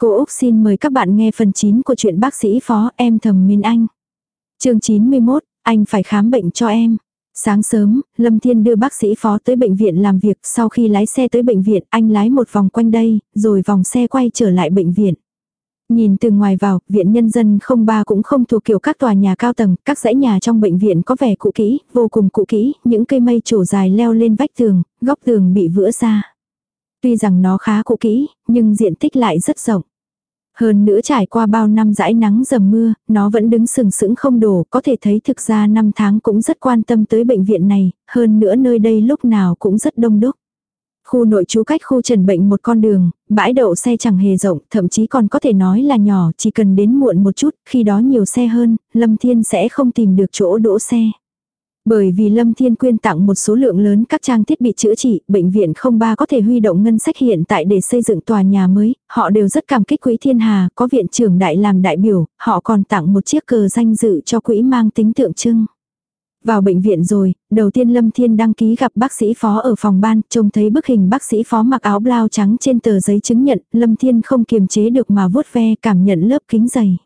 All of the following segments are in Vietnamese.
Cô Úc xin mời các bạn nghe phần 9 của truyện bác sĩ phó em thầm miên anh. chương 91, anh phải khám bệnh cho em. Sáng sớm, Lâm Thiên đưa bác sĩ phó tới bệnh viện làm việc, sau khi lái xe tới bệnh viện, anh lái một vòng quanh đây, rồi vòng xe quay trở lại bệnh viện. Nhìn từ ngoài vào, viện nhân dân không ba cũng không thuộc kiểu các tòa nhà cao tầng, các dãy nhà trong bệnh viện có vẻ cũ kỹ, vô cùng cũ kỹ, những cây mây trổ dài leo lên vách tường, góc tường bị vữa ra. Tuy rằng nó khá cũ kỹ, nhưng diện tích lại rất rộng. Hơn nữa trải qua bao năm dãi nắng dầm mưa, nó vẫn đứng sừng sững không đổ, có thể thấy thực ra năm tháng cũng rất quan tâm tới bệnh viện này, hơn nữa nơi đây lúc nào cũng rất đông đúc. Khu nội trú cách khu trần bệnh một con đường, bãi đậu xe chẳng hề rộng, thậm chí còn có thể nói là nhỏ, chỉ cần đến muộn một chút, khi đó nhiều xe hơn, Lâm Thiên sẽ không tìm được chỗ đỗ xe. Bởi vì Lâm Thiên quyên tặng một số lượng lớn các trang thiết bị chữa trị, bệnh viện không ba có thể huy động ngân sách hiện tại để xây dựng tòa nhà mới, họ đều rất cảm kích quỹ thiên hà, có viện trưởng đại làm đại biểu, họ còn tặng một chiếc cờ danh dự cho quỹ mang tính tượng trưng. Vào bệnh viện rồi, đầu tiên Lâm Thiên đăng ký gặp bác sĩ phó ở phòng ban, trông thấy bức hình bác sĩ phó mặc áo blau trắng trên tờ giấy chứng nhận, Lâm Thiên không kiềm chế được mà vuốt ve cảm nhận lớp kính dày.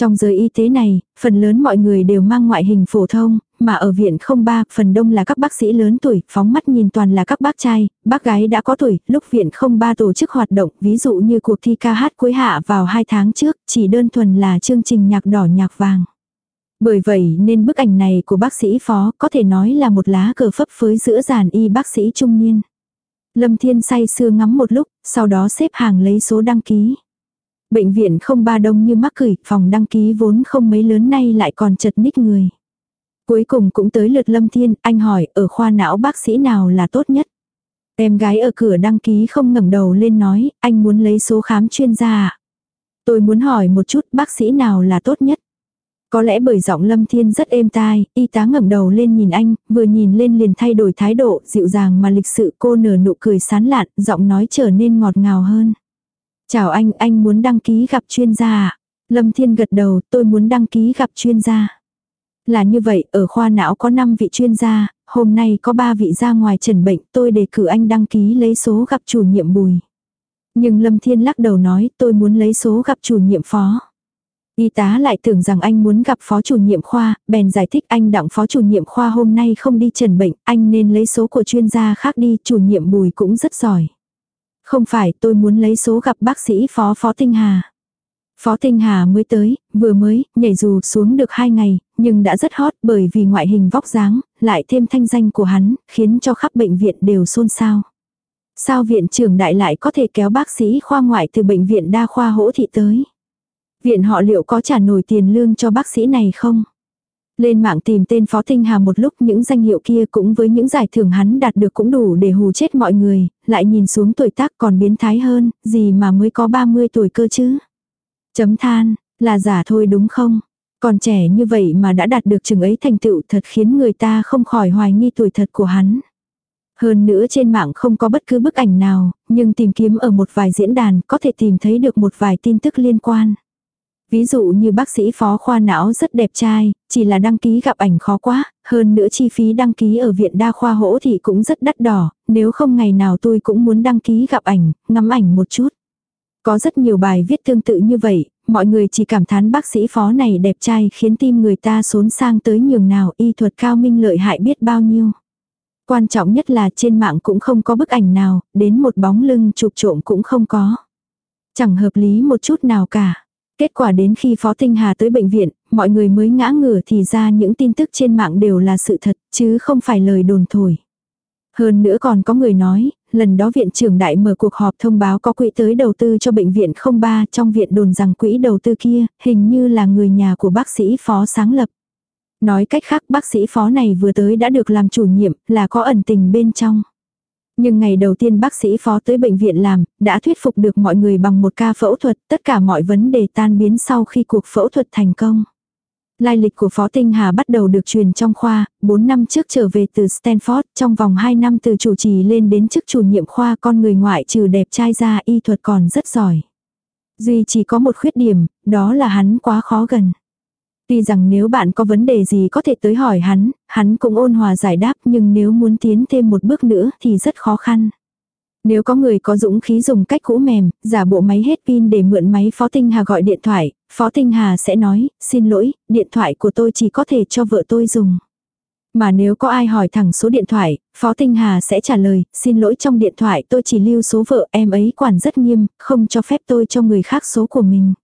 Trong giới y tế này, phần lớn mọi người đều mang ngoại hình phổ thông, mà ở viện không ba, phần đông là các bác sĩ lớn tuổi, phóng mắt nhìn toàn là các bác trai, bác gái đã có tuổi, lúc viện không ba tổ chức hoạt động, ví dụ như cuộc thi ca hát cuối hạ vào hai tháng trước, chỉ đơn thuần là chương trình nhạc đỏ nhạc vàng. Bởi vậy nên bức ảnh này của bác sĩ phó có thể nói là một lá cờ phấp phới giữa giàn y bác sĩ trung niên. Lâm Thiên say sưa ngắm một lúc, sau đó xếp hàng lấy số đăng ký. Bệnh viện không ba đông như mắc cửi, phòng đăng ký vốn không mấy lớn nay lại còn chật ních người. Cuối cùng cũng tới lượt Lâm Thiên, anh hỏi ở khoa não bác sĩ nào là tốt nhất. Em gái ở cửa đăng ký không ngẩng đầu lên nói, anh muốn lấy số khám chuyên gia à? Tôi muốn hỏi một chút bác sĩ nào là tốt nhất. Có lẽ bởi giọng Lâm Thiên rất êm tai, y tá ngẩng đầu lên nhìn anh, vừa nhìn lên liền thay đổi thái độ, dịu dàng mà lịch sự cô nở nụ cười sán lạn, giọng nói trở nên ngọt ngào hơn. Chào anh, anh muốn đăng ký gặp chuyên gia à? Lâm Thiên gật đầu, tôi muốn đăng ký gặp chuyên gia. Là như vậy, ở khoa não có 5 vị chuyên gia, hôm nay có 3 vị ra ngoài trần bệnh, tôi đề cử anh đăng ký lấy số gặp chủ nhiệm bùi. Nhưng Lâm Thiên lắc đầu nói tôi muốn lấy số gặp chủ nhiệm phó. Y tá lại tưởng rằng anh muốn gặp phó chủ nhiệm khoa, bèn giải thích anh đặng phó chủ nhiệm khoa hôm nay không đi trần bệnh, anh nên lấy số của chuyên gia khác đi, chủ nhiệm bùi cũng rất giỏi. Không phải tôi muốn lấy số gặp bác sĩ phó phó Tinh Hà. Phó Tinh Hà mới tới, vừa mới, nhảy dù xuống được hai ngày, nhưng đã rất hot bởi vì ngoại hình vóc dáng, lại thêm thanh danh của hắn, khiến cho khắp bệnh viện đều xôn xao. Sao viện trưởng đại lại có thể kéo bác sĩ khoa ngoại từ bệnh viện đa khoa hỗ thị tới? Viện họ liệu có trả nổi tiền lương cho bác sĩ này không? Lên mạng tìm tên Phó Tinh Hà một lúc những danh hiệu kia cũng với những giải thưởng hắn đạt được cũng đủ để hù chết mọi người, lại nhìn xuống tuổi tác còn biến thái hơn, gì mà mới có 30 tuổi cơ chứ. Chấm than, là giả thôi đúng không? Còn trẻ như vậy mà đã đạt được chừng ấy thành tựu thật khiến người ta không khỏi hoài nghi tuổi thật của hắn. Hơn nữa trên mạng không có bất cứ bức ảnh nào, nhưng tìm kiếm ở một vài diễn đàn có thể tìm thấy được một vài tin tức liên quan. Ví dụ như bác sĩ phó khoa não rất đẹp trai, chỉ là đăng ký gặp ảnh khó quá, hơn nữa chi phí đăng ký ở viện đa khoa hỗ thì cũng rất đắt đỏ, nếu không ngày nào tôi cũng muốn đăng ký gặp ảnh, ngắm ảnh một chút. Có rất nhiều bài viết tương tự như vậy, mọi người chỉ cảm thán bác sĩ phó này đẹp trai khiến tim người ta xốn sang tới nhường nào y thuật cao minh lợi hại biết bao nhiêu. Quan trọng nhất là trên mạng cũng không có bức ảnh nào, đến một bóng lưng chụp trộm cũng không có. Chẳng hợp lý một chút nào cả. Kết quả đến khi Phó Tinh Hà tới bệnh viện, mọi người mới ngã ngửa thì ra những tin tức trên mạng đều là sự thật, chứ không phải lời đồn thổi. Hơn nữa còn có người nói, lần đó viện trưởng đại mở cuộc họp thông báo có quỹ tới đầu tư cho bệnh viện 03 trong viện đồn rằng quỹ đầu tư kia, hình như là người nhà của bác sĩ phó sáng lập. Nói cách khác bác sĩ phó này vừa tới đã được làm chủ nhiệm, là có ẩn tình bên trong. Nhưng ngày đầu tiên bác sĩ phó tới bệnh viện làm, đã thuyết phục được mọi người bằng một ca phẫu thuật, tất cả mọi vấn đề tan biến sau khi cuộc phẫu thuật thành công. Lai lịch của Phó Tinh Hà bắt đầu được truyền trong khoa, 4 năm trước trở về từ Stanford, trong vòng 2 năm từ chủ trì lên đến chức chủ nhiệm khoa con người ngoại trừ đẹp trai ra y thuật còn rất giỏi. Duy chỉ có một khuyết điểm, đó là hắn quá khó gần. Tuy rằng nếu bạn có vấn đề gì có thể tới hỏi hắn, hắn cũng ôn hòa giải đáp nhưng nếu muốn tiến thêm một bước nữa thì rất khó khăn. Nếu có người có dũng khí dùng cách cũ mềm, giả bộ máy hết pin để mượn máy Phó Tinh Hà gọi điện thoại, Phó Tinh Hà sẽ nói, xin lỗi, điện thoại của tôi chỉ có thể cho vợ tôi dùng. Mà nếu có ai hỏi thẳng số điện thoại, Phó Tinh Hà sẽ trả lời, xin lỗi trong điện thoại tôi chỉ lưu số vợ em ấy quản rất nghiêm, không cho phép tôi cho người khác số của mình.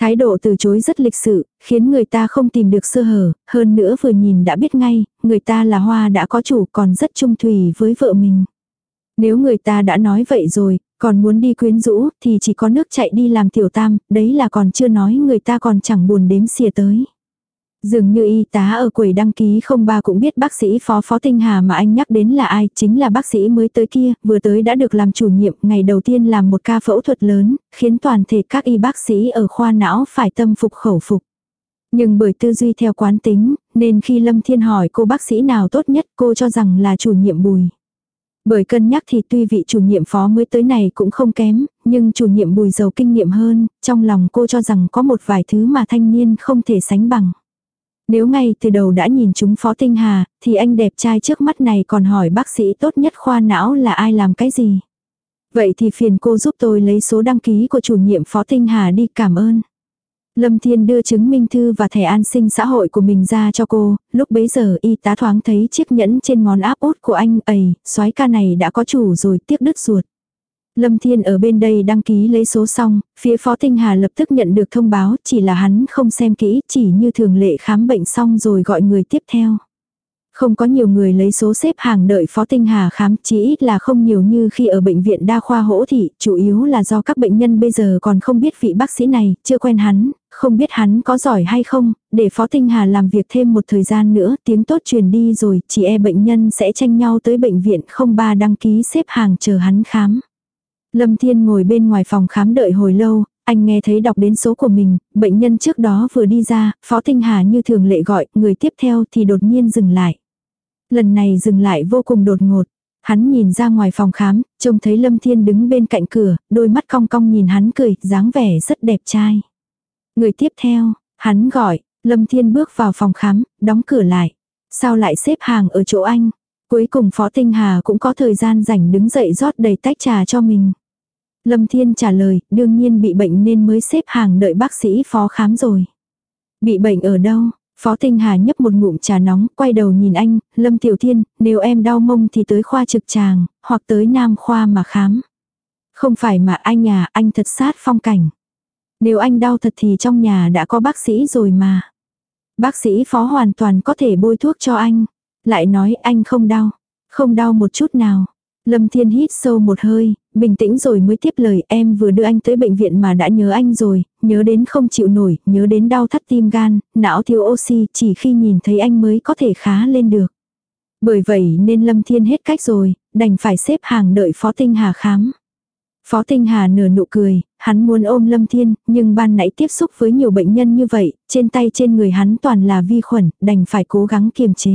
Thái độ từ chối rất lịch sự, khiến người ta không tìm được sơ hở, hơn nữa vừa nhìn đã biết ngay, người ta là hoa đã có chủ còn rất trung thủy với vợ mình. Nếu người ta đã nói vậy rồi, còn muốn đi quyến rũ, thì chỉ có nước chạy đi làm tiểu tam, đấy là còn chưa nói người ta còn chẳng buồn đếm xìa tới. Dường như y tá ở quầy đăng ký không ba cũng biết bác sĩ phó phó tinh hà mà anh nhắc đến là ai, chính là bác sĩ mới tới kia, vừa tới đã được làm chủ nhiệm, ngày đầu tiên làm một ca phẫu thuật lớn, khiến toàn thể các y bác sĩ ở khoa não phải tâm phục khẩu phục. Nhưng bởi tư duy theo quán tính, nên khi Lâm Thiên hỏi cô bác sĩ nào tốt nhất cô cho rằng là chủ nhiệm bùi. Bởi cân nhắc thì tuy vị chủ nhiệm phó mới tới này cũng không kém, nhưng chủ nhiệm bùi giàu kinh nghiệm hơn, trong lòng cô cho rằng có một vài thứ mà thanh niên không thể sánh bằng. Nếu ngay từ đầu đã nhìn chúng Phó Tinh Hà, thì anh đẹp trai trước mắt này còn hỏi bác sĩ tốt nhất khoa não là ai làm cái gì. Vậy thì phiền cô giúp tôi lấy số đăng ký của chủ nhiệm Phó Tinh Hà đi cảm ơn. Lâm Thiên đưa chứng minh thư và thẻ an sinh xã hội của mình ra cho cô, lúc bấy giờ y tá thoáng thấy chiếc nhẫn trên ngón áp út của anh, ấy, soái ca này đã có chủ rồi, tiếc đứt ruột. Lâm Thiên ở bên đây đăng ký lấy số xong, phía Phó Tinh Hà lập tức nhận được thông báo, chỉ là hắn không xem kỹ, chỉ như thường lệ khám bệnh xong rồi gọi người tiếp theo. Không có nhiều người lấy số xếp hàng đợi Phó Tinh Hà khám, chỉ ít là không nhiều như khi ở bệnh viện đa khoa hỗ thị, chủ yếu là do các bệnh nhân bây giờ còn không biết vị bác sĩ này, chưa quen hắn, không biết hắn có giỏi hay không, để Phó Tinh Hà làm việc thêm một thời gian nữa, tiếng tốt truyền đi rồi, chỉ e bệnh nhân sẽ tranh nhau tới bệnh viện không ba đăng ký xếp hàng chờ hắn khám. Lâm Thiên ngồi bên ngoài phòng khám đợi hồi lâu, anh nghe thấy đọc đến số của mình, bệnh nhân trước đó vừa đi ra, Phó Tinh Hà như thường lệ gọi, người tiếp theo thì đột nhiên dừng lại. Lần này dừng lại vô cùng đột ngột. Hắn nhìn ra ngoài phòng khám, trông thấy Lâm Thiên đứng bên cạnh cửa, đôi mắt cong cong nhìn hắn cười, dáng vẻ rất đẹp trai. Người tiếp theo, hắn gọi, Lâm Thiên bước vào phòng khám, đóng cửa lại. Sao lại xếp hàng ở chỗ anh? Cuối cùng Phó Tinh Hà cũng có thời gian rảnh đứng dậy rót đầy tách trà cho mình. Lâm Thiên trả lời, đương nhiên bị bệnh nên mới xếp hàng đợi bác sĩ phó khám rồi. Bị bệnh ở đâu? Phó Tinh Hà nhấp một ngụm trà nóng, quay đầu nhìn anh, Lâm Tiểu Thiên, nếu em đau mông thì tới khoa trực tràng, hoặc tới Nam khoa mà khám. Không phải mà anh à, anh thật sát phong cảnh. Nếu anh đau thật thì trong nhà đã có bác sĩ rồi mà. Bác sĩ phó hoàn toàn có thể bôi thuốc cho anh. Lại nói anh không đau. Không đau một chút nào. Lâm Thiên hít sâu một hơi, bình tĩnh rồi mới tiếp lời em vừa đưa anh tới bệnh viện mà đã nhớ anh rồi, nhớ đến không chịu nổi, nhớ đến đau thắt tim gan, não thiếu oxy, chỉ khi nhìn thấy anh mới có thể khá lên được. Bởi vậy nên Lâm Thiên hết cách rồi, đành phải xếp hàng đợi Phó Tinh Hà khám. Phó Tinh Hà nửa nụ cười, hắn muốn ôm Lâm Thiên, nhưng ban nãy tiếp xúc với nhiều bệnh nhân như vậy, trên tay trên người hắn toàn là vi khuẩn, đành phải cố gắng kiềm chế.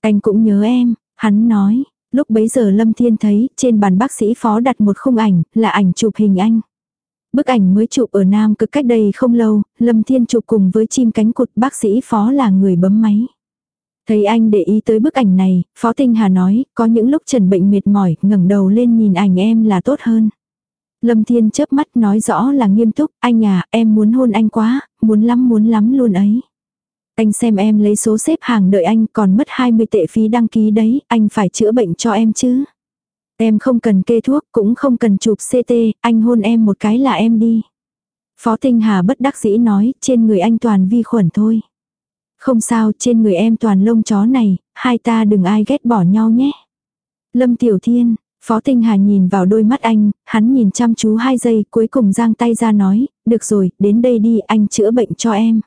Anh cũng nhớ em, hắn nói, Lúc bấy giờ Lâm Thiên thấy trên bàn bác sĩ phó đặt một khung ảnh, là ảnh chụp hình anh. Bức ảnh mới chụp ở Nam cực cách đây không lâu, Lâm Thiên chụp cùng với chim cánh cụt bác sĩ phó là người bấm máy. Thấy anh để ý tới bức ảnh này, Phó Tinh Hà nói, có những lúc trần bệnh mệt mỏi, ngẩng đầu lên nhìn ảnh em là tốt hơn. Lâm Thiên chớp mắt nói rõ là nghiêm túc, anh à, em muốn hôn anh quá, muốn lắm muốn lắm luôn ấy. Anh xem em lấy số xếp hàng đợi anh còn mất 20 tệ phí đăng ký đấy, anh phải chữa bệnh cho em chứ. Em không cần kê thuốc, cũng không cần chụp CT, anh hôn em một cái là em đi. Phó Tinh Hà bất đắc dĩ nói, trên người anh toàn vi khuẩn thôi. Không sao, trên người em toàn lông chó này, hai ta đừng ai ghét bỏ nhau nhé. Lâm Tiểu Thiên, Phó Tinh Hà nhìn vào đôi mắt anh, hắn nhìn chăm chú hai giây cuối cùng giang tay ra nói, được rồi, đến đây đi anh chữa bệnh cho em.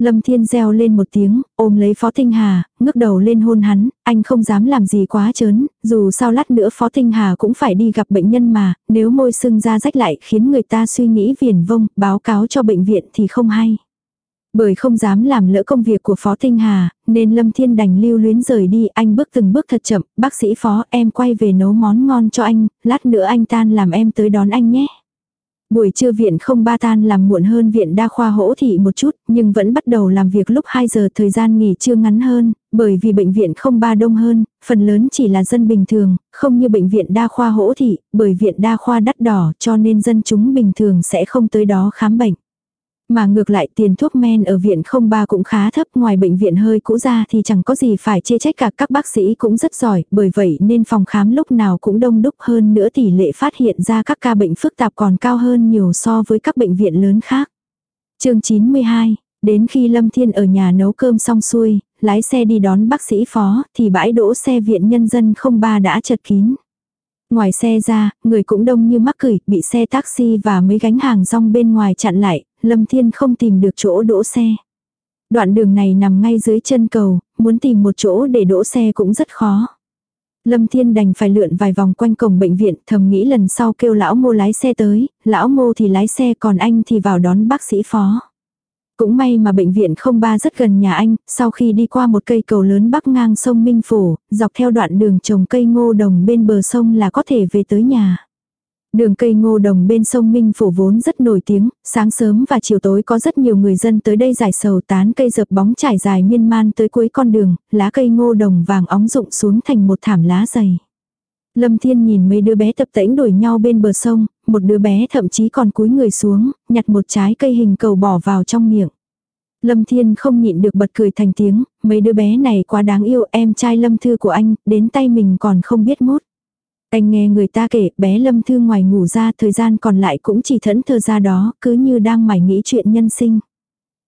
Lâm Thiên reo lên một tiếng, ôm lấy Phó Tinh Hà, ngước đầu lên hôn hắn, anh không dám làm gì quá chớn, dù sao lát nữa Phó Tinh Hà cũng phải đi gặp bệnh nhân mà, nếu môi sưng ra rách lại khiến người ta suy nghĩ viển vông, báo cáo cho bệnh viện thì không hay. Bởi không dám làm lỡ công việc của Phó Tinh Hà, nên Lâm Thiên đành lưu luyến rời đi, anh bước từng bước thật chậm, bác sĩ Phó em quay về nấu món ngon cho anh, lát nữa anh tan làm em tới đón anh nhé. Buổi trưa viện không ba tan làm muộn hơn viện đa khoa hỗ thị một chút, nhưng vẫn bắt đầu làm việc lúc 2 giờ thời gian nghỉ trưa ngắn hơn, bởi vì bệnh viện không ba đông hơn, phần lớn chỉ là dân bình thường, không như bệnh viện đa khoa hỗ thị, bởi viện đa khoa đắt đỏ cho nên dân chúng bình thường sẽ không tới đó khám bệnh. Mà ngược lại tiền thuốc men ở viện không ba cũng khá thấp ngoài bệnh viện hơi cũ ra thì chẳng có gì phải chê trách cả các bác sĩ cũng rất giỏi, bởi vậy nên phòng khám lúc nào cũng đông đúc hơn nữa tỷ lệ phát hiện ra các ca bệnh phức tạp còn cao hơn nhiều so với các bệnh viện lớn khác. chương 92, đến khi Lâm Thiên ở nhà nấu cơm xong xuôi, lái xe đi đón bác sĩ phó thì bãi đỗ xe viện nhân dân không ba đã chật kín. Ngoài xe ra, người cũng đông như mắc cửi, bị xe taxi và mấy gánh hàng rong bên ngoài chặn lại, Lâm Thiên không tìm được chỗ đỗ xe. Đoạn đường này nằm ngay dưới chân cầu, muốn tìm một chỗ để đỗ xe cũng rất khó. Lâm Thiên đành phải lượn vài vòng quanh cổng bệnh viện, thầm nghĩ lần sau kêu lão ngô lái xe tới, lão ngô thì lái xe còn anh thì vào đón bác sĩ phó. Cũng may mà bệnh viện không ba rất gần nhà anh, sau khi đi qua một cây cầu lớn bắc ngang sông Minh Phủ, dọc theo đoạn đường trồng cây ngô đồng bên bờ sông là có thể về tới nhà. Đường cây ngô đồng bên sông Minh Phủ vốn rất nổi tiếng, sáng sớm và chiều tối có rất nhiều người dân tới đây giải sầu tán cây dợp bóng trải dài miên man tới cuối con đường, lá cây ngô đồng vàng óng rụng xuống thành một thảm lá dày. Lâm Thiên nhìn mấy đứa bé tập tễnh đuổi nhau bên bờ sông, một đứa bé thậm chí còn cúi người xuống, nhặt một trái cây hình cầu bỏ vào trong miệng. Lâm Thiên không nhịn được bật cười thành tiếng, mấy đứa bé này quá đáng yêu em trai Lâm Thư của anh, đến tay mình còn không biết mốt. Anh nghe người ta kể, bé Lâm Thư ngoài ngủ ra thời gian còn lại cũng chỉ thẫn thờ ra đó, cứ như đang mải nghĩ chuyện nhân sinh.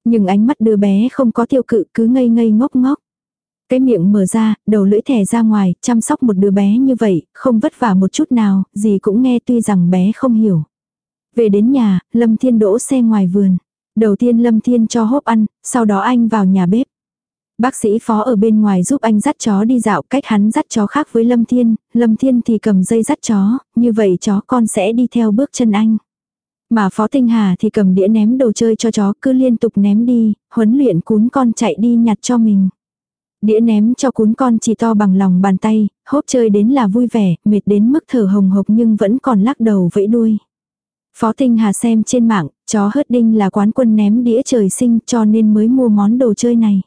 Nhưng ánh mắt đứa bé không có tiêu cự, cứ ngây ngây ngốc ngốc. Cái miệng mở ra, đầu lưỡi thẻ ra ngoài, chăm sóc một đứa bé như vậy, không vất vả một chút nào, gì cũng nghe tuy rằng bé không hiểu. Về đến nhà, Lâm Thiên đỗ xe ngoài vườn. Đầu tiên Lâm Thiên cho hốp ăn, sau đó anh vào nhà bếp. Bác sĩ phó ở bên ngoài giúp anh dắt chó đi dạo cách hắn dắt chó khác với Lâm Thiên, Lâm Thiên thì cầm dây dắt chó, như vậy chó con sẽ đi theo bước chân anh. Mà Phó Tinh Hà thì cầm đĩa ném đồ chơi cho chó cứ liên tục ném đi, huấn luyện cún con chạy đi nhặt cho mình. Đĩa ném cho cún con chỉ to bằng lòng bàn tay, hốp chơi đến là vui vẻ, mệt đến mức thở hồng hộc nhưng vẫn còn lắc đầu vẫy đuôi. Phó Tinh Hà xem trên mạng, chó hớt đinh là quán quân ném đĩa trời sinh cho nên mới mua món đồ chơi này.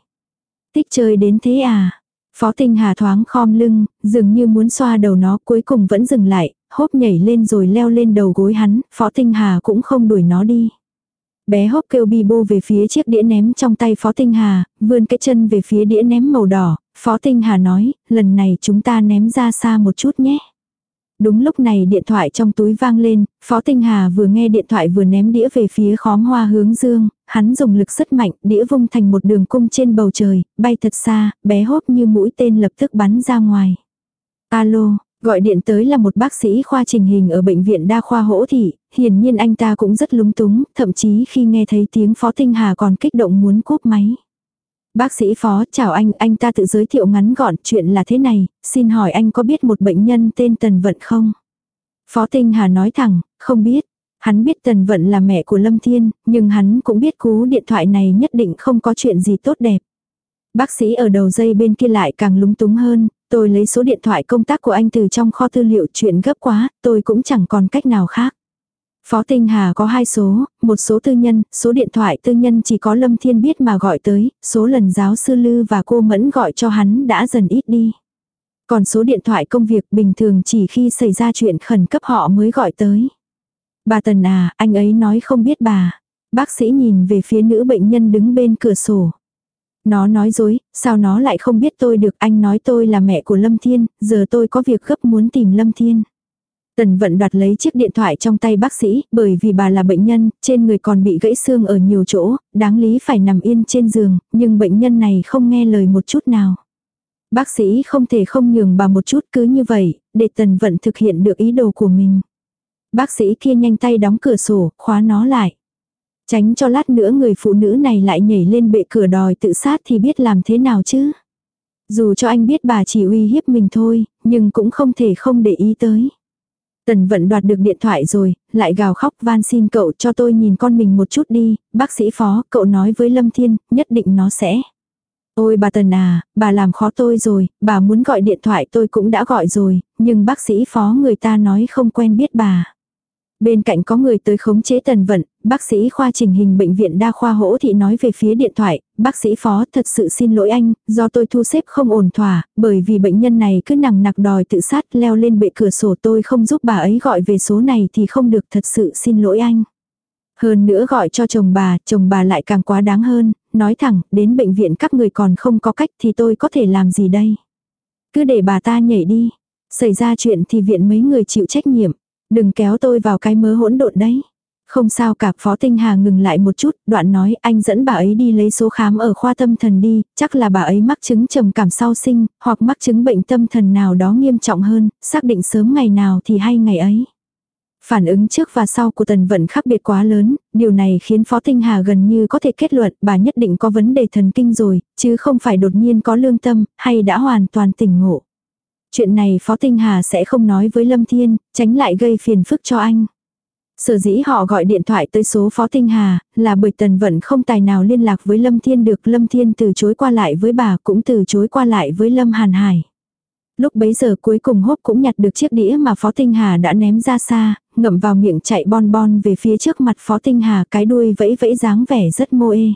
Tích chơi đến thế à? Phó Tinh Hà thoáng khom lưng, dường như muốn xoa đầu nó cuối cùng vẫn dừng lại, hốp nhảy lên rồi leo lên đầu gối hắn, Phó Tinh Hà cũng không đuổi nó đi. Bé hốc kêu bi bô về phía chiếc đĩa ném trong tay Phó Tinh Hà, vươn cái chân về phía đĩa ném màu đỏ, Phó Tinh Hà nói, lần này chúng ta ném ra xa một chút nhé. Đúng lúc này điện thoại trong túi vang lên, Phó Tinh Hà vừa nghe điện thoại vừa ném đĩa về phía khóm hoa hướng dương, hắn dùng lực rất mạnh, đĩa vung thành một đường cung trên bầu trời, bay thật xa, bé hốp như mũi tên lập tức bắn ra ngoài. Alo, gọi điện tới là một bác sĩ khoa trình hình ở bệnh viện đa khoa hỗ thị, hiển nhiên anh ta cũng rất lúng túng, thậm chí khi nghe thấy tiếng Phó Tinh Hà còn kích động muốn cúp máy. Bác sĩ phó, chào anh, anh ta tự giới thiệu ngắn gọn, chuyện là thế này, xin hỏi anh có biết một bệnh nhân tên Tần Vận không? Phó Tinh Hà nói thẳng, không biết. Hắn biết Tần Vận là mẹ của Lâm Thiên, nhưng hắn cũng biết cú điện thoại này nhất định không có chuyện gì tốt đẹp. Bác sĩ ở đầu dây bên kia lại càng lúng túng hơn, tôi lấy số điện thoại công tác của anh từ trong kho tư liệu chuyện gấp quá, tôi cũng chẳng còn cách nào khác. Phó Tinh Hà có hai số, một số tư nhân, số điện thoại tư nhân chỉ có Lâm Thiên biết mà gọi tới, số lần giáo sư Lư và cô Mẫn gọi cho hắn đã dần ít đi. Còn số điện thoại công việc bình thường chỉ khi xảy ra chuyện khẩn cấp họ mới gọi tới. Bà Tần à, anh ấy nói không biết bà. Bác sĩ nhìn về phía nữ bệnh nhân đứng bên cửa sổ. Nó nói dối, sao nó lại không biết tôi được anh nói tôi là mẹ của Lâm Thiên, giờ tôi có việc gấp muốn tìm Lâm Thiên. Tần vận đoạt lấy chiếc điện thoại trong tay bác sĩ, bởi vì bà là bệnh nhân, trên người còn bị gãy xương ở nhiều chỗ, đáng lý phải nằm yên trên giường, nhưng bệnh nhân này không nghe lời một chút nào. Bác sĩ không thể không nhường bà một chút cứ như vậy, để tần vận thực hiện được ý đồ của mình. Bác sĩ kia nhanh tay đóng cửa sổ, khóa nó lại. Tránh cho lát nữa người phụ nữ này lại nhảy lên bệ cửa đòi tự sát thì biết làm thế nào chứ. Dù cho anh biết bà chỉ uy hiếp mình thôi, nhưng cũng không thể không để ý tới. Tần vận đoạt được điện thoại rồi, lại gào khóc van xin cậu cho tôi nhìn con mình một chút đi, bác sĩ phó, cậu nói với Lâm Thiên, nhất định nó sẽ. Ôi bà Tần à, bà làm khó tôi rồi, bà muốn gọi điện thoại tôi cũng đã gọi rồi, nhưng bác sĩ phó người ta nói không quen biết bà. Bên cạnh có người tới khống chế tần vận, bác sĩ khoa trình hình bệnh viện đa khoa hỗ thị nói về phía điện thoại, bác sĩ phó thật sự xin lỗi anh, do tôi thu xếp không ổn thỏa, bởi vì bệnh nhân này cứ nằng nặc đòi tự sát leo lên bệ cửa sổ tôi không giúp bà ấy gọi về số này thì không được thật sự xin lỗi anh. Hơn nữa gọi cho chồng bà, chồng bà lại càng quá đáng hơn, nói thẳng, đến bệnh viện các người còn không có cách thì tôi có thể làm gì đây. Cứ để bà ta nhảy đi. Xảy ra chuyện thì viện mấy người chịu trách nhiệm. Đừng kéo tôi vào cái mớ hỗn độn đấy. Không sao cả, Phó Tinh Hà ngừng lại một chút, đoạn nói anh dẫn bà ấy đi lấy số khám ở khoa tâm thần đi, chắc là bà ấy mắc chứng trầm cảm sau sinh, hoặc mắc chứng bệnh tâm thần nào đó nghiêm trọng hơn, xác định sớm ngày nào thì hay ngày ấy. Phản ứng trước và sau của Tần Vận khác biệt quá lớn, điều này khiến Phó Tinh Hà gần như có thể kết luận bà nhất định có vấn đề thần kinh rồi, chứ không phải đột nhiên có lương tâm, hay đã hoàn toàn tỉnh ngộ. Chuyện này Phó Tinh Hà sẽ không nói với Lâm Thiên, tránh lại gây phiền phức cho anh. Sở dĩ họ gọi điện thoại tới số Phó Tinh Hà, là bởi Tần Vận không tài nào liên lạc với Lâm Thiên được. Lâm Thiên từ chối qua lại với bà cũng từ chối qua lại với Lâm Hàn Hải. Lúc bấy giờ cuối cùng hốp cũng nhặt được chiếc đĩa mà Phó Tinh Hà đã ném ra xa, ngậm vào miệng chạy bon bon về phía trước mặt Phó Tinh Hà cái đuôi vẫy vẫy dáng vẻ rất mô ê.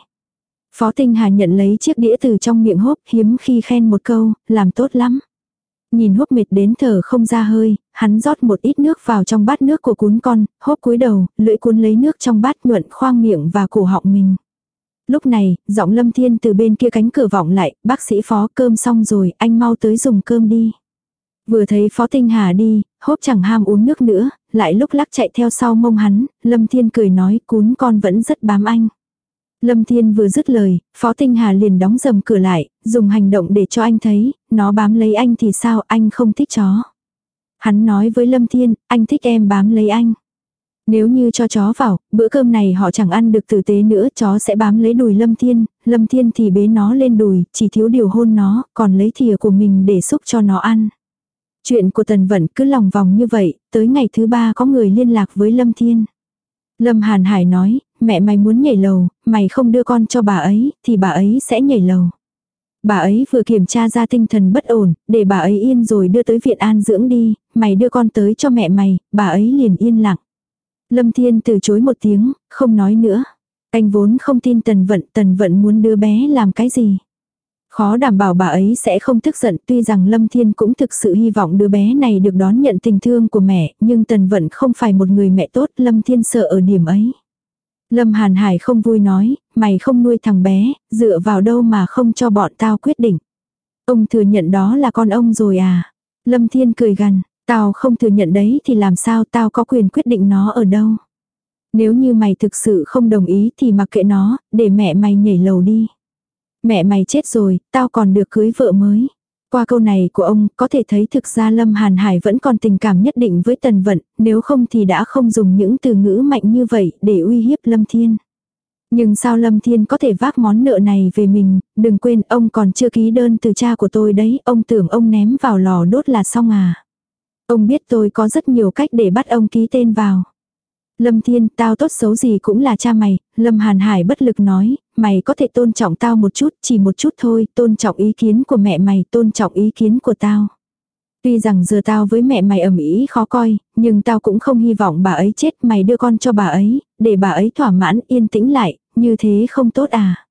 Phó Tinh Hà nhận lấy chiếc đĩa từ trong miệng hốp hiếm khi khen một câu, làm tốt lắm. Nhìn húp mệt đến thở không ra hơi, hắn rót một ít nước vào trong bát nước của cún con, hốp cúi đầu, lưỡi cuốn lấy nước trong bát nhuận khoang miệng và cổ họng mình. Lúc này, giọng lâm thiên từ bên kia cánh cửa vọng lại, bác sĩ phó cơm xong rồi, anh mau tới dùng cơm đi. Vừa thấy phó tinh hà đi, hốp chẳng ham uống nước nữa, lại lúc lắc chạy theo sau mông hắn, lâm thiên cười nói cún con vẫn rất bám anh. Lâm Thiên vừa dứt lời, Phó Tinh Hà liền đóng dầm cửa lại, dùng hành động để cho anh thấy, nó bám lấy anh thì sao anh không thích chó. Hắn nói với Lâm Thiên, anh thích em bám lấy anh. Nếu như cho chó vào, bữa cơm này họ chẳng ăn được tử tế nữa, chó sẽ bám lấy đùi Lâm Thiên, Lâm Thiên thì bế nó lên đùi, chỉ thiếu điều hôn nó, còn lấy thìa của mình để xúc cho nó ăn. Chuyện của Tần Vận cứ lòng vòng như vậy, tới ngày thứ ba có người liên lạc với Lâm Thiên. Lâm Hàn Hải nói, mẹ mày muốn nhảy lầu, mày không đưa con cho bà ấy, thì bà ấy sẽ nhảy lầu. Bà ấy vừa kiểm tra ra tinh thần bất ổn, để bà ấy yên rồi đưa tới viện an dưỡng đi, mày đưa con tới cho mẹ mày, bà ấy liền yên lặng. Lâm Thiên từ chối một tiếng, không nói nữa. Anh vốn không tin Tần Vận, Tần Vận muốn đưa bé làm cái gì. Khó đảm bảo bà ấy sẽ không tức giận tuy rằng Lâm Thiên cũng thực sự hy vọng đứa bé này được đón nhận tình thương của mẹ, nhưng Tần Vận không phải một người mẹ tốt, Lâm Thiên sợ ở điểm ấy. Lâm Hàn Hải không vui nói, mày không nuôi thằng bé, dựa vào đâu mà không cho bọn tao quyết định. Ông thừa nhận đó là con ông rồi à. Lâm Thiên cười gằn, tao không thừa nhận đấy thì làm sao tao có quyền quyết định nó ở đâu. Nếu như mày thực sự không đồng ý thì mặc kệ nó, để mẹ mày nhảy lầu đi. Mẹ mày chết rồi, tao còn được cưới vợ mới. Qua câu này của ông, có thể thấy thực ra Lâm Hàn Hải vẫn còn tình cảm nhất định với Tần Vận, nếu không thì đã không dùng những từ ngữ mạnh như vậy để uy hiếp Lâm Thiên. Nhưng sao Lâm Thiên có thể vác món nợ này về mình, đừng quên ông còn chưa ký đơn từ cha của tôi đấy, ông tưởng ông ném vào lò đốt là xong à. Ông biết tôi có rất nhiều cách để bắt ông ký tên vào. Lâm Thiên, tao tốt xấu gì cũng là cha mày, Lâm Hàn Hải bất lực nói, mày có thể tôn trọng tao một chút, chỉ một chút thôi, tôn trọng ý kiến của mẹ mày, tôn trọng ý kiến của tao. Tuy rằng giờ tao với mẹ mày ầm ĩ khó coi, nhưng tao cũng không hy vọng bà ấy chết, mày đưa con cho bà ấy, để bà ấy thỏa mãn yên tĩnh lại, như thế không tốt à.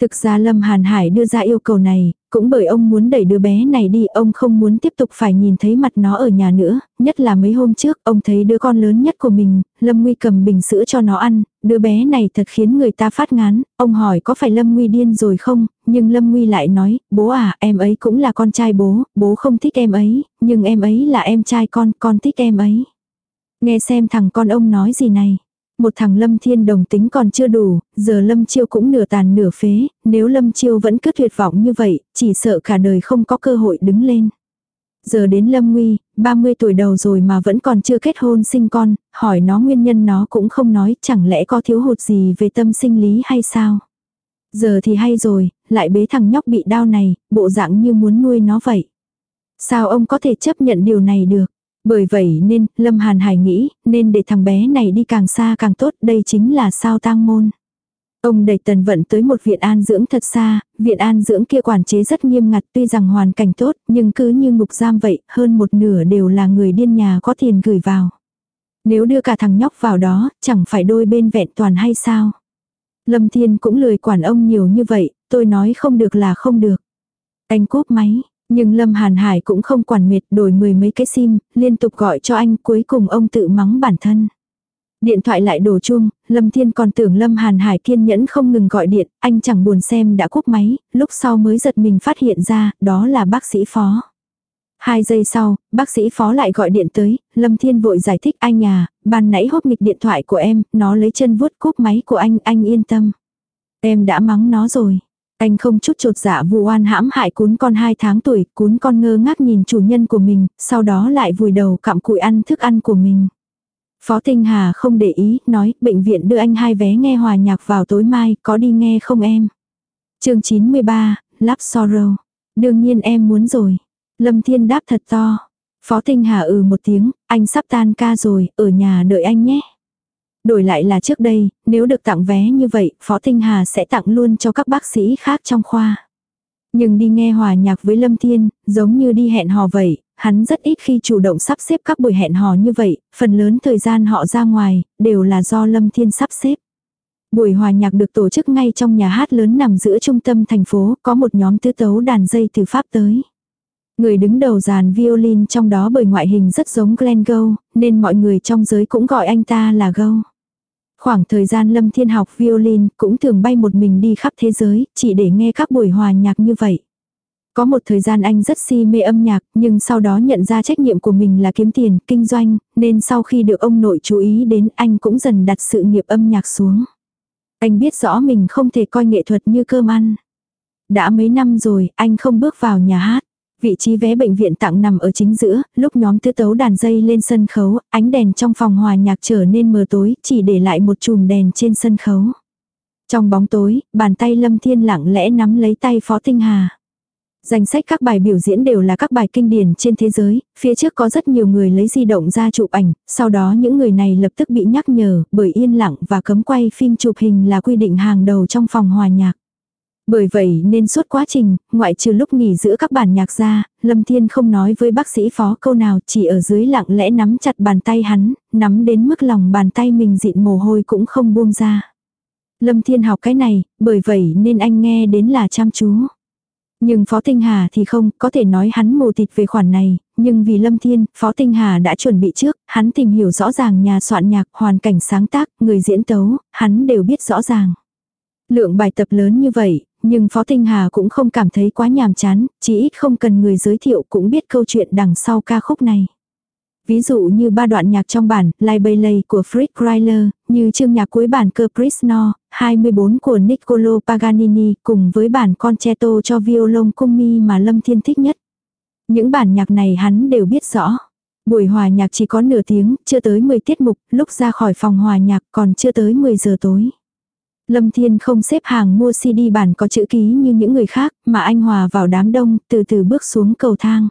Thực ra Lâm Hàn Hải đưa ra yêu cầu này, cũng bởi ông muốn đẩy đứa bé này đi, ông không muốn tiếp tục phải nhìn thấy mặt nó ở nhà nữa, nhất là mấy hôm trước, ông thấy đứa con lớn nhất của mình, Lâm Nguy cầm bình sữa cho nó ăn, đứa bé này thật khiến người ta phát ngán, ông hỏi có phải Lâm Nguy điên rồi không, nhưng Lâm Nguy lại nói, bố à, em ấy cũng là con trai bố, bố không thích em ấy, nhưng em ấy là em trai con, con thích em ấy. Nghe xem thằng con ông nói gì này. Một thằng Lâm Thiên đồng tính còn chưa đủ, giờ Lâm Chiêu cũng nửa tàn nửa phế, nếu Lâm Chiêu vẫn cứ tuyệt vọng như vậy, chỉ sợ cả đời không có cơ hội đứng lên. Giờ đến Lâm Nguy, 30 tuổi đầu rồi mà vẫn còn chưa kết hôn sinh con, hỏi nó nguyên nhân nó cũng không nói, chẳng lẽ có thiếu hụt gì về tâm sinh lý hay sao? Giờ thì hay rồi, lại bế thằng nhóc bị đau này, bộ dạng như muốn nuôi nó vậy. Sao ông có thể chấp nhận điều này được? Bởi vậy nên, Lâm Hàn Hải nghĩ, nên để thằng bé này đi càng xa càng tốt, đây chính là sao tang môn. Ông đẩy tần vận tới một viện an dưỡng thật xa, viện an dưỡng kia quản chế rất nghiêm ngặt tuy rằng hoàn cảnh tốt, nhưng cứ như ngục giam vậy, hơn một nửa đều là người điên nhà có tiền gửi vào. Nếu đưa cả thằng nhóc vào đó, chẳng phải đôi bên vẹn toàn hay sao? Lâm Thiên cũng lười quản ông nhiều như vậy, tôi nói không được là không được. Anh cúp máy, nhưng Lâm Hàn Hải cũng không quản mệt đổi mười mấy cái sim, liên tục gọi cho anh cuối cùng ông tự mắng bản thân. Điện thoại lại đổ chuông, Lâm Thiên còn tưởng Lâm Hàn Hải kiên nhẫn không ngừng gọi điện, anh chẳng buồn xem đã cúp máy, lúc sau mới giật mình phát hiện ra, đó là bác sĩ phó. Hai giây sau, bác sĩ phó lại gọi điện tới, Lâm Thiên vội giải thích anh à, ban nãy hốt nghịch điện thoại của em, nó lấy chân vuốt cúp máy của anh, anh yên tâm. Em đã mắng nó rồi. Anh không chút trột dạ vụ oan hãm hại cún con 2 tháng tuổi, cún con ngơ ngác nhìn chủ nhân của mình, sau đó lại vùi đầu cặm cụi ăn thức ăn của mình. Phó Tinh Hà không để ý, nói, bệnh viện đưa anh hai vé nghe hòa nhạc vào tối mai, có đi nghe không em? chương 93, lắp Sorrow. Đương nhiên em muốn rồi. Lâm Thiên đáp thật to. Phó Tinh Hà ừ một tiếng, anh sắp tan ca rồi, ở nhà đợi anh nhé. Đổi lại là trước đây, nếu được tặng vé như vậy, Phó Tinh Hà sẽ tặng luôn cho các bác sĩ khác trong khoa. Nhưng đi nghe hòa nhạc với Lâm Thiên, giống như đi hẹn hò vậy, hắn rất ít khi chủ động sắp xếp các buổi hẹn hò như vậy, phần lớn thời gian họ ra ngoài, đều là do Lâm Thiên sắp xếp. Buổi hòa nhạc được tổ chức ngay trong nhà hát lớn nằm giữa trung tâm thành phố, có một nhóm tứ tấu đàn dây từ Pháp tới. Người đứng đầu dàn violin trong đó bởi ngoại hình rất giống Glenn Gow, nên mọi người trong giới cũng gọi anh ta là Gow. Khoảng thời gian Lâm Thiên học violin cũng thường bay một mình đi khắp thế giới, chỉ để nghe các buổi hòa nhạc như vậy. Có một thời gian anh rất si mê âm nhạc, nhưng sau đó nhận ra trách nhiệm của mình là kiếm tiền, kinh doanh, nên sau khi được ông nội chú ý đến anh cũng dần đặt sự nghiệp âm nhạc xuống. Anh biết rõ mình không thể coi nghệ thuật như cơm ăn. Đã mấy năm rồi, anh không bước vào nhà hát. Vị trí vé bệnh viện tặng nằm ở chính giữa, lúc nhóm tứ tấu đàn dây lên sân khấu, ánh đèn trong phòng hòa nhạc trở nên mờ tối, chỉ để lại một chùm đèn trên sân khấu. Trong bóng tối, bàn tay Lâm Thiên lặng lẽ nắm lấy tay Phó Tinh Hà. Danh sách các bài biểu diễn đều là các bài kinh điển trên thế giới, phía trước có rất nhiều người lấy di động ra chụp ảnh, sau đó những người này lập tức bị nhắc nhở bởi yên lặng và cấm quay phim chụp hình là quy định hàng đầu trong phòng hòa nhạc. Bởi vậy nên suốt quá trình, ngoại trừ lúc nghỉ giữa các bản nhạc ra, Lâm Thiên không nói với bác sĩ phó câu nào chỉ ở dưới lặng lẽ nắm chặt bàn tay hắn, nắm đến mức lòng bàn tay mình dịn mồ hôi cũng không buông ra. Lâm Thiên học cái này, bởi vậy nên anh nghe đến là chăm chú. Nhưng Phó Tinh Hà thì không, có thể nói hắn mù tịt về khoản này, nhưng vì Lâm Thiên, Phó Tinh Hà đã chuẩn bị trước, hắn tìm hiểu rõ ràng nhà soạn nhạc, hoàn cảnh sáng tác, người diễn tấu, hắn đều biết rõ ràng. Lượng bài tập lớn như vậy, nhưng Phó Tinh Hà cũng không cảm thấy quá nhàm chán, chỉ ít không cần người giới thiệu cũng biết câu chuyện đằng sau ca khúc này. Ví dụ như ba đoạn nhạc trong bản Lai Bailey của Fritz Kreisler, như chương nhạc cuối bản Caprice No, 24 của Niccolo Paganini cùng với bản concerto cho violon cung mi mà Lâm Thiên thích nhất. Những bản nhạc này hắn đều biết rõ. Buổi hòa nhạc chỉ có nửa tiếng, chưa tới 10 tiết mục, lúc ra khỏi phòng hòa nhạc còn chưa tới 10 giờ tối. Lâm Thiên không xếp hàng mua CD bản có chữ ký như những người khác, mà anh hòa vào đám đông, từ từ bước xuống cầu thang.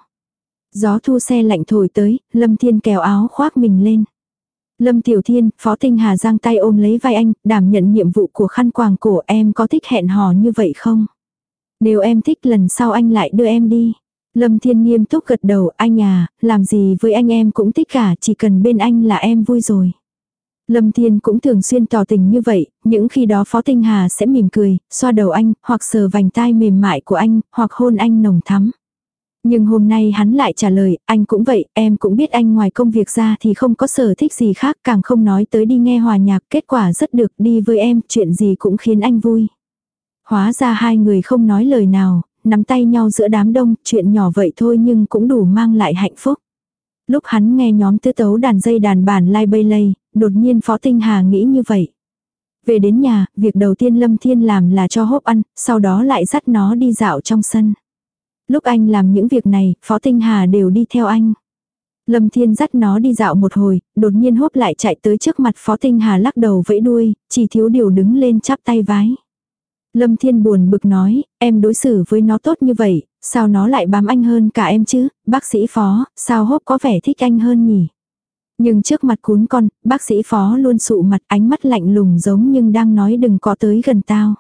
Gió thu xe lạnh thổi tới, Lâm Thiên kéo áo khoác mình lên. Lâm Tiểu Thiên, Phó Tinh Hà giang tay ôm lấy vai anh, đảm nhận nhiệm vụ của khăn quàng cổ em có thích hẹn hò như vậy không? Nếu em thích lần sau anh lại đưa em đi. Lâm Thiên nghiêm túc gật đầu, anh à, làm gì với anh em cũng thích cả, chỉ cần bên anh là em vui rồi. Lâm Thiên cũng thường xuyên tỏ tình như vậy, những khi đó Phó Tinh Hà sẽ mỉm cười, xoa đầu anh, hoặc sờ vành tai mềm mại của anh, hoặc hôn anh nồng thắm. Nhưng hôm nay hắn lại trả lời, anh cũng vậy, em cũng biết anh ngoài công việc ra thì không có sở thích gì khác, càng không nói tới đi nghe hòa nhạc, kết quả rất được, đi với em, chuyện gì cũng khiến anh vui. Hóa ra hai người không nói lời nào, nắm tay nhau giữa đám đông, chuyện nhỏ vậy thôi nhưng cũng đủ mang lại hạnh phúc. Lúc hắn nghe nhóm tứ tấu đàn dây đàn bản lai bay lây, đột nhiên Phó Tinh Hà nghĩ như vậy. Về đến nhà, việc đầu tiên Lâm Thiên làm là cho hốp ăn, sau đó lại dắt nó đi dạo trong sân. Lúc anh làm những việc này, Phó Tinh Hà đều đi theo anh. Lâm Thiên dắt nó đi dạo một hồi, đột nhiên hốp lại chạy tới trước mặt Phó Tinh Hà lắc đầu vẫy đuôi, chỉ thiếu điều đứng lên chắp tay vái. Lâm Thiên buồn bực nói, em đối xử với nó tốt như vậy, sao nó lại bám anh hơn cả em chứ, bác sĩ Phó, sao hốp có vẻ thích anh hơn nhỉ? Nhưng trước mặt cún con, bác sĩ Phó luôn sụ mặt ánh mắt lạnh lùng giống nhưng đang nói đừng có tới gần tao.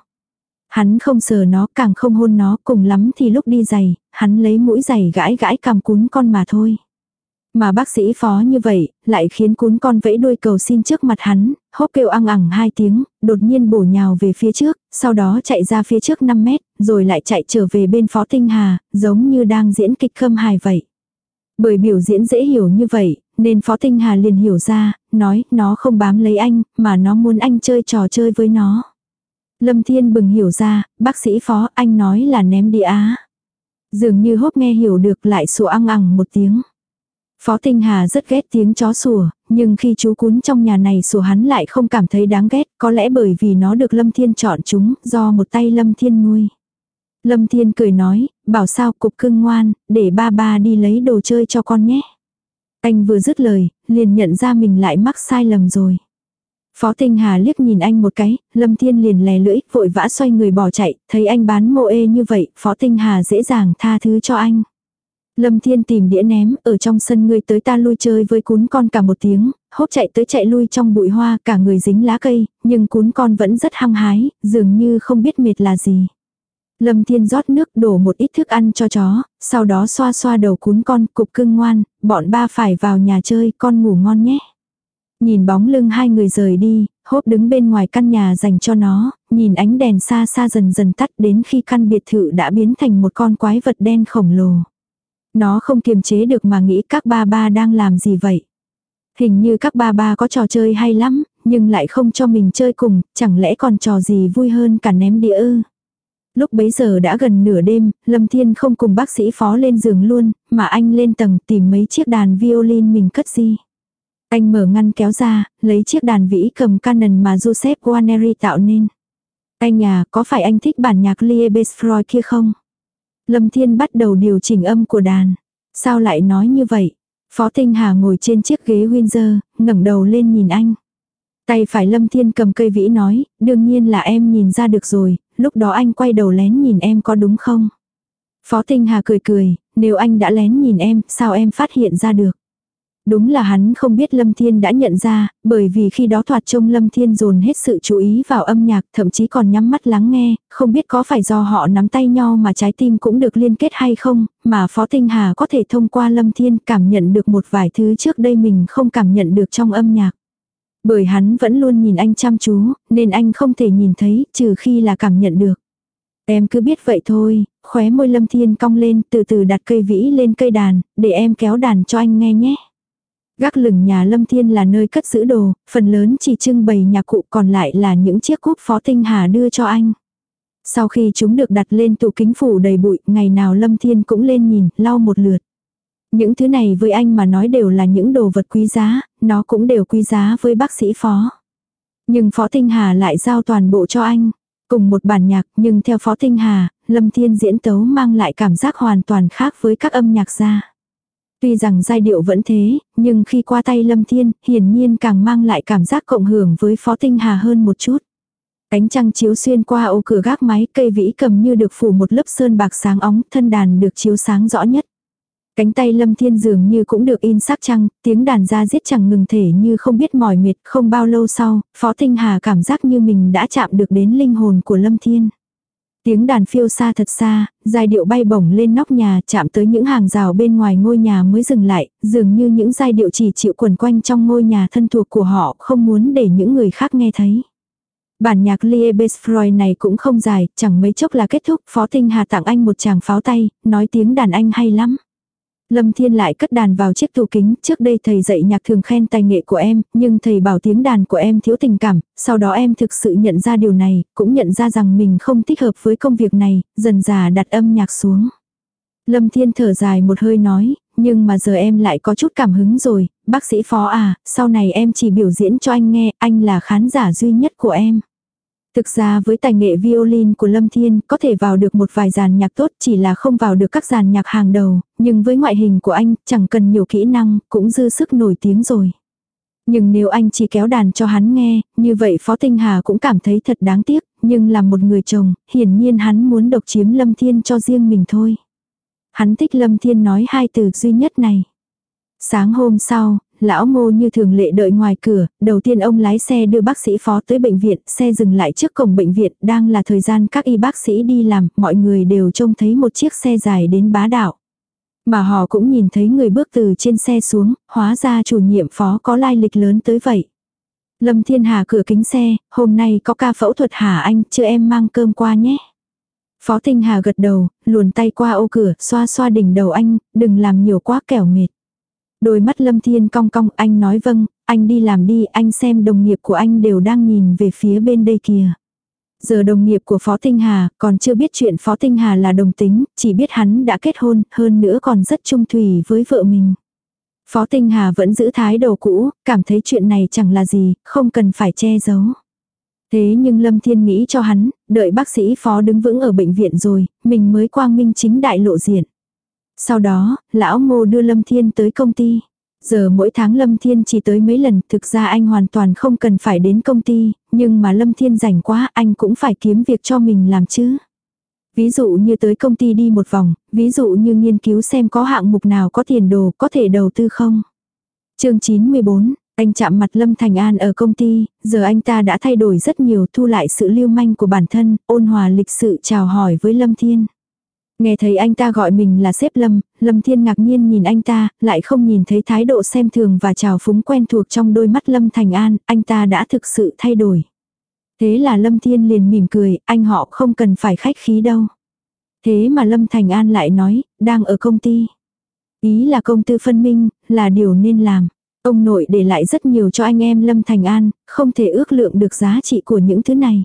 Hắn không sờ nó, càng không hôn nó, cùng lắm thì lúc đi giày, hắn lấy mũi giày gãi gãi cằm cún con mà thôi. Mà bác sĩ phó như vậy, lại khiến cún con vẫy đuôi cầu xin trước mặt hắn, hốc kêu ăn ẳng hai tiếng, đột nhiên bổ nhào về phía trước, sau đó chạy ra phía trước 5 mét, rồi lại chạy trở về bên phó tinh hà, giống như đang diễn kịch khâm hài vậy. Bởi biểu diễn dễ hiểu như vậy, nên phó tinh hà liền hiểu ra, nói nó không bám lấy anh, mà nó muốn anh chơi trò chơi với nó. Lâm Thiên bừng hiểu ra, bác sĩ phó anh nói là ném đi á. Dường như hốt nghe hiểu được lại sủa ăng ẳng một tiếng. Phó Tinh Hà rất ghét tiếng chó sủa, nhưng khi chú cún trong nhà này sủa hắn lại không cảm thấy đáng ghét, có lẽ bởi vì nó được Lâm Thiên chọn chúng, do một tay Lâm Thiên nuôi. Lâm Thiên cười nói, bảo sao cục cưng ngoan, để ba ba đi lấy đồ chơi cho con nhé. Anh vừa dứt lời, liền nhận ra mình lại mắc sai lầm rồi. Phó Tinh Hà liếc nhìn anh một cái, Lâm Thiên liền lè lưỡi, vội vã xoay người bỏ chạy, thấy anh bán mô ê như vậy, Phó Tinh Hà dễ dàng tha thứ cho anh. Lâm Thiên tìm đĩa ném, ở trong sân ngươi tới ta lui chơi với cún con cả một tiếng, hốt chạy tới chạy lui trong bụi hoa cả người dính lá cây, nhưng cún con vẫn rất hăng hái, dường như không biết mệt là gì. Lâm Thiên rót nước đổ một ít thức ăn cho chó, sau đó xoa xoa đầu cún con cục cưng ngoan, bọn ba phải vào nhà chơi con ngủ ngon nhé. Nhìn bóng lưng hai người rời đi, hốt đứng bên ngoài căn nhà dành cho nó, nhìn ánh đèn xa xa dần dần tắt đến khi căn biệt thự đã biến thành một con quái vật đen khổng lồ. Nó không kiềm chế được mà nghĩ các ba ba đang làm gì vậy. Hình như các ba ba có trò chơi hay lắm, nhưng lại không cho mình chơi cùng, chẳng lẽ còn trò gì vui hơn cả ném đĩa ư. Lúc bấy giờ đã gần nửa đêm, Lâm Thiên không cùng bác sĩ phó lên giường luôn, mà anh lên tầng tìm mấy chiếc đàn violin mình cất gì. Anh mở ngăn kéo ra, lấy chiếc đàn vĩ cầm Canon mà Joseph Guarneri tạo nên. Anh à, có phải anh thích bản nhạc Liebesfreud kia không? Lâm Thiên bắt đầu điều chỉnh âm của đàn. Sao lại nói như vậy? Phó Tinh Hà ngồi trên chiếc ghế Windsor, ngẩng đầu lên nhìn anh. Tay phải Lâm Thiên cầm cây vĩ nói, đương nhiên là em nhìn ra được rồi, lúc đó anh quay đầu lén nhìn em có đúng không? Phó Tinh Hà cười cười, nếu anh đã lén nhìn em, sao em phát hiện ra được? Đúng là hắn không biết Lâm Thiên đã nhận ra, bởi vì khi đó thoạt trông Lâm Thiên dồn hết sự chú ý vào âm nhạc, thậm chí còn nhắm mắt lắng nghe, không biết có phải do họ nắm tay nhau mà trái tim cũng được liên kết hay không, mà Phó Tinh Hà có thể thông qua Lâm Thiên cảm nhận được một vài thứ trước đây mình không cảm nhận được trong âm nhạc. Bởi hắn vẫn luôn nhìn anh chăm chú, nên anh không thể nhìn thấy, trừ khi là cảm nhận được. Em cứ biết vậy thôi, khóe môi Lâm Thiên cong lên, từ từ đặt cây vĩ lên cây đàn, để em kéo đàn cho anh nghe nhé. Gác lửng nhà Lâm Thiên là nơi cất giữ đồ, phần lớn chỉ trưng bày nhà cụ còn lại là những chiếc cúp phó tinh hà đưa cho anh. Sau khi chúng được đặt lên tủ kính phủ đầy bụi, ngày nào Lâm Thiên cũng lên nhìn, lau một lượt. Những thứ này với anh mà nói đều là những đồ vật quý giá, nó cũng đều quý giá với bác sĩ phó. Nhưng phó tinh hà lại giao toàn bộ cho anh. Cùng một bản nhạc nhưng theo phó tinh hà, Lâm Thiên diễn tấu mang lại cảm giác hoàn toàn khác với các âm nhạc gia. Tuy rằng giai điệu vẫn thế, nhưng khi qua tay Lâm Thiên, hiển nhiên càng mang lại cảm giác cộng hưởng với Phó Tinh Hà hơn một chút. Ánh trăng chiếu xuyên qua ô cửa gác máy cây vĩ cầm như được phủ một lớp sơn bạc sáng óng, thân đàn được chiếu sáng rõ nhất. Cánh tay Lâm Thiên dường như cũng được in sắc trăng, tiếng đàn ra giết chẳng ngừng thể như không biết mỏi mệt, không bao lâu sau, Phó Tinh Hà cảm giác như mình đã chạm được đến linh hồn của Lâm Thiên. Tiếng đàn phiêu xa thật xa, giai điệu bay bổng lên nóc nhà chạm tới những hàng rào bên ngoài ngôi nhà mới dừng lại, dường như những giai điệu chỉ chịu quần quanh trong ngôi nhà thân thuộc của họ không muốn để những người khác nghe thấy. Bản nhạc Liebesfreud này cũng không dài, chẳng mấy chốc là kết thúc, Phó Tinh Hà tặng anh một chàng pháo tay, nói tiếng đàn anh hay lắm. Lâm Thiên lại cất đàn vào chiếc tủ kính, trước đây thầy dạy nhạc thường khen tài nghệ của em, nhưng thầy bảo tiếng đàn của em thiếu tình cảm, sau đó em thực sự nhận ra điều này, cũng nhận ra rằng mình không thích hợp với công việc này, dần già đặt âm nhạc xuống. Lâm Thiên thở dài một hơi nói, nhưng mà giờ em lại có chút cảm hứng rồi, bác sĩ phó à, sau này em chỉ biểu diễn cho anh nghe, anh là khán giả duy nhất của em. Thực ra với tài nghệ violin của Lâm Thiên có thể vào được một vài dàn nhạc tốt chỉ là không vào được các dàn nhạc hàng đầu, nhưng với ngoại hình của anh chẳng cần nhiều kỹ năng cũng dư sức nổi tiếng rồi. Nhưng nếu anh chỉ kéo đàn cho hắn nghe, như vậy Phó Tinh Hà cũng cảm thấy thật đáng tiếc, nhưng là một người chồng, hiển nhiên hắn muốn độc chiếm Lâm Thiên cho riêng mình thôi. Hắn thích Lâm Thiên nói hai từ duy nhất này. Sáng hôm sau, lão ngô như thường lệ đợi ngoài cửa, đầu tiên ông lái xe đưa bác sĩ phó tới bệnh viện, xe dừng lại trước cổng bệnh viện, đang là thời gian các y bác sĩ đi làm, mọi người đều trông thấy một chiếc xe dài đến bá đạo. Mà họ cũng nhìn thấy người bước từ trên xe xuống, hóa ra chủ nhiệm phó có lai lịch lớn tới vậy. Lâm Thiên Hà cửa kính xe, hôm nay có ca phẫu thuật hả anh, chưa em mang cơm qua nhé. Phó Tinh Hà gật đầu, luồn tay qua ô cửa, xoa xoa đỉnh đầu anh, đừng làm nhiều quá kẻo mệt. Đôi mắt Lâm Thiên cong cong, anh nói vâng, anh đi làm đi, anh xem đồng nghiệp của anh đều đang nhìn về phía bên đây kìa. Giờ đồng nghiệp của Phó Tinh Hà còn chưa biết chuyện Phó Tinh Hà là đồng tính, chỉ biết hắn đã kết hôn, hơn nữa còn rất trung thủy với vợ mình. Phó Tinh Hà vẫn giữ thái độ cũ, cảm thấy chuyện này chẳng là gì, không cần phải che giấu. Thế nhưng Lâm Thiên nghĩ cho hắn, đợi bác sĩ phó đứng vững ở bệnh viện rồi, mình mới quang minh chính đại lộ diện. Sau đó, lão ngô đưa Lâm Thiên tới công ty. Giờ mỗi tháng Lâm Thiên chỉ tới mấy lần, thực ra anh hoàn toàn không cần phải đến công ty, nhưng mà Lâm Thiên rảnh quá anh cũng phải kiếm việc cho mình làm chứ. Ví dụ như tới công ty đi một vòng, ví dụ như nghiên cứu xem có hạng mục nào có tiền đồ có thể đầu tư không. chương 94, anh chạm mặt Lâm Thành An ở công ty, giờ anh ta đã thay đổi rất nhiều thu lại sự lưu manh của bản thân, ôn hòa lịch sự chào hỏi với Lâm Thiên. Nghe thấy anh ta gọi mình là xếp Lâm, Lâm Thiên ngạc nhiên nhìn anh ta, lại không nhìn thấy thái độ xem thường và chào phúng quen thuộc trong đôi mắt Lâm Thành An, anh ta đã thực sự thay đổi. Thế là Lâm Thiên liền mỉm cười, anh họ không cần phải khách khí đâu. Thế mà Lâm Thành An lại nói, đang ở công ty. Ý là công tư phân minh, là điều nên làm. Ông nội để lại rất nhiều cho anh em Lâm Thành An, không thể ước lượng được giá trị của những thứ này.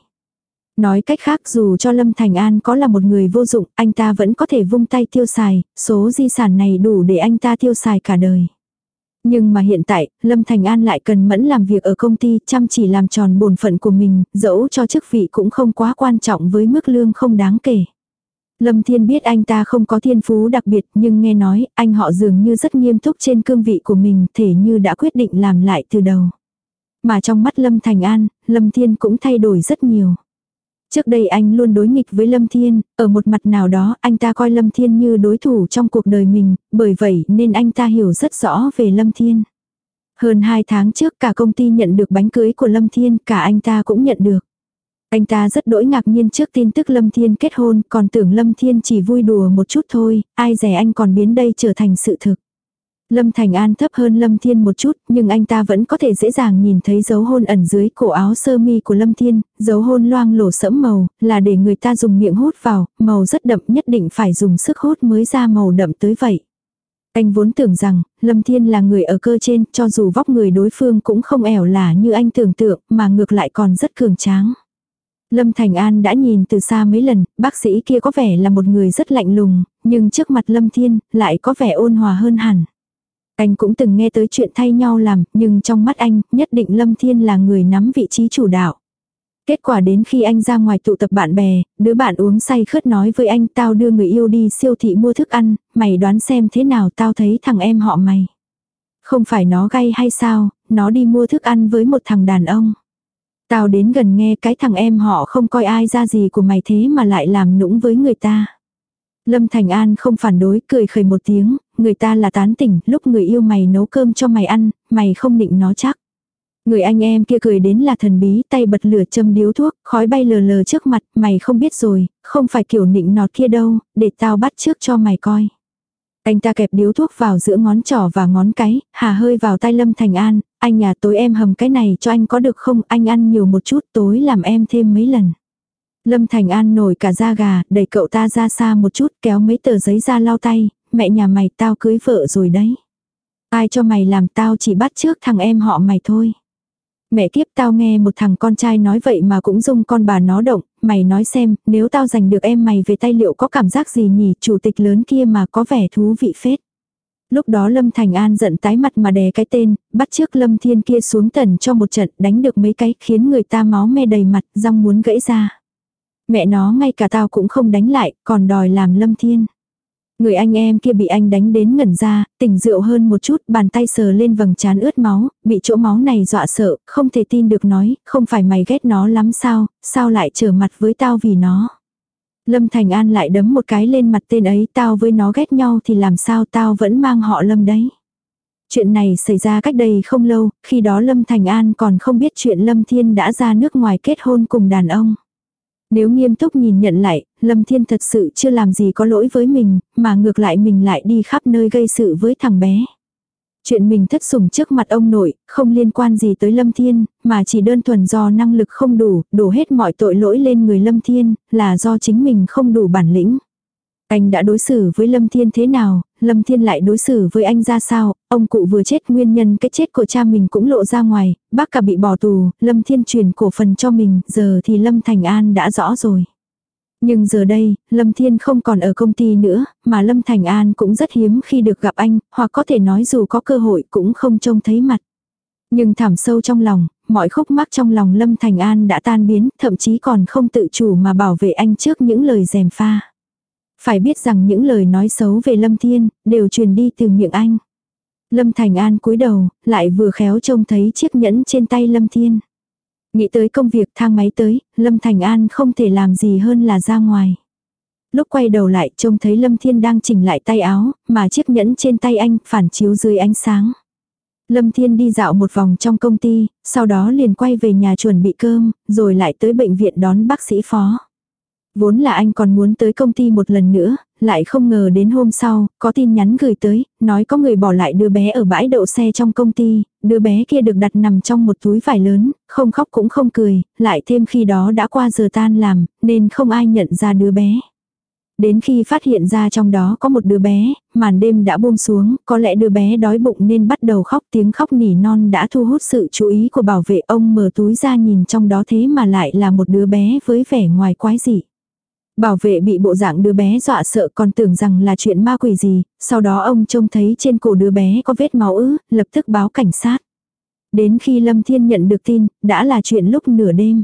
Nói cách khác dù cho Lâm Thành An có là một người vô dụng, anh ta vẫn có thể vung tay tiêu xài, số di sản này đủ để anh ta tiêu xài cả đời. Nhưng mà hiện tại, Lâm Thành An lại cần mẫn làm việc ở công ty, chăm chỉ làm tròn bổn phận của mình, dẫu cho chức vị cũng không quá quan trọng với mức lương không đáng kể. Lâm Thiên biết anh ta không có thiên phú đặc biệt nhưng nghe nói anh họ dường như rất nghiêm túc trên cương vị của mình thể như đã quyết định làm lại từ đầu. Mà trong mắt Lâm Thành An, Lâm Thiên cũng thay đổi rất nhiều. Trước đây anh luôn đối nghịch với Lâm Thiên, ở một mặt nào đó anh ta coi Lâm Thiên như đối thủ trong cuộc đời mình, bởi vậy nên anh ta hiểu rất rõ về Lâm Thiên. Hơn 2 tháng trước cả công ty nhận được bánh cưới của Lâm Thiên, cả anh ta cũng nhận được. Anh ta rất đỗi ngạc nhiên trước tin tức Lâm Thiên kết hôn, còn tưởng Lâm Thiên chỉ vui đùa một chút thôi, ai rẻ anh còn biến đây trở thành sự thực. Lâm Thành An thấp hơn Lâm Thiên một chút, nhưng anh ta vẫn có thể dễ dàng nhìn thấy dấu hôn ẩn dưới cổ áo sơ mi của Lâm Thiên, dấu hôn loang lổ sẫm màu, là để người ta dùng miệng hút vào, màu rất đậm nhất định phải dùng sức hút mới ra màu đậm tới vậy. Anh vốn tưởng rằng, Lâm Thiên là người ở cơ trên, cho dù vóc người đối phương cũng không ẻo lả như anh tưởng tượng, mà ngược lại còn rất cường tráng. Lâm Thành An đã nhìn từ xa mấy lần, bác sĩ kia có vẻ là một người rất lạnh lùng, nhưng trước mặt Lâm Thiên, lại có vẻ ôn hòa hơn hẳn. Anh cũng từng nghe tới chuyện thay nhau làm, nhưng trong mắt anh, nhất định Lâm Thiên là người nắm vị trí chủ đạo. Kết quả đến khi anh ra ngoài tụ tập bạn bè, đứa bạn uống say khớt nói với anh tao đưa người yêu đi siêu thị mua thức ăn, mày đoán xem thế nào tao thấy thằng em họ mày. Không phải nó gay hay sao, nó đi mua thức ăn với một thằng đàn ông. Tao đến gần nghe cái thằng em họ không coi ai ra gì của mày thế mà lại làm nũng với người ta. Lâm Thành An không phản đối, cười khởi một tiếng, người ta là tán tỉnh, lúc người yêu mày nấu cơm cho mày ăn, mày không định nó chắc. Người anh em kia cười đến là thần bí, tay bật lửa châm điếu thuốc, khói bay lờ lờ trước mặt, mày không biết rồi, không phải kiểu nịnh nọt kia đâu, để tao bắt trước cho mày coi. Anh ta kẹp điếu thuốc vào giữa ngón trỏ và ngón cái, hà hơi vào tay Lâm Thành An, anh nhà tối em hầm cái này cho anh có được không, anh ăn nhiều một chút tối làm em thêm mấy lần. Lâm Thành An nổi cả da gà, đẩy cậu ta ra xa một chút kéo mấy tờ giấy ra lau tay, mẹ nhà mày tao cưới vợ rồi đấy. Ai cho mày làm tao chỉ bắt trước thằng em họ mày thôi. Mẹ kiếp tao nghe một thằng con trai nói vậy mà cũng dung con bà nó động, mày nói xem, nếu tao giành được em mày về tay liệu có cảm giác gì nhỉ, chủ tịch lớn kia mà có vẻ thú vị phết. Lúc đó Lâm Thành An giận tái mặt mà đè cái tên, bắt trước Lâm Thiên kia xuống tần cho một trận đánh được mấy cái khiến người ta máu me đầy mặt, răng muốn gãy ra. Mẹ nó ngay cả tao cũng không đánh lại, còn đòi làm Lâm Thiên. Người anh em kia bị anh đánh đến ngẩn ra, tỉnh rượu hơn một chút, bàn tay sờ lên vầng trán ướt máu, bị chỗ máu này dọa sợ, không thể tin được nói, không phải mày ghét nó lắm sao, sao lại trở mặt với tao vì nó. Lâm Thành An lại đấm một cái lên mặt tên ấy, tao với nó ghét nhau thì làm sao tao vẫn mang họ Lâm đấy. Chuyện này xảy ra cách đây không lâu, khi đó Lâm Thành An còn không biết chuyện Lâm Thiên đã ra nước ngoài kết hôn cùng đàn ông. Nếu nghiêm túc nhìn nhận lại, Lâm Thiên thật sự chưa làm gì có lỗi với mình, mà ngược lại mình lại đi khắp nơi gây sự với thằng bé. Chuyện mình thất sủng trước mặt ông nội, không liên quan gì tới Lâm Thiên, mà chỉ đơn thuần do năng lực không đủ, đổ hết mọi tội lỗi lên người Lâm Thiên, là do chính mình không đủ bản lĩnh. Anh đã đối xử với Lâm Thiên thế nào, Lâm Thiên lại đối xử với anh ra sao, ông cụ vừa chết nguyên nhân cái chết của cha mình cũng lộ ra ngoài, bác cả bị bỏ tù, Lâm Thiên truyền cổ phần cho mình, giờ thì Lâm Thành An đã rõ rồi. Nhưng giờ đây, Lâm Thiên không còn ở công ty nữa, mà Lâm Thành An cũng rất hiếm khi được gặp anh, hoặc có thể nói dù có cơ hội cũng không trông thấy mặt. Nhưng thảm sâu trong lòng, mọi khúc mắc trong lòng Lâm Thành An đã tan biến, thậm chí còn không tự chủ mà bảo vệ anh trước những lời dèm pha. Phải biết rằng những lời nói xấu về Lâm Thiên, đều truyền đi từ miệng anh. Lâm Thành An cúi đầu, lại vừa khéo trông thấy chiếc nhẫn trên tay Lâm Thiên. Nghĩ tới công việc thang máy tới, Lâm Thành An không thể làm gì hơn là ra ngoài. Lúc quay đầu lại trông thấy Lâm Thiên đang chỉnh lại tay áo, mà chiếc nhẫn trên tay anh phản chiếu dưới ánh sáng. Lâm Thiên đi dạo một vòng trong công ty, sau đó liền quay về nhà chuẩn bị cơm, rồi lại tới bệnh viện đón bác sĩ phó. Vốn là anh còn muốn tới công ty một lần nữa, lại không ngờ đến hôm sau, có tin nhắn gửi tới, nói có người bỏ lại đứa bé ở bãi đậu xe trong công ty, đứa bé kia được đặt nằm trong một túi vải lớn, không khóc cũng không cười, lại thêm khi đó đã qua giờ tan làm, nên không ai nhận ra đứa bé. Đến khi phát hiện ra trong đó có một đứa bé, màn đêm đã buông xuống, có lẽ đứa bé đói bụng nên bắt đầu khóc tiếng khóc nỉ non đã thu hút sự chú ý của bảo vệ ông mở túi ra nhìn trong đó thế mà lại là một đứa bé với vẻ ngoài quái dị. Bảo vệ bị bộ dạng đứa bé dọa sợ còn tưởng rằng là chuyện ma quỷ gì, sau đó ông trông thấy trên cổ đứa bé có vết máu ứ, lập tức báo cảnh sát. Đến khi Lâm Thiên nhận được tin, đã là chuyện lúc nửa đêm.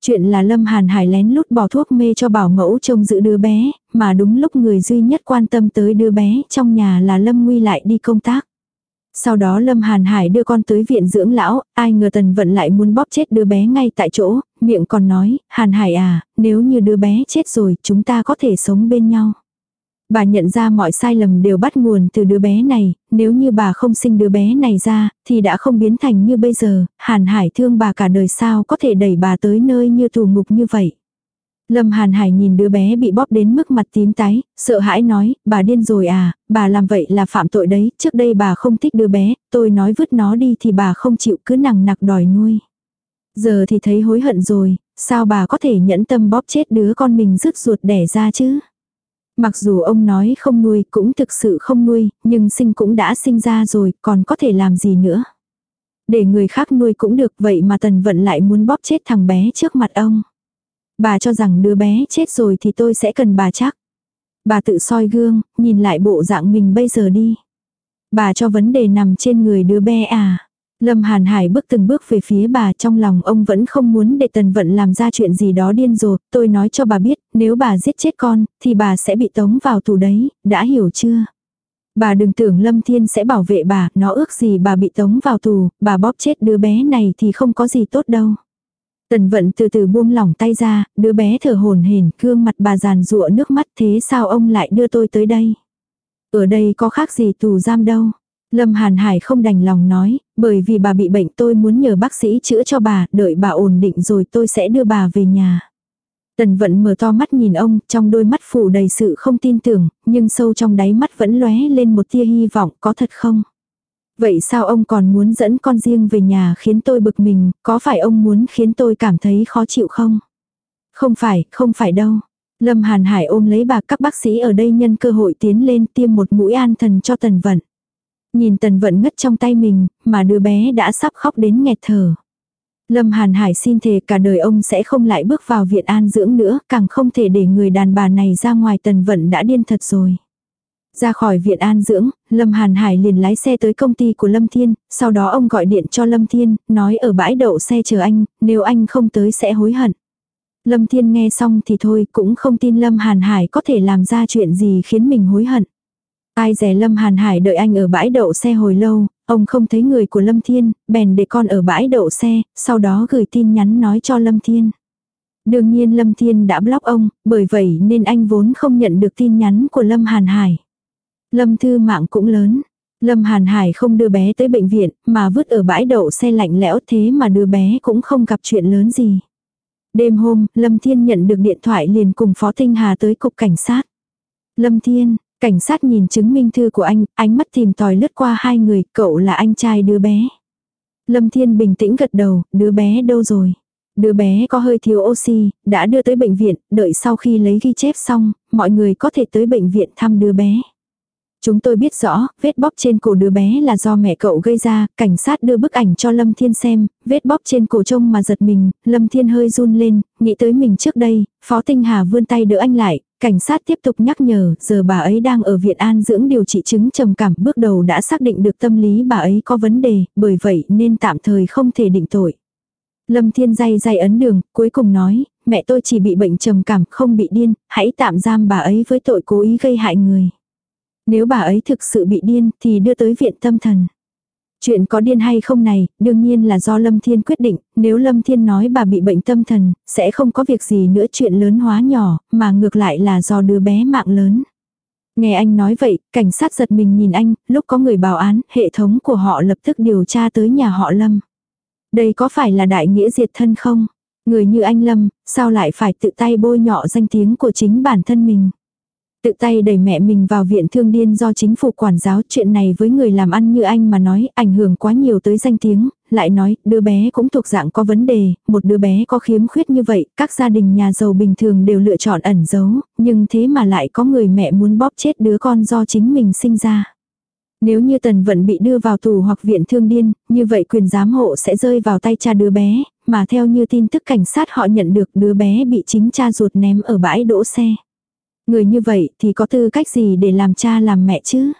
Chuyện là Lâm Hàn Hải lén lút bỏ thuốc mê cho bảo mẫu trông giữ đứa bé, mà đúng lúc người duy nhất quan tâm tới đứa bé trong nhà là Lâm Nguy lại đi công tác. Sau đó Lâm Hàn Hải đưa con tới viện dưỡng lão, ai ngờ Tần Vận lại muốn bóp chết đứa bé ngay tại chỗ, miệng còn nói, Hàn Hải à, nếu như đứa bé chết rồi, chúng ta có thể sống bên nhau. Bà nhận ra mọi sai lầm đều bắt nguồn từ đứa bé này, nếu như bà không sinh đứa bé này ra, thì đã không biến thành như bây giờ, Hàn Hải thương bà cả đời sao có thể đẩy bà tới nơi như tù ngục như vậy. Lâm Hàn Hải nhìn đứa bé bị bóp đến mức mặt tím tái, sợ hãi nói, bà điên rồi à, bà làm vậy là phạm tội đấy, trước đây bà không thích đứa bé, tôi nói vứt nó đi thì bà không chịu cứ nằng nặc đòi nuôi. Giờ thì thấy hối hận rồi, sao bà có thể nhẫn tâm bóp chết đứa con mình rứt ruột đẻ ra chứ? Mặc dù ông nói không nuôi cũng thực sự không nuôi, nhưng sinh cũng đã sinh ra rồi, còn có thể làm gì nữa? Để người khác nuôi cũng được vậy mà tần vận lại muốn bóp chết thằng bé trước mặt ông. Bà cho rằng đứa bé chết rồi thì tôi sẽ cần bà chắc. Bà tự soi gương, nhìn lại bộ dạng mình bây giờ đi. Bà cho vấn đề nằm trên người đứa bé à. Lâm Hàn Hải bước từng bước về phía bà trong lòng ông vẫn không muốn để Tần Vận làm ra chuyện gì đó điên rồ, tôi nói cho bà biết, nếu bà giết chết con, thì bà sẽ bị tống vào tù đấy, đã hiểu chưa? Bà đừng tưởng Lâm Thiên sẽ bảo vệ bà, nó ước gì bà bị tống vào tù, bà bóp chết đứa bé này thì không có gì tốt đâu. Tần vận từ từ buông lỏng tay ra, đứa bé thở hồn hển, gương mặt bà giàn rụa nước mắt thế sao ông lại đưa tôi tới đây? Ở đây có khác gì tù giam đâu. Lâm Hàn Hải không đành lòng nói, bởi vì bà bị bệnh tôi muốn nhờ bác sĩ chữa cho bà, đợi bà ổn định rồi tôi sẽ đưa bà về nhà. Tần vận mở to mắt nhìn ông, trong đôi mắt phủ đầy sự không tin tưởng, nhưng sâu trong đáy mắt vẫn lóe lên một tia hy vọng, có thật không? Vậy sao ông còn muốn dẫn con riêng về nhà khiến tôi bực mình, có phải ông muốn khiến tôi cảm thấy khó chịu không? Không phải, không phải đâu. Lâm Hàn Hải ôm lấy bà các bác sĩ ở đây nhân cơ hội tiến lên tiêm một mũi an thần cho Tần Vận. Nhìn Tần Vận ngất trong tay mình, mà đứa bé đã sắp khóc đến nghẹt thở. Lâm Hàn Hải xin thề cả đời ông sẽ không lại bước vào viện an dưỡng nữa, càng không thể để người đàn bà này ra ngoài Tần Vận đã điên thật rồi. Ra khỏi viện an dưỡng, Lâm Hàn Hải liền lái xe tới công ty của Lâm Thiên, sau đó ông gọi điện cho Lâm Thiên, nói ở bãi đậu xe chờ anh, nếu anh không tới sẽ hối hận. Lâm Thiên nghe xong thì thôi cũng không tin Lâm Hàn Hải có thể làm ra chuyện gì khiến mình hối hận. Ai dè Lâm Hàn Hải đợi anh ở bãi đậu xe hồi lâu, ông không thấy người của Lâm Thiên, bèn để con ở bãi đậu xe, sau đó gửi tin nhắn nói cho Lâm Thiên. Đương nhiên Lâm Thiên đã block ông, bởi vậy nên anh vốn không nhận được tin nhắn của Lâm Hàn Hải. Lâm Thư mạng cũng lớn. Lâm Hàn Hải không đưa bé tới bệnh viện, mà vứt ở bãi đậu xe lạnh lẽo thế mà đưa bé cũng không gặp chuyện lớn gì. Đêm hôm, Lâm Thiên nhận được điện thoại liền cùng Phó Tinh Hà tới cục cảnh sát. Lâm Thiên, cảnh sát nhìn chứng minh thư của anh, ánh mắt tìm tòi lướt qua hai người, cậu là anh trai đứa bé. Lâm Thiên bình tĩnh gật đầu, đứa bé đâu rồi? Đứa bé có hơi thiếu oxy, đã đưa tới bệnh viện, đợi sau khi lấy ghi chép xong, mọi người có thể tới bệnh viện thăm đứa bé. Chúng tôi biết rõ, vết bóp trên cổ đứa bé là do mẹ cậu gây ra, cảnh sát đưa bức ảnh cho Lâm Thiên xem, vết bóp trên cổ trông mà giật mình, Lâm Thiên hơi run lên, nghĩ tới mình trước đây, Phó Tinh Hà vươn tay đỡ anh lại, cảnh sát tiếp tục nhắc nhở, giờ bà ấy đang ở viện an dưỡng điều trị chứng trầm cảm, bước đầu đã xác định được tâm lý bà ấy có vấn đề, bởi vậy nên tạm thời không thể định tội. Lâm Thiên dây dây ấn đường, cuối cùng nói, mẹ tôi chỉ bị bệnh trầm cảm, không bị điên, hãy tạm giam bà ấy với tội cố ý gây hại người. Nếu bà ấy thực sự bị điên thì đưa tới viện tâm thần. Chuyện có điên hay không này, đương nhiên là do Lâm Thiên quyết định, nếu Lâm Thiên nói bà bị bệnh tâm thần, sẽ không có việc gì nữa chuyện lớn hóa nhỏ, mà ngược lại là do đứa bé mạng lớn. Nghe anh nói vậy, cảnh sát giật mình nhìn anh, lúc có người báo án, hệ thống của họ lập tức điều tra tới nhà họ Lâm. Đây có phải là đại nghĩa diệt thân không? Người như anh Lâm, sao lại phải tự tay bôi nhọ danh tiếng của chính bản thân mình? Tự tay đẩy mẹ mình vào viện thương điên do chính phủ quản giáo. Chuyện này với người làm ăn như anh mà nói ảnh hưởng quá nhiều tới danh tiếng, lại nói đứa bé cũng thuộc dạng có vấn đề, một đứa bé có khiếm khuyết như vậy, các gia đình nhà giàu bình thường đều lựa chọn ẩn giấu, nhưng thế mà lại có người mẹ muốn bóp chết đứa con do chính mình sinh ra. Nếu như Tần Vận bị đưa vào tù hoặc viện thương điên, như vậy quyền giám hộ sẽ rơi vào tay cha đứa bé, mà theo như tin tức cảnh sát họ nhận được đứa bé bị chính cha ruột ném ở bãi đỗ xe. Người như vậy thì có tư cách gì để làm cha làm mẹ chứ?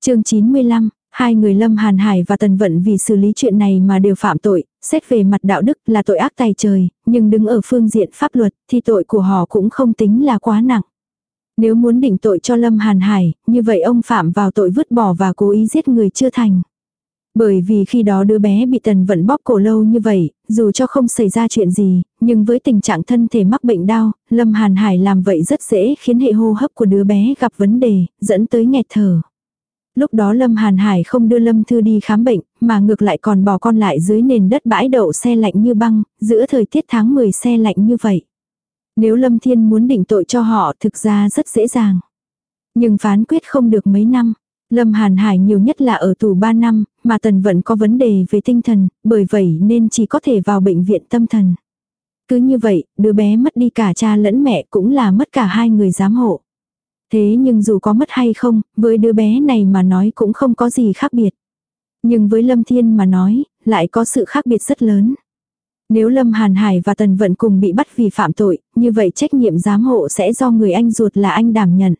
chương 95, hai người Lâm Hàn Hải và Tần Vận vì xử lý chuyện này mà đều phạm tội, xét về mặt đạo đức là tội ác tài trời, nhưng đứng ở phương diện pháp luật thì tội của họ cũng không tính là quá nặng. Nếu muốn định tội cho Lâm Hàn Hải, như vậy ông phạm vào tội vứt bỏ và cố ý giết người chưa thành. Bởi vì khi đó đứa bé bị tần vận bóp cổ lâu như vậy, dù cho không xảy ra chuyện gì, nhưng với tình trạng thân thể mắc bệnh đau, Lâm Hàn Hải làm vậy rất dễ khiến hệ hô hấp của đứa bé gặp vấn đề, dẫn tới nghẹt thở. Lúc đó Lâm Hàn Hải không đưa Lâm Thư đi khám bệnh, mà ngược lại còn bỏ con lại dưới nền đất bãi đậu xe lạnh như băng, giữa thời tiết tháng 10 xe lạnh như vậy. Nếu Lâm Thiên muốn định tội cho họ thực ra rất dễ dàng. Nhưng phán quyết không được mấy năm. Lâm Hàn Hải nhiều nhất là ở tù 3 năm, mà Tần vận có vấn đề về tinh thần, bởi vậy nên chỉ có thể vào bệnh viện tâm thần. Cứ như vậy, đứa bé mất đi cả cha lẫn mẹ cũng là mất cả hai người giám hộ. Thế nhưng dù có mất hay không, với đứa bé này mà nói cũng không có gì khác biệt. Nhưng với Lâm Thiên mà nói, lại có sự khác biệt rất lớn. Nếu Lâm Hàn Hải và Tần Vận cùng bị bắt vì phạm tội, như vậy trách nhiệm giám hộ sẽ do người anh ruột là anh đảm nhận.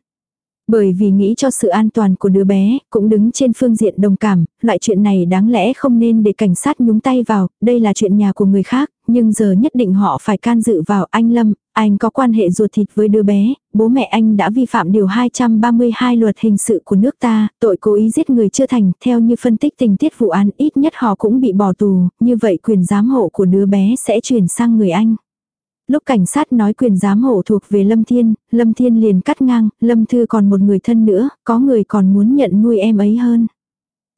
Bởi vì nghĩ cho sự an toàn của đứa bé, cũng đứng trên phương diện đồng cảm, loại chuyện này đáng lẽ không nên để cảnh sát nhúng tay vào, đây là chuyện nhà của người khác, nhưng giờ nhất định họ phải can dự vào anh Lâm, anh có quan hệ ruột thịt với đứa bé, bố mẹ anh đã vi phạm điều 232 luật hình sự của nước ta, tội cố ý giết người chưa thành, theo như phân tích tình tiết vụ án ít nhất họ cũng bị bỏ tù, như vậy quyền giám hộ của đứa bé sẽ chuyển sang người anh. Lúc cảnh sát nói quyền giám hộ thuộc về Lâm Thiên, Lâm Thiên liền cắt ngang, Lâm Thư còn một người thân nữa, có người còn muốn nhận nuôi em ấy hơn.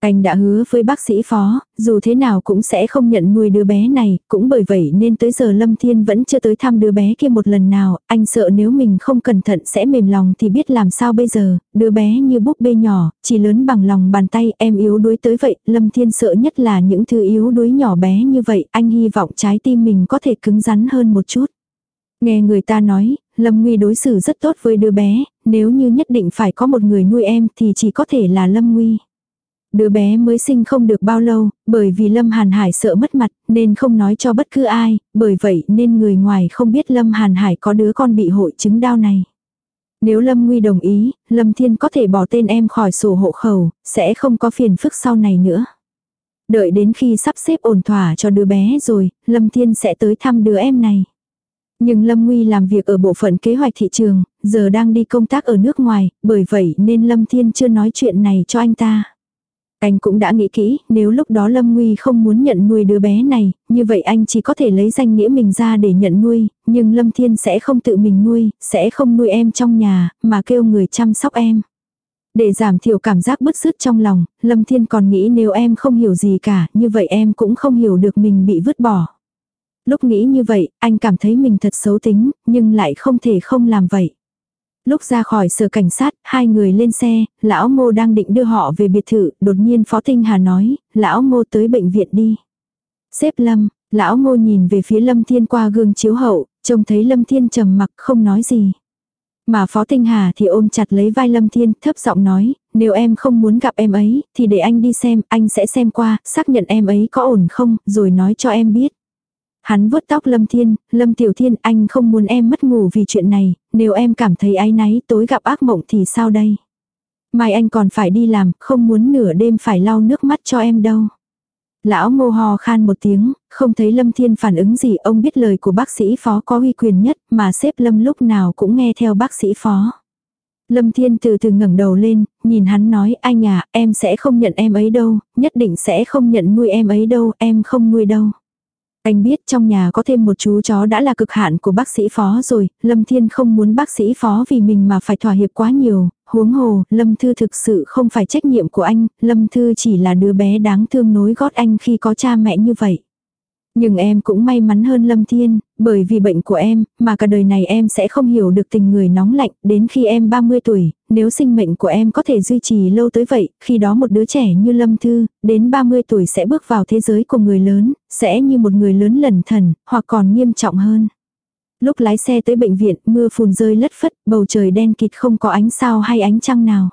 Anh đã hứa với bác sĩ phó, dù thế nào cũng sẽ không nhận nuôi đứa bé này, cũng bởi vậy nên tới giờ Lâm Thiên vẫn chưa tới thăm đứa bé kia một lần nào, anh sợ nếu mình không cẩn thận sẽ mềm lòng thì biết làm sao bây giờ, đứa bé như búp bê nhỏ, chỉ lớn bằng lòng bàn tay, em yếu đuối tới vậy, Lâm Thiên sợ nhất là những thứ yếu đuối nhỏ bé như vậy, anh hy vọng trái tim mình có thể cứng rắn hơn một chút. Nghe người ta nói, Lâm Nguy đối xử rất tốt với đứa bé, nếu như nhất định phải có một người nuôi em thì chỉ có thể là Lâm Nguy. Đứa bé mới sinh không được bao lâu, bởi vì Lâm Hàn Hải sợ mất mặt, nên không nói cho bất cứ ai, bởi vậy nên người ngoài không biết Lâm Hàn Hải có đứa con bị hội chứng đau này. Nếu Lâm Nguy đồng ý, Lâm Thiên có thể bỏ tên em khỏi sổ hộ khẩu, sẽ không có phiền phức sau này nữa. Đợi đến khi sắp xếp ổn thỏa cho đứa bé rồi, Lâm Thiên sẽ tới thăm đứa em này. Nhưng Lâm Nguy làm việc ở bộ phận kế hoạch thị trường, giờ đang đi công tác ở nước ngoài, bởi vậy nên Lâm Thiên chưa nói chuyện này cho anh ta. Anh cũng đã nghĩ kỹ, nếu lúc đó Lâm Nguy không muốn nhận nuôi đứa bé này, như vậy anh chỉ có thể lấy danh nghĩa mình ra để nhận nuôi, nhưng Lâm Thiên sẽ không tự mình nuôi, sẽ không nuôi em trong nhà, mà kêu người chăm sóc em. Để giảm thiểu cảm giác bứt rứt trong lòng, Lâm Thiên còn nghĩ nếu em không hiểu gì cả, như vậy em cũng không hiểu được mình bị vứt bỏ. Lúc nghĩ như vậy, anh cảm thấy mình thật xấu tính, nhưng lại không thể không làm vậy. Lúc ra khỏi sở cảnh sát, hai người lên xe, lão ngô đang định đưa họ về biệt thự, đột nhiên Phó Tinh Hà nói, lão ngô tới bệnh viện đi. Xếp Lâm, lão ngô nhìn về phía Lâm Thiên qua gương chiếu hậu, trông thấy Lâm Thiên trầm mặc không nói gì. Mà Phó Tinh Hà thì ôm chặt lấy vai Lâm Thiên, thấp giọng nói, nếu em không muốn gặp em ấy, thì để anh đi xem, anh sẽ xem qua, xác nhận em ấy có ổn không, rồi nói cho em biết. Hắn vuốt tóc Lâm Thiên, Lâm Tiểu Thiên anh không muốn em mất ngủ vì chuyện này, nếu em cảm thấy áy náy tối gặp ác mộng thì sao đây? Mai anh còn phải đi làm, không muốn nửa đêm phải lau nước mắt cho em đâu. Lão ngô hò khan một tiếng, không thấy Lâm Thiên phản ứng gì, ông biết lời của bác sĩ phó có uy quyền nhất, mà xếp Lâm lúc nào cũng nghe theo bác sĩ phó. Lâm Thiên từ từ ngẩng đầu lên, nhìn hắn nói anh à, em sẽ không nhận em ấy đâu, nhất định sẽ không nhận nuôi em ấy đâu, em không nuôi đâu. Anh biết trong nhà có thêm một chú chó đã là cực hạn của bác sĩ phó rồi, Lâm Thiên không muốn bác sĩ phó vì mình mà phải thỏa hiệp quá nhiều, huống hồ, Lâm Thư thực sự không phải trách nhiệm của anh, Lâm Thư chỉ là đứa bé đáng thương nối gót anh khi có cha mẹ như vậy. Nhưng em cũng may mắn hơn Lâm Thiên, bởi vì bệnh của em, mà cả đời này em sẽ không hiểu được tình người nóng lạnh, đến khi em 30 tuổi, nếu sinh mệnh của em có thể duy trì lâu tới vậy, khi đó một đứa trẻ như Lâm Thư, đến 30 tuổi sẽ bước vào thế giới của người lớn, sẽ như một người lớn lẩn thần, hoặc còn nghiêm trọng hơn. Lúc lái xe tới bệnh viện, mưa phùn rơi lất phất, bầu trời đen kịt không có ánh sao hay ánh trăng nào.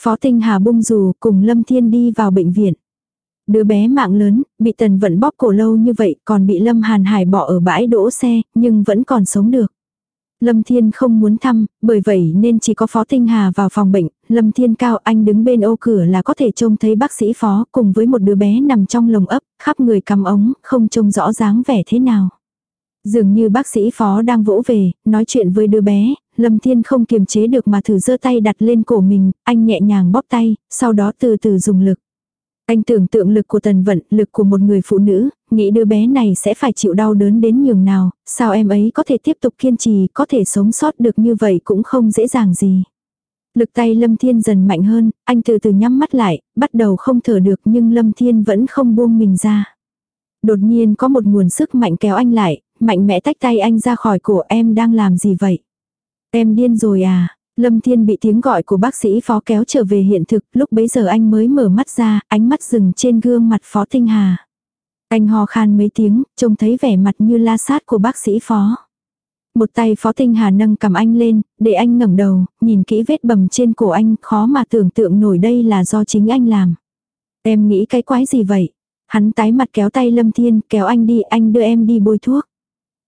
Phó Tinh Hà bung dù cùng Lâm Thiên đi vào bệnh viện. Đứa bé mạng lớn, bị tần vận bóp cổ lâu như vậy, còn bị Lâm Hàn Hải bỏ ở bãi đỗ xe, nhưng vẫn còn sống được. Lâm Thiên không muốn thăm, bởi vậy nên chỉ có Phó Tinh Hà vào phòng bệnh, Lâm Thiên cao anh đứng bên ô cửa là có thể trông thấy bác sĩ Phó cùng với một đứa bé nằm trong lồng ấp, khắp người cắm ống, không trông rõ dáng vẻ thế nào. Dường như bác sĩ Phó đang vỗ về, nói chuyện với đứa bé, Lâm Thiên không kiềm chế được mà thử giơ tay đặt lên cổ mình, anh nhẹ nhàng bóp tay, sau đó từ từ dùng lực. Anh tưởng tượng lực của tần vận, lực của một người phụ nữ, nghĩ đứa bé này sẽ phải chịu đau đớn đến nhường nào, sao em ấy có thể tiếp tục kiên trì, có thể sống sót được như vậy cũng không dễ dàng gì. Lực tay Lâm Thiên dần mạnh hơn, anh từ từ nhắm mắt lại, bắt đầu không thở được nhưng Lâm Thiên vẫn không buông mình ra. Đột nhiên có một nguồn sức mạnh kéo anh lại, mạnh mẽ tách tay anh ra khỏi cổ em đang làm gì vậy? Em điên rồi à? Lâm Thiên bị tiếng gọi của bác sĩ phó kéo trở về hiện thực, lúc bấy giờ anh mới mở mắt ra, ánh mắt dừng trên gương mặt phó tinh hà. Anh ho khan mấy tiếng, trông thấy vẻ mặt như la sát của bác sĩ phó. Một tay phó tinh hà nâng cầm anh lên, để anh ngẩng đầu, nhìn kỹ vết bầm trên cổ anh, khó mà tưởng tượng nổi đây là do chính anh làm. Em nghĩ cái quái gì vậy? Hắn tái mặt kéo tay Lâm Thiên, kéo anh đi, anh đưa em đi bôi thuốc.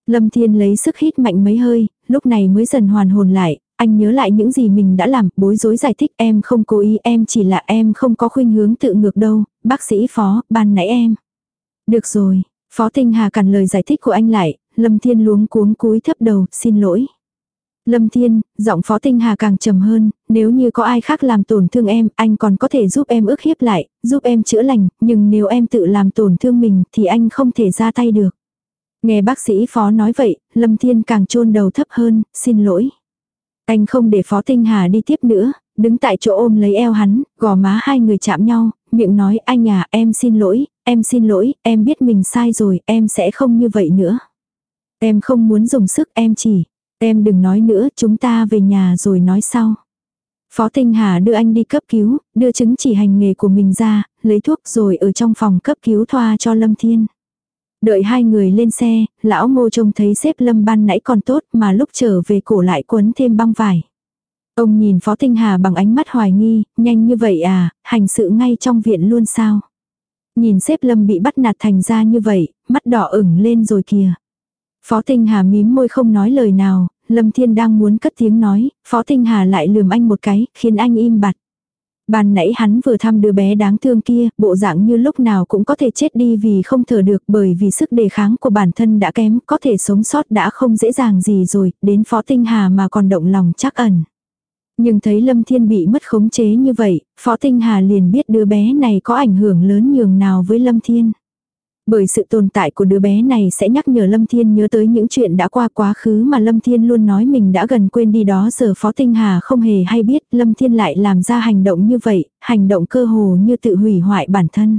Lâm Thiên lấy sức hít mạnh mấy hơi, lúc này mới dần hoàn hồn lại, anh nhớ lại những gì mình đã làm, bối rối giải thích em không cố ý, em chỉ là em không có khuynh hướng tự ngược đâu, bác sĩ phó, ban nãy em. Được rồi, phó tinh hà cản lời giải thích của anh lại, Lâm Thiên luống cuống cúi thấp đầu, xin lỗi. Lâm Thiên, giọng phó tinh hà càng trầm hơn, nếu như có ai khác làm tổn thương em, anh còn có thể giúp em ước hiếp lại, giúp em chữa lành, nhưng nếu em tự làm tổn thương mình thì anh không thể ra tay được. Nghe bác sĩ phó nói vậy, Lâm Thiên càng chôn đầu thấp hơn, xin lỗi. Anh không để Phó Tinh Hà đi tiếp nữa, đứng tại chỗ ôm lấy eo hắn, gò má hai người chạm nhau, miệng nói anh à em xin lỗi, em xin lỗi, em biết mình sai rồi, em sẽ không như vậy nữa. Em không muốn dùng sức em chỉ, em đừng nói nữa, chúng ta về nhà rồi nói sau. Phó Tinh Hà đưa anh đi cấp cứu, đưa chứng chỉ hành nghề của mình ra, lấy thuốc rồi ở trong phòng cấp cứu thoa cho Lâm Thiên. Đợi hai người lên xe, lão ngô trông thấy xếp lâm ban nãy còn tốt mà lúc trở về cổ lại quấn thêm băng vải. Ông nhìn Phó Tinh Hà bằng ánh mắt hoài nghi, nhanh như vậy à, hành sự ngay trong viện luôn sao. Nhìn xếp lâm bị bắt nạt thành ra như vậy, mắt đỏ ửng lên rồi kìa. Phó Tinh Hà mím môi không nói lời nào, Lâm Thiên đang muốn cất tiếng nói, Phó Tinh Hà lại lườm anh một cái, khiến anh im bặt. Ban nãy hắn vừa thăm đứa bé đáng thương kia, bộ dạng như lúc nào cũng có thể chết đi vì không thở được bởi vì sức đề kháng của bản thân đã kém, có thể sống sót đã không dễ dàng gì rồi, đến Phó Tinh Hà mà còn động lòng chắc ẩn. Nhưng thấy Lâm Thiên bị mất khống chế như vậy, Phó Tinh Hà liền biết đứa bé này có ảnh hưởng lớn nhường nào với Lâm Thiên. Bởi sự tồn tại của đứa bé này sẽ nhắc nhở Lâm Thiên nhớ tới những chuyện đã qua quá khứ mà Lâm Thiên luôn nói mình đã gần quên đi đó giờ Phó Tinh Hà không hề hay biết Lâm Thiên lại làm ra hành động như vậy, hành động cơ hồ như tự hủy hoại bản thân.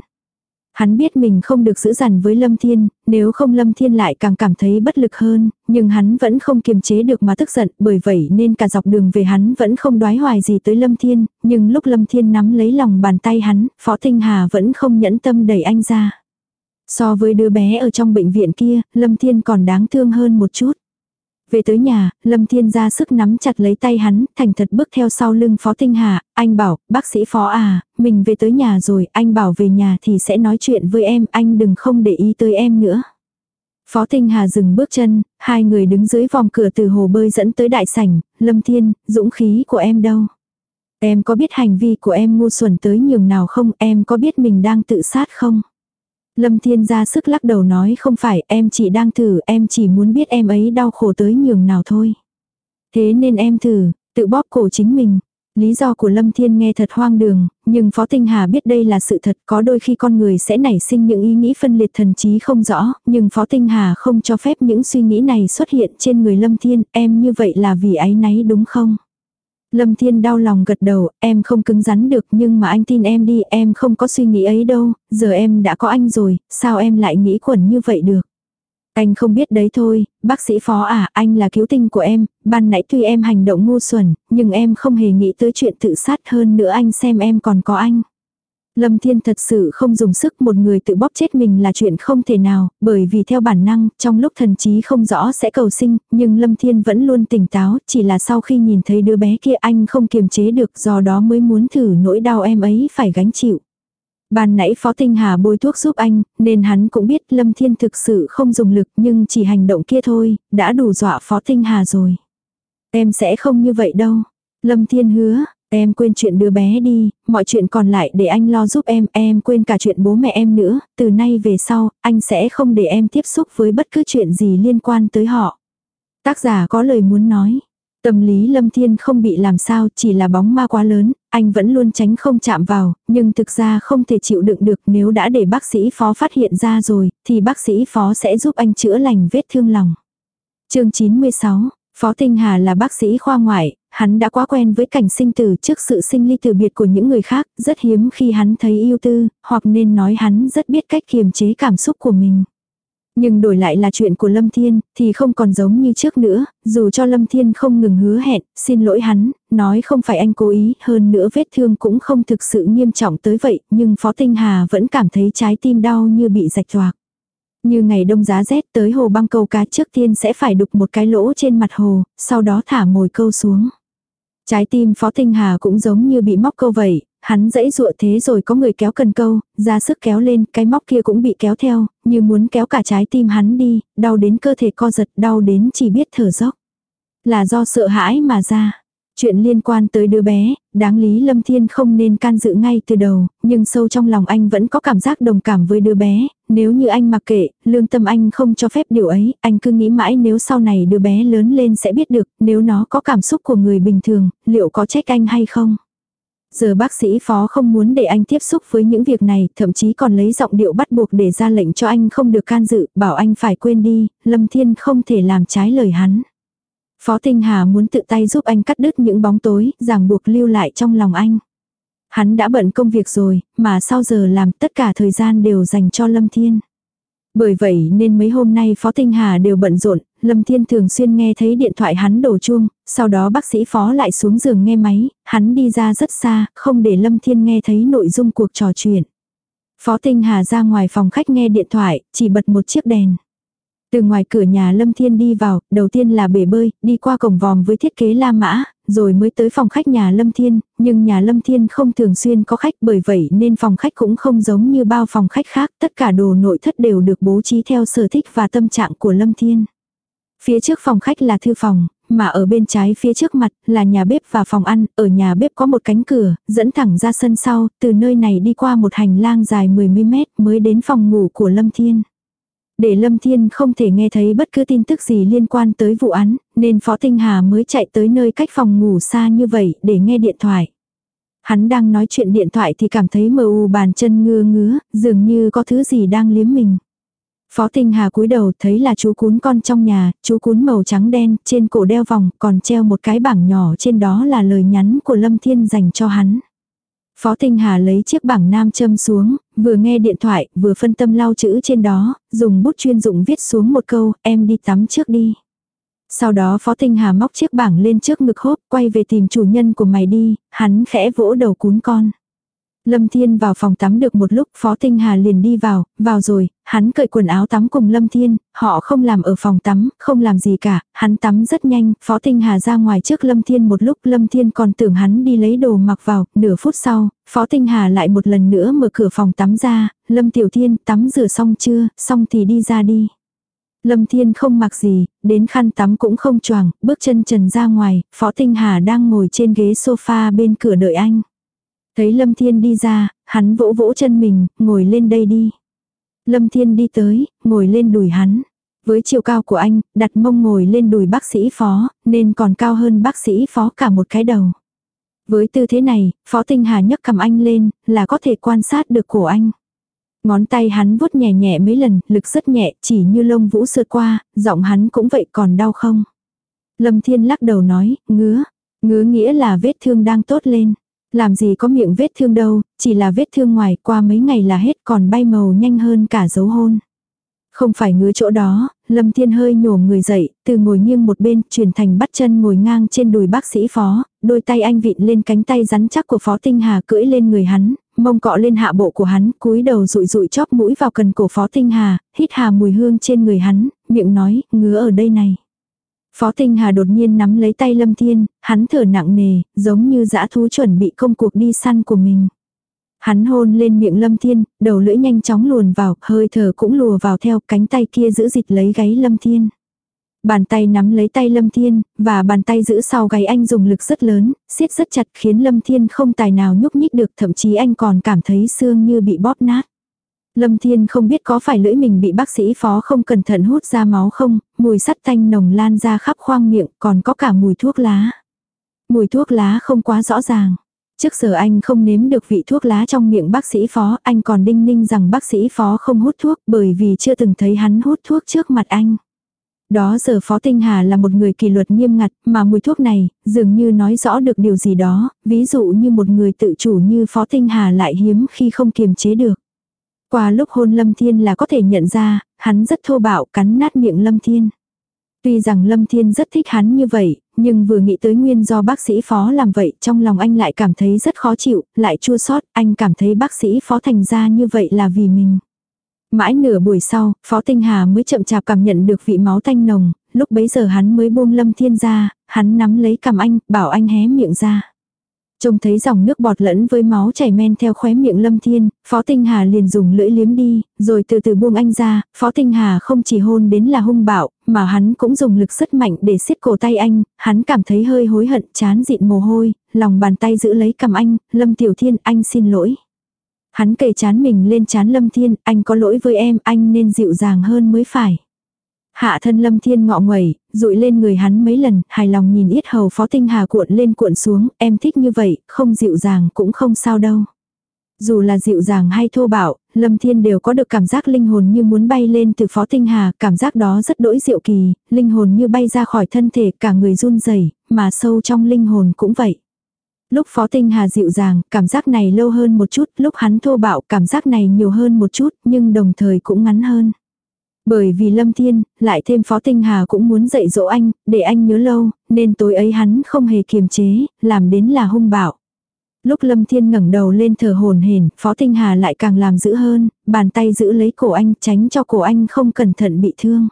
Hắn biết mình không được giữ dằn với Lâm Thiên, nếu không Lâm Thiên lại càng cảm thấy bất lực hơn, nhưng hắn vẫn không kiềm chế được mà tức giận, bởi vậy nên cả dọc đường về hắn vẫn không đoái hoài gì tới Lâm Thiên, nhưng lúc Lâm Thiên nắm lấy lòng bàn tay hắn, Phó Tinh Hà vẫn không nhẫn tâm đẩy anh ra. So với đứa bé ở trong bệnh viện kia, Lâm Thiên còn đáng thương hơn một chút. Về tới nhà, Lâm Thiên ra sức nắm chặt lấy tay hắn, thành thật bước theo sau lưng Phó Tinh Hà, anh bảo, bác sĩ Phó à, mình về tới nhà rồi, anh bảo về nhà thì sẽ nói chuyện với em, anh đừng không để ý tới em nữa. Phó Tinh Hà dừng bước chân, hai người đứng dưới vòng cửa từ hồ bơi dẫn tới đại sảnh, Lâm Thiên, dũng khí của em đâu? Em có biết hành vi của em ngu xuẩn tới nhường nào không? Em có biết mình đang tự sát không? Lâm Thiên ra sức lắc đầu nói không phải em chỉ đang thử em chỉ muốn biết em ấy đau khổ tới nhường nào thôi. Thế nên em thử, tự bóp cổ chính mình. Lý do của Lâm Thiên nghe thật hoang đường, nhưng Phó Tinh Hà biết đây là sự thật có đôi khi con người sẽ nảy sinh những ý nghĩ phân liệt thần trí không rõ, nhưng Phó Tinh Hà không cho phép những suy nghĩ này xuất hiện trên người Lâm Thiên, em như vậy là vì ái náy đúng không? Lâm Thiên đau lòng gật đầu, em không cứng rắn được nhưng mà anh tin em đi, em không có suy nghĩ ấy đâu, giờ em đã có anh rồi, sao em lại nghĩ quẩn như vậy được. Anh không biết đấy thôi, bác sĩ phó à, anh là cứu tinh của em, ban nãy tuy em hành động ngu xuẩn, nhưng em không hề nghĩ tới chuyện tự sát hơn nữa anh xem em còn có anh. Lâm Thiên thật sự không dùng sức một người tự bóp chết mình là chuyện không thể nào, bởi vì theo bản năng, trong lúc thần trí không rõ sẽ cầu sinh, nhưng Lâm Thiên vẫn luôn tỉnh táo, chỉ là sau khi nhìn thấy đứa bé kia anh không kiềm chế được do đó mới muốn thử nỗi đau em ấy phải gánh chịu. Ban nãy Phó Tinh Hà bôi thuốc giúp anh, nên hắn cũng biết Lâm Thiên thực sự không dùng lực nhưng chỉ hành động kia thôi, đã đủ dọa Phó Tinh Hà rồi. Em sẽ không như vậy đâu. Lâm Thiên hứa, Em quên chuyện đứa bé đi, mọi chuyện còn lại để anh lo giúp em, em quên cả chuyện bố mẹ em nữa, từ nay về sau, anh sẽ không để em tiếp xúc với bất cứ chuyện gì liên quan tới họ. Tác giả có lời muốn nói. Tâm lý Lâm Thiên không bị làm sao, chỉ là bóng ma quá lớn, anh vẫn luôn tránh không chạm vào, nhưng thực ra không thể chịu đựng được nếu đã để bác sĩ phó phát hiện ra rồi, thì bác sĩ phó sẽ giúp anh chữa lành vết thương lòng. chương 96, Phó Tinh Hà là bác sĩ khoa ngoại, hắn đã quá quen với cảnh sinh tử trước sự sinh ly từ biệt của những người khác, rất hiếm khi hắn thấy yêu tư, hoặc nên nói hắn rất biết cách kiềm chế cảm xúc của mình. Nhưng đổi lại là chuyện của Lâm Thiên, thì không còn giống như trước nữa, dù cho Lâm Thiên không ngừng hứa hẹn, xin lỗi hắn, nói không phải anh cố ý, hơn nữa vết thương cũng không thực sự nghiêm trọng tới vậy, nhưng Phó Tinh Hà vẫn cảm thấy trái tim đau như bị rạch toạc. Như ngày đông giá rét tới hồ băng câu cá trước tiên sẽ phải đục một cái lỗ trên mặt hồ, sau đó thả mồi câu xuống. Trái tim Phó Tinh Hà cũng giống như bị móc câu vậy, hắn dãy dụa thế rồi có người kéo cần câu, ra sức kéo lên, cái móc kia cũng bị kéo theo, như muốn kéo cả trái tim hắn đi, đau đến cơ thể co giật, đau đến chỉ biết thở dốc. Là do sợ hãi mà ra. Chuyện liên quan tới đứa bé, đáng lý Lâm Thiên không nên can dự ngay từ đầu, nhưng sâu trong lòng anh vẫn có cảm giác đồng cảm với đứa bé, nếu như anh mặc kệ, lương tâm anh không cho phép điều ấy, anh cứ nghĩ mãi nếu sau này đứa bé lớn lên sẽ biết được, nếu nó có cảm xúc của người bình thường, liệu có trách anh hay không. Giờ bác sĩ phó không muốn để anh tiếp xúc với những việc này, thậm chí còn lấy giọng điệu bắt buộc để ra lệnh cho anh không được can dự, bảo anh phải quên đi, Lâm Thiên không thể làm trái lời hắn. Phó Tinh Hà muốn tự tay giúp anh cắt đứt những bóng tối, ràng buộc lưu lại trong lòng anh. Hắn đã bận công việc rồi, mà sau giờ làm tất cả thời gian đều dành cho Lâm Thiên. Bởi vậy nên mấy hôm nay Phó Tinh Hà đều bận rộn, Lâm Thiên thường xuyên nghe thấy điện thoại hắn đổ chuông, sau đó bác sĩ Phó lại xuống giường nghe máy, hắn đi ra rất xa, không để Lâm Thiên nghe thấy nội dung cuộc trò chuyện. Phó Tinh Hà ra ngoài phòng khách nghe điện thoại, chỉ bật một chiếc đèn. Từ ngoài cửa nhà Lâm Thiên đi vào, đầu tiên là bể bơi, đi qua cổng vòm với thiết kế La Mã, rồi mới tới phòng khách nhà Lâm Thiên, nhưng nhà Lâm Thiên không thường xuyên có khách bởi vậy nên phòng khách cũng không giống như bao phòng khách khác, tất cả đồ nội thất đều được bố trí theo sở thích và tâm trạng của Lâm Thiên. Phía trước phòng khách là thư phòng, mà ở bên trái phía trước mặt là nhà bếp và phòng ăn, ở nhà bếp có một cánh cửa, dẫn thẳng ra sân sau, từ nơi này đi qua một hành lang dài 10 mét mới đến phòng ngủ của Lâm Thiên. Để Lâm Thiên không thể nghe thấy bất cứ tin tức gì liên quan tới vụ án, nên Phó Tinh Hà mới chạy tới nơi cách phòng ngủ xa như vậy để nghe điện thoại. Hắn đang nói chuyện điện thoại thì cảm thấy mờ u bàn chân ngơ ngứa, dường như có thứ gì đang liếm mình. Phó Tinh Hà cúi đầu thấy là chú cún con trong nhà, chú cún màu trắng đen, trên cổ đeo vòng, còn treo một cái bảng nhỏ trên đó là lời nhắn của Lâm Thiên dành cho hắn. Phó Tinh Hà lấy chiếc bảng nam châm xuống, vừa nghe điện thoại, vừa phân tâm lau chữ trên đó, dùng bút chuyên dụng viết xuống một câu, em đi tắm trước đi. Sau đó Phó Tinh Hà móc chiếc bảng lên trước ngực hốp, quay về tìm chủ nhân của mày đi, hắn khẽ vỗ đầu cún con. Lâm Thiên vào phòng tắm được một lúc, Phó Tinh Hà liền đi vào, vào rồi, hắn cởi quần áo tắm cùng Lâm Thiên, họ không làm ở phòng tắm, không làm gì cả, hắn tắm rất nhanh, Phó Tinh Hà ra ngoài trước Lâm Thiên một lúc, Lâm Thiên còn tưởng hắn đi lấy đồ mặc vào, nửa phút sau, Phó Tinh Hà lại một lần nữa mở cửa phòng tắm ra, Lâm Tiểu Thiên tắm rửa xong chưa, xong thì đi ra đi. Lâm Thiên không mặc gì, đến khăn tắm cũng không choàng, bước chân trần ra ngoài, Phó Tinh Hà đang ngồi trên ghế sofa bên cửa đợi anh. Thấy Lâm Thiên đi ra, hắn vỗ vỗ chân mình, ngồi lên đây đi. Lâm Thiên đi tới, ngồi lên đùi hắn. Với chiều cao của anh, đặt mông ngồi lên đùi bác sĩ phó, nên còn cao hơn bác sĩ phó cả một cái đầu. Với tư thế này, Phó Tinh Hà nhấc cầm anh lên, là có thể quan sát được cổ anh. Ngón tay hắn vuốt nhẹ nhẹ mấy lần, lực rất nhẹ, chỉ như lông vũ sượt qua, giọng hắn cũng vậy còn đau không? Lâm Thiên lắc đầu nói, ngứa. Ngứa nghĩa là vết thương đang tốt lên. Làm gì có miệng vết thương đâu, chỉ là vết thương ngoài qua mấy ngày là hết còn bay màu nhanh hơn cả dấu hôn. Không phải ngứa chỗ đó, Lâm Thiên hơi nhổ người dậy, từ ngồi nghiêng một bên, chuyển thành bắt chân ngồi ngang trên đùi bác sĩ phó, đôi tay anh vịn lên cánh tay rắn chắc của phó tinh hà cưỡi lên người hắn, mông cọ lên hạ bộ của hắn, cúi đầu rụi rụi chóp mũi vào cần cổ phó tinh hà, hít hà mùi hương trên người hắn, miệng nói, ngứa ở đây này. Phó Tinh Hà đột nhiên nắm lấy tay Lâm Thiên, hắn thở nặng nề, giống như dã thú chuẩn bị công cuộc đi săn của mình. Hắn hôn lên miệng Lâm Thiên, đầu lưỡi nhanh chóng luồn vào, hơi thở cũng lùa vào theo cánh tay kia giữ dịch lấy gáy Lâm Thiên. Bàn tay nắm lấy tay Lâm Thiên, và bàn tay giữ sau gáy anh dùng lực rất lớn, siết rất chặt khiến Lâm Thiên không tài nào nhúc nhích được thậm chí anh còn cảm thấy xương như bị bóp nát. Lâm Thiên không biết có phải lưỡi mình bị bác sĩ phó không cẩn thận hút ra máu không, mùi sắt tanh nồng lan ra khắp khoang miệng, còn có cả mùi thuốc lá. Mùi thuốc lá không quá rõ ràng. Trước giờ anh không nếm được vị thuốc lá trong miệng bác sĩ phó, anh còn đinh ninh rằng bác sĩ phó không hút thuốc bởi vì chưa từng thấy hắn hút thuốc trước mặt anh. Đó giờ Phó Tinh Hà là một người kỷ luật nghiêm ngặt, mà mùi thuốc này, dường như nói rõ được điều gì đó, ví dụ như một người tự chủ như Phó Tinh Hà lại hiếm khi không kiềm chế được. Qua lúc hôn Lâm Thiên là có thể nhận ra, hắn rất thô bạo cắn nát miệng Lâm Thiên. Tuy rằng Lâm Thiên rất thích hắn như vậy, nhưng vừa nghĩ tới nguyên do bác sĩ phó làm vậy trong lòng anh lại cảm thấy rất khó chịu, lại chua sót, anh cảm thấy bác sĩ phó thành ra như vậy là vì mình. Mãi nửa buổi sau, Phó Tinh Hà mới chậm chạp cảm nhận được vị máu tanh nồng, lúc bấy giờ hắn mới buông Lâm Thiên ra, hắn nắm lấy cầm anh, bảo anh hé miệng ra. Trông thấy dòng nước bọt lẫn với máu chảy men theo khóe miệng Lâm Thiên, Phó Tinh Hà liền dùng lưỡi liếm đi, rồi từ từ buông anh ra, Phó Tinh Hà không chỉ hôn đến là hung bạo, mà hắn cũng dùng lực rất mạnh để siết cổ tay anh, hắn cảm thấy hơi hối hận, chán dịn mồ hôi, lòng bàn tay giữ lấy cầm anh, Lâm Tiểu Thiên, anh xin lỗi. Hắn kề chán mình lên chán Lâm Thiên, anh có lỗi với em, anh nên dịu dàng hơn mới phải. Hạ thân lâm thiên ngọ nguẩy, rụi lên người hắn mấy lần, hài lòng nhìn yết hầu phó tinh hà cuộn lên cuộn xuống, em thích như vậy, không dịu dàng cũng không sao đâu. Dù là dịu dàng hay thô bạo, Lâm Thiên đều có được cảm giác linh hồn như muốn bay lên từ Phó Tinh Hà, cảm giác đó rất đỗi diệu kỳ, linh hồn như bay ra khỏi thân thể, cả người run rẩy, mà sâu trong linh hồn cũng vậy. Lúc Phó Tinh Hà dịu dàng, cảm giác này lâu hơn một chút, lúc hắn thô bạo, cảm giác này nhiều hơn một chút, nhưng đồng thời cũng ngắn hơn. Bởi vì Lâm Thiên, lại thêm Phó Tinh Hà cũng muốn dạy dỗ anh, để anh nhớ lâu, nên tối ấy hắn không hề kiềm chế, làm đến là hung bạo. Lúc Lâm Thiên ngẩng đầu lên thở hồn hển, Phó Tinh Hà lại càng làm dữ hơn, bàn tay giữ lấy cổ anh, tránh cho cổ anh không cẩn thận bị thương.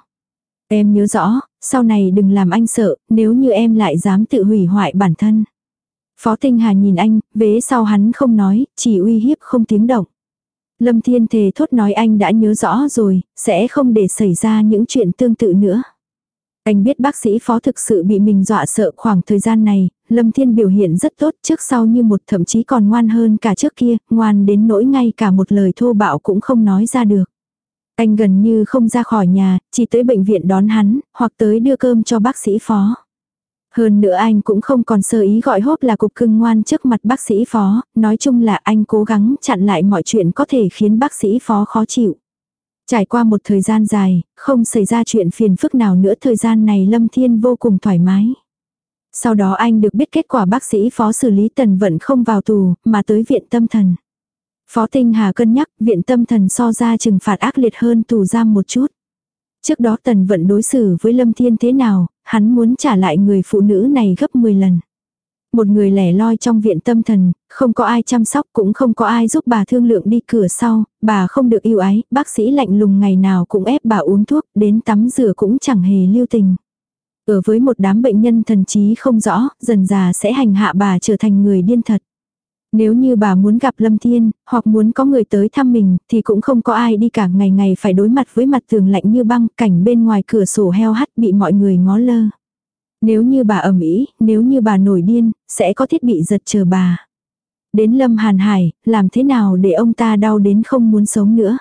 Em nhớ rõ, sau này đừng làm anh sợ, nếu như em lại dám tự hủy hoại bản thân. Phó Tinh Hà nhìn anh, vế sau hắn không nói, chỉ uy hiếp không tiếng động. Lâm Thiên thề thốt nói anh đã nhớ rõ rồi, sẽ không để xảy ra những chuyện tương tự nữa. Anh biết bác sĩ phó thực sự bị mình dọa sợ khoảng thời gian này, Lâm Thiên biểu hiện rất tốt trước sau như một thậm chí còn ngoan hơn cả trước kia, ngoan đến nỗi ngay cả một lời thô bạo cũng không nói ra được. Anh gần như không ra khỏi nhà, chỉ tới bệnh viện đón hắn, hoặc tới đưa cơm cho bác sĩ phó. Hơn nữa anh cũng không còn sơ ý gọi hốp là cục cưng ngoan trước mặt bác sĩ phó, nói chung là anh cố gắng chặn lại mọi chuyện có thể khiến bác sĩ phó khó chịu. Trải qua một thời gian dài, không xảy ra chuyện phiền phức nào nữa thời gian này Lâm Thiên vô cùng thoải mái. Sau đó anh được biết kết quả bác sĩ phó xử lý tần vận không vào tù, mà tới viện tâm thần. Phó Tinh Hà cân nhắc viện tâm thần so ra trừng phạt ác liệt hơn tù giam một chút. Trước đó tần vận đối xử với Lâm Thiên thế nào, hắn muốn trả lại người phụ nữ này gấp 10 lần. Một người lẻ loi trong viện tâm thần, không có ai chăm sóc cũng không có ai giúp bà thương lượng đi cửa sau, bà không được yêu ái, bác sĩ lạnh lùng ngày nào cũng ép bà uống thuốc, đến tắm rửa cũng chẳng hề lưu tình. Ở với một đám bệnh nhân thần trí không rõ, dần già sẽ hành hạ bà trở thành người điên thật. Nếu như bà muốn gặp Lâm Thiên, hoặc muốn có người tới thăm mình, thì cũng không có ai đi cả ngày ngày phải đối mặt với mặt tường lạnh như băng, cảnh bên ngoài cửa sổ heo hắt bị mọi người ngó lơ. Nếu như bà ẩm ý, nếu như bà nổi điên, sẽ có thiết bị giật chờ bà. Đến Lâm Hàn Hải, làm thế nào để ông ta đau đến không muốn sống nữa.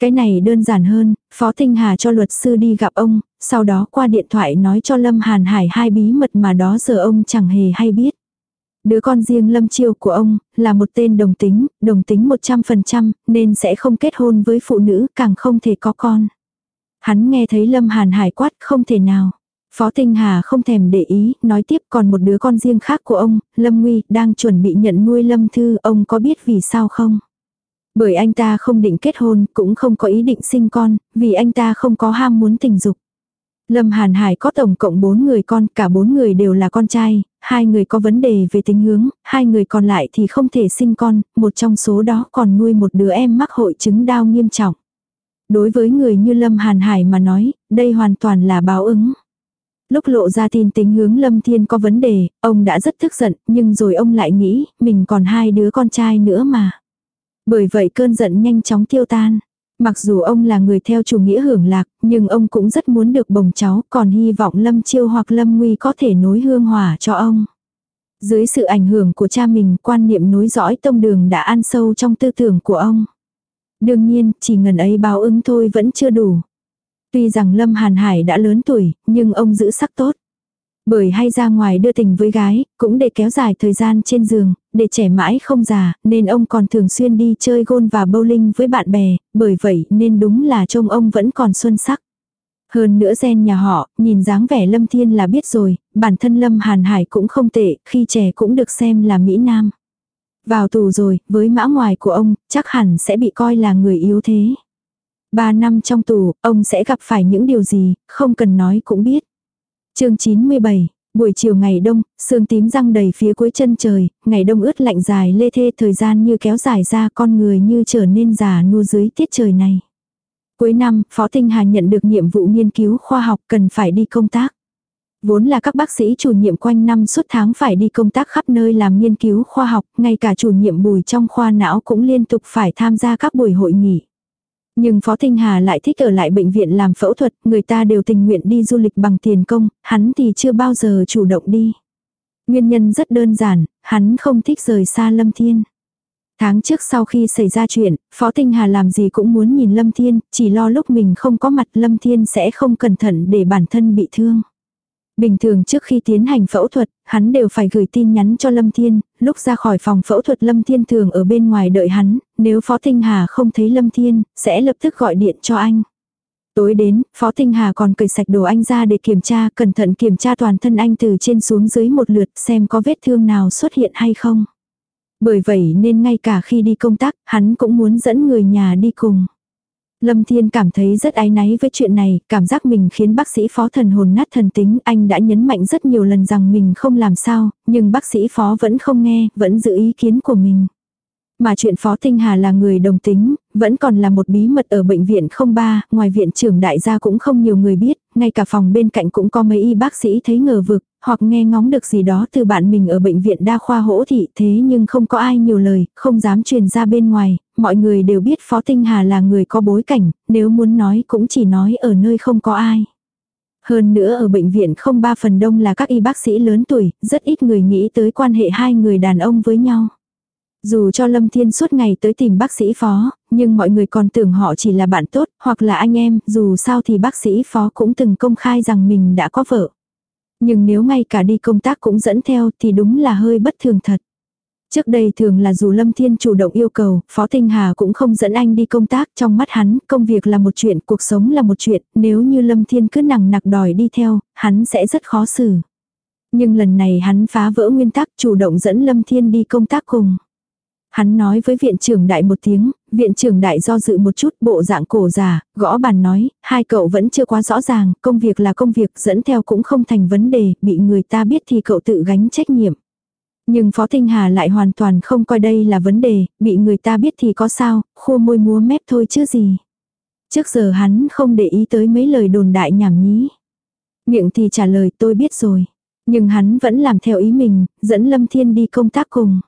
Cái này đơn giản hơn, Phó Thinh Hà cho luật sư đi gặp ông, sau đó qua điện thoại nói cho Lâm Hàn Hải hai bí mật mà đó giờ ông chẳng hề hay biết. Đứa con riêng Lâm Chiêu của ông, là một tên đồng tính, đồng tính 100%, nên sẽ không kết hôn với phụ nữ, càng không thể có con. Hắn nghe thấy Lâm Hàn Hải quát không thể nào. Phó Tinh Hà không thèm để ý, nói tiếp còn một đứa con riêng khác của ông, Lâm Nguy, đang chuẩn bị nhận nuôi Lâm Thư, ông có biết vì sao không? Bởi anh ta không định kết hôn, cũng không có ý định sinh con, vì anh ta không có ham muốn tình dục. Lâm Hàn Hải có tổng cộng 4 người con, cả 4 người đều là con trai, hai người có vấn đề về tính hướng, hai người còn lại thì không thể sinh con, một trong số đó còn nuôi một đứa em mắc hội chứng đau nghiêm trọng. Đối với người như Lâm Hàn Hải mà nói, đây hoàn toàn là báo ứng. Lúc lộ ra tin tính hướng Lâm Thiên có vấn đề, ông đã rất tức giận, nhưng rồi ông lại nghĩ, mình còn hai đứa con trai nữa mà. Bởi vậy cơn giận nhanh chóng tiêu tan. Mặc dù ông là người theo chủ nghĩa hưởng lạc, nhưng ông cũng rất muốn được bồng cháu, còn hy vọng Lâm Chiêu hoặc Lâm Nguy có thể nối hương hỏa cho ông. Dưới sự ảnh hưởng của cha mình, quan niệm nối dõi tông đường đã ăn sâu trong tư tưởng của ông. Đương nhiên, chỉ ngần ấy báo ứng thôi vẫn chưa đủ. Tuy rằng Lâm Hàn Hải đã lớn tuổi, nhưng ông giữ sắc tốt. Bởi hay ra ngoài đưa tình với gái, cũng để kéo dài thời gian trên giường, để trẻ mãi không già, nên ông còn thường xuyên đi chơi gôn và bowling với bạn bè, bởi vậy nên đúng là trông ông vẫn còn xuân sắc. Hơn nữa gen nhà họ, nhìn dáng vẻ Lâm Thiên là biết rồi, bản thân Lâm Hàn Hải cũng không tệ, khi trẻ cũng được xem là Mỹ Nam. Vào tù rồi, với mã ngoài của ông, chắc hẳn sẽ bị coi là người yếu thế. Ba năm trong tù, ông sẽ gặp phải những điều gì, không cần nói cũng biết chương 97 Buổi chiều ngày đông, sương tím răng đầy phía cuối chân trời, ngày đông ướt lạnh dài lê thê thời gian như kéo dài ra con người như trở nên già nua dưới tiết trời này. Cuối năm, Phó Tinh Hà nhận được nhiệm vụ nghiên cứu khoa học cần phải đi công tác. Vốn là các bác sĩ chủ nhiệm quanh năm suốt tháng phải đi công tác khắp nơi làm nghiên cứu khoa học, ngay cả chủ nhiệm bùi trong khoa não cũng liên tục phải tham gia các buổi hội nghị. Nhưng Phó Tinh Hà lại thích ở lại bệnh viện làm phẫu thuật, người ta đều tình nguyện đi du lịch bằng tiền công, hắn thì chưa bao giờ chủ động đi. Nguyên nhân rất đơn giản, hắn không thích rời xa Lâm Thiên. Tháng trước sau khi xảy ra chuyện, Phó Tinh Hà làm gì cũng muốn nhìn Lâm Thiên, chỉ lo lúc mình không có mặt Lâm Thiên sẽ không cẩn thận để bản thân bị thương. Bình thường trước khi tiến hành phẫu thuật, hắn đều phải gửi tin nhắn cho Lâm Thiên, lúc ra khỏi phòng phẫu thuật Lâm Thiên thường ở bên ngoài đợi hắn, nếu Phó Tinh Hà không thấy Lâm Thiên, sẽ lập tức gọi điện cho anh. Tối đến, Phó Tinh Hà còn cởi sạch đồ anh ra để kiểm tra, cẩn thận kiểm tra toàn thân anh từ trên xuống dưới một lượt xem có vết thương nào xuất hiện hay không. Bởi vậy nên ngay cả khi đi công tác, hắn cũng muốn dẫn người nhà đi cùng. Lâm Thiên cảm thấy rất áy náy với chuyện này, cảm giác mình khiến bác sĩ phó thần hồn nát thần tính, anh đã nhấn mạnh rất nhiều lần rằng mình không làm sao, nhưng bác sĩ phó vẫn không nghe, vẫn giữ ý kiến của mình. Mà chuyện Phó Tinh Hà là người đồng tính, vẫn còn là một bí mật ở bệnh viện 03, ngoài viện trưởng đại gia cũng không nhiều người biết, ngay cả phòng bên cạnh cũng có mấy y bác sĩ thấy ngờ vực, hoặc nghe ngóng được gì đó từ bạn mình ở bệnh viện đa khoa hỗ thị thế nhưng không có ai nhiều lời, không dám truyền ra bên ngoài, mọi người đều biết Phó Tinh Hà là người có bối cảnh, nếu muốn nói cũng chỉ nói ở nơi không có ai. Hơn nữa ở bệnh viện không ba phần đông là các y bác sĩ lớn tuổi, rất ít người nghĩ tới quan hệ hai người đàn ông với nhau. Dù cho Lâm Thiên suốt ngày tới tìm bác sĩ phó, nhưng mọi người còn tưởng họ chỉ là bạn tốt, hoặc là anh em, dù sao thì bác sĩ phó cũng từng công khai rằng mình đã có vợ. Nhưng nếu ngay cả đi công tác cũng dẫn theo thì đúng là hơi bất thường thật. Trước đây thường là dù Lâm Thiên chủ động yêu cầu, Phó Tinh Hà cũng không dẫn anh đi công tác, trong mắt hắn, công việc là một chuyện, cuộc sống là một chuyện, nếu như Lâm Thiên cứ nặng nặc đòi đi theo, hắn sẽ rất khó xử. Nhưng lần này hắn phá vỡ nguyên tắc chủ động dẫn Lâm Thiên đi công tác cùng. Hắn nói với viện trưởng đại một tiếng, viện trưởng đại do dự một chút bộ dạng cổ già, gõ bàn nói, hai cậu vẫn chưa quá rõ ràng, công việc là công việc dẫn theo cũng không thành vấn đề, bị người ta biết thì cậu tự gánh trách nhiệm. Nhưng Phó Tinh Hà lại hoàn toàn không coi đây là vấn đề, bị người ta biết thì có sao, khô môi múa mép thôi chứ gì. Trước giờ hắn không để ý tới mấy lời đồn đại nhảm nhí. Miệng thì trả lời tôi biết rồi. Nhưng hắn vẫn làm theo ý mình, dẫn Lâm Thiên đi công tác cùng.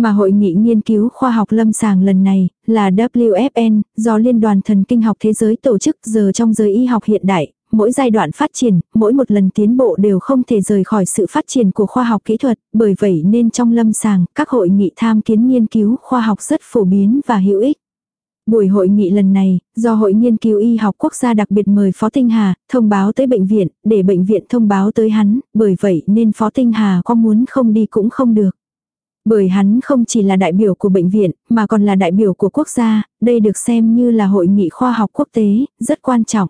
Mà hội nghị nghiên cứu khoa học lâm sàng lần này là WFN do Liên đoàn Thần Kinh học Thế giới tổ chức giờ trong giới y học hiện đại. Mỗi giai đoạn phát triển, mỗi một lần tiến bộ đều không thể rời khỏi sự phát triển của khoa học kỹ thuật, bởi vậy nên trong lâm sàng, các hội nghị tham kiến nghiên cứu khoa học rất phổ biến và hữu ích. Buổi hội nghị lần này, do Hội Nghiên cứu Y học Quốc gia đặc biệt mời Phó Tinh Hà, thông báo tới bệnh viện, để bệnh viện thông báo tới hắn, bởi vậy nên Phó Tinh Hà có muốn không đi cũng không được. Bởi hắn không chỉ là đại biểu của bệnh viện, mà còn là đại biểu của quốc gia, đây được xem như là hội nghị khoa học quốc tế, rất quan trọng.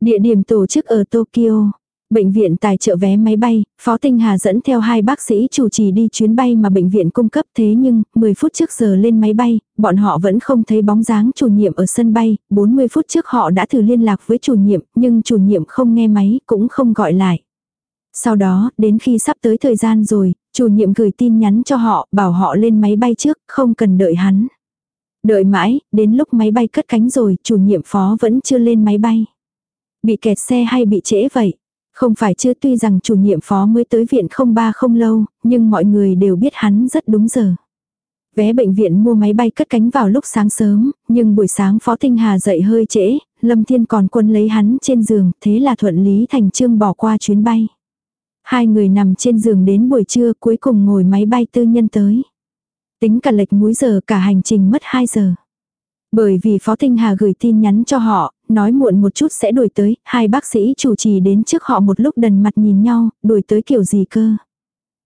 Địa điểm tổ chức ở Tokyo. Bệnh viện tài trợ vé máy bay, Phó Tinh Hà dẫn theo hai bác sĩ chủ trì đi chuyến bay mà bệnh viện cung cấp thế nhưng, 10 phút trước giờ lên máy bay, bọn họ vẫn không thấy bóng dáng chủ nhiệm ở sân bay, 40 phút trước họ đã thử liên lạc với chủ nhiệm, nhưng chủ nhiệm không nghe máy, cũng không gọi lại. Sau đó, đến khi sắp tới thời gian rồi, chủ nhiệm gửi tin nhắn cho họ, bảo họ lên máy bay trước, không cần đợi hắn. Đợi mãi, đến lúc máy bay cất cánh rồi, chủ nhiệm phó vẫn chưa lên máy bay. Bị kẹt xe hay bị trễ vậy? Không phải chứ tuy rằng chủ nhiệm phó mới tới viện không ba không lâu, nhưng mọi người đều biết hắn rất đúng giờ. Vé bệnh viện mua máy bay cất cánh vào lúc sáng sớm, nhưng buổi sáng Phó Tinh Hà dậy hơi trễ, Lâm Thiên còn quân lấy hắn trên giường, thế là thuận lý thành trương bỏ qua chuyến bay. Hai người nằm trên giường đến buổi trưa cuối cùng ngồi máy bay tư nhân tới. Tính cả lệch múi giờ cả hành trình mất 2 giờ. Bởi vì Phó Tinh Hà gửi tin nhắn cho họ, nói muộn một chút sẽ đuổi tới, hai bác sĩ chủ trì đến trước họ một lúc đần mặt nhìn nhau, đuổi tới kiểu gì cơ.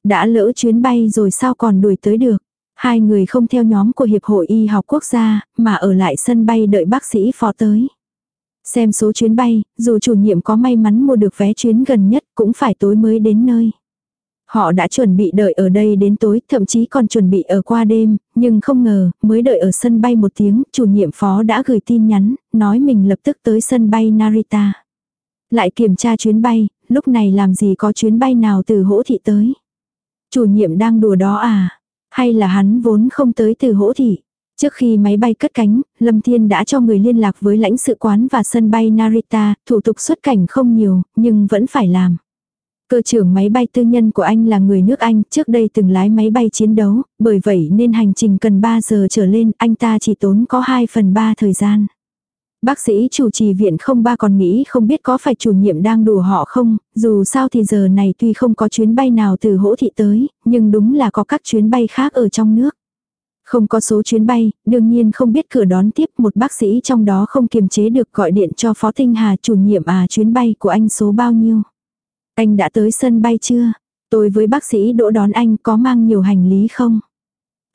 Đã lỡ chuyến bay rồi sao còn đuổi tới được. Hai người không theo nhóm của Hiệp hội Y học quốc gia, mà ở lại sân bay đợi bác sĩ phó tới. Xem số chuyến bay, dù chủ nhiệm có may mắn mua được vé chuyến gần nhất cũng phải tối mới đến nơi. Họ đã chuẩn bị đợi ở đây đến tối, thậm chí còn chuẩn bị ở qua đêm, nhưng không ngờ, mới đợi ở sân bay một tiếng, chủ nhiệm phó đã gửi tin nhắn, nói mình lập tức tới sân bay Narita. Lại kiểm tra chuyến bay, lúc này làm gì có chuyến bay nào từ hỗ thị tới. Chủ nhiệm đang đùa đó à? Hay là hắn vốn không tới từ hỗ thị? Trước khi máy bay cất cánh, Lâm Thiên đã cho người liên lạc với lãnh sự quán và sân bay Narita, thủ tục xuất cảnh không nhiều, nhưng vẫn phải làm. Cơ trưởng máy bay tư nhân của anh là người nước Anh, trước đây từng lái máy bay chiến đấu, bởi vậy nên hành trình cần 3 giờ trở lên, anh ta chỉ tốn có 2 phần 3 thời gian. Bác sĩ chủ trì viện không ba còn nghĩ không biết có phải chủ nhiệm đang đùa họ không, dù sao thì giờ này tuy không có chuyến bay nào từ hỗ thị tới, nhưng đúng là có các chuyến bay khác ở trong nước. Không có số chuyến bay, đương nhiên không biết cửa đón tiếp một bác sĩ trong đó không kiềm chế được gọi điện cho Phó Tinh Hà chủ nhiệm à chuyến bay của anh số bao nhiêu. Anh đã tới sân bay chưa? Tôi với bác sĩ đỗ đón anh có mang nhiều hành lý không?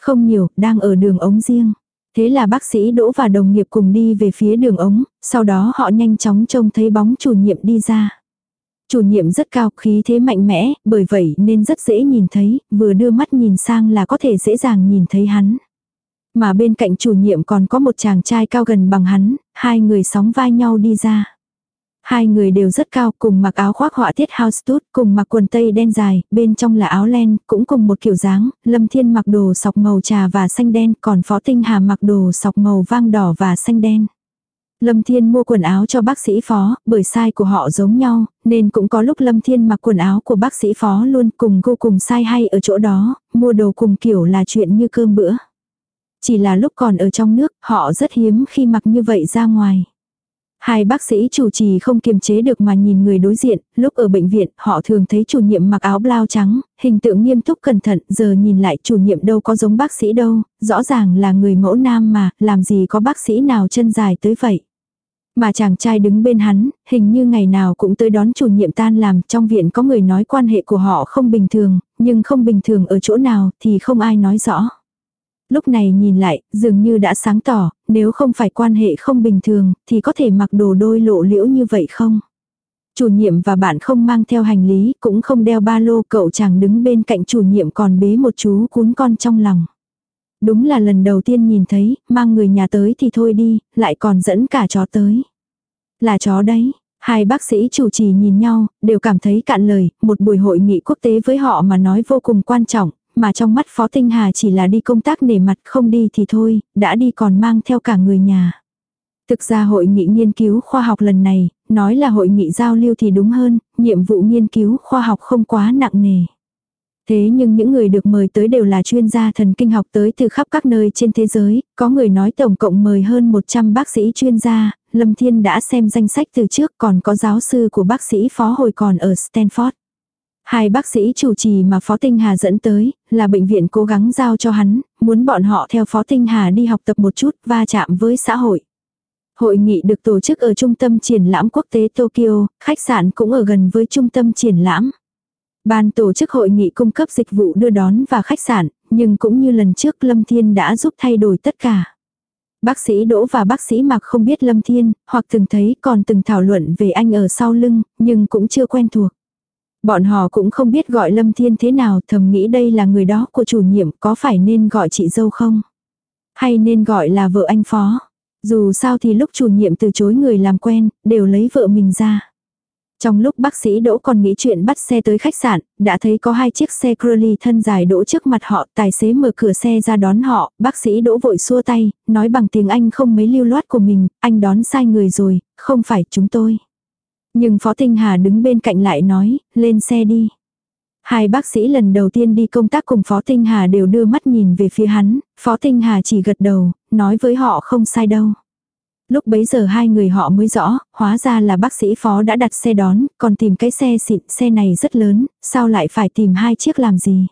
Không nhiều, đang ở đường ống riêng. Thế là bác sĩ đỗ và đồng nghiệp cùng đi về phía đường ống, sau đó họ nhanh chóng trông thấy bóng chủ nhiệm đi ra. Chủ nhiệm rất cao khí thế mạnh mẽ, bởi vậy nên rất dễ nhìn thấy, vừa đưa mắt nhìn sang là có thể dễ dàng nhìn thấy hắn. Mà bên cạnh chủ nhiệm còn có một chàng trai cao gần bằng hắn, hai người sóng vai nhau đi ra. Hai người đều rất cao, cùng mặc áo khoác họa tiết house tút, cùng mặc quần tây đen dài, bên trong là áo len, cũng cùng một kiểu dáng, Lâm Thiên mặc đồ sọc màu trà và xanh đen, còn Phó Tinh Hà mặc đồ sọc màu vang đỏ và xanh đen. Lâm Thiên mua quần áo cho bác sĩ phó, bởi sai của họ giống nhau, nên cũng có lúc Lâm Thiên mặc quần áo của bác sĩ phó luôn cùng cô cùng sai hay ở chỗ đó, mua đồ cùng kiểu là chuyện như cơm bữa. Chỉ là lúc còn ở trong nước, họ rất hiếm khi mặc như vậy ra ngoài. Hai bác sĩ chủ trì không kiềm chế được mà nhìn người đối diện, lúc ở bệnh viện họ thường thấy chủ nhiệm mặc áo blau trắng, hình tượng nghiêm túc cẩn thận, giờ nhìn lại chủ nhiệm đâu có giống bác sĩ đâu, rõ ràng là người mẫu nam mà, làm gì có bác sĩ nào chân dài tới vậy. Mà chàng trai đứng bên hắn, hình như ngày nào cũng tới đón chủ nhiệm tan làm, trong viện có người nói quan hệ của họ không bình thường, nhưng không bình thường ở chỗ nào thì không ai nói rõ. Lúc này nhìn lại, dường như đã sáng tỏ, nếu không phải quan hệ không bình thường, thì có thể mặc đồ đôi lộ liễu như vậy không? Chủ nhiệm và bạn không mang theo hành lý, cũng không đeo ba lô, cậu chàng đứng bên cạnh chủ nhiệm còn bế một chú cún con trong lòng. Đúng là lần đầu tiên nhìn thấy, mang người nhà tới thì thôi đi, lại còn dẫn cả chó tới. Là chó đấy, hai bác sĩ chủ trì nhìn nhau, đều cảm thấy cạn lời, một buổi hội nghị quốc tế với họ mà nói vô cùng quan trọng, mà trong mắt Phó Tinh Hà chỉ là đi công tác nể mặt không đi thì thôi, đã đi còn mang theo cả người nhà. Thực ra hội nghị nghiên cứu khoa học lần này, nói là hội nghị giao lưu thì đúng hơn, nhiệm vụ nghiên cứu khoa học không quá nặng nề. Thế nhưng những người được mời tới đều là chuyên gia thần kinh học tới từ khắp các nơi trên thế giới, có người nói tổng cộng mời hơn 100 bác sĩ chuyên gia, Lâm Thiên đã xem danh sách từ trước còn có giáo sư của bác sĩ phó hồi còn ở Stanford. Hai bác sĩ chủ trì mà Phó Tinh Hà dẫn tới, là bệnh viện cố gắng giao cho hắn, muốn bọn họ theo Phó Tinh Hà đi học tập một chút, va chạm với xã hội. Hội nghị được tổ chức ở trung tâm triển lãm quốc tế Tokyo, khách sạn cũng ở gần với trung tâm triển lãm. Ban tổ chức hội nghị cung cấp dịch vụ đưa đón và khách sạn, nhưng cũng như lần trước Lâm Thiên đã giúp thay đổi tất cả. Bác sĩ Đỗ và bác sĩ Mạc không biết Lâm Thiên, hoặc từng thấy còn từng thảo luận về anh ở sau lưng, nhưng cũng chưa quen thuộc. Bọn họ cũng không biết gọi Lâm Thiên thế nào, thầm nghĩ đây là người đó của chủ nhiệm, có phải nên gọi chị dâu không? Hay nên gọi là vợ anh phó? Dù sao thì lúc chủ nhiệm từ chối người làm quen, đều lấy vợ mình ra. Trong lúc bác sĩ Đỗ còn nghĩ chuyện bắt xe tới khách sạn, đã thấy có hai chiếc xe Crowley thân dài đỗ trước mặt họ, tài xế mở cửa xe ra đón họ, bác sĩ Đỗ vội xua tay, nói bằng tiếng Anh không mấy lưu loát của mình, anh đón sai người rồi, không phải chúng tôi. Nhưng Phó Tinh Hà đứng bên cạnh lại nói, lên xe đi. Hai bác sĩ lần đầu tiên đi công tác cùng Phó Tinh Hà đều đưa mắt nhìn về phía hắn, Phó Tinh Hà chỉ gật đầu, nói với họ không sai đâu. Lúc bấy giờ hai người họ mới rõ, hóa ra là bác sĩ phó đã đặt xe đón, còn tìm cái xe xịn, xe này rất lớn, sao lại phải tìm hai chiếc làm gì.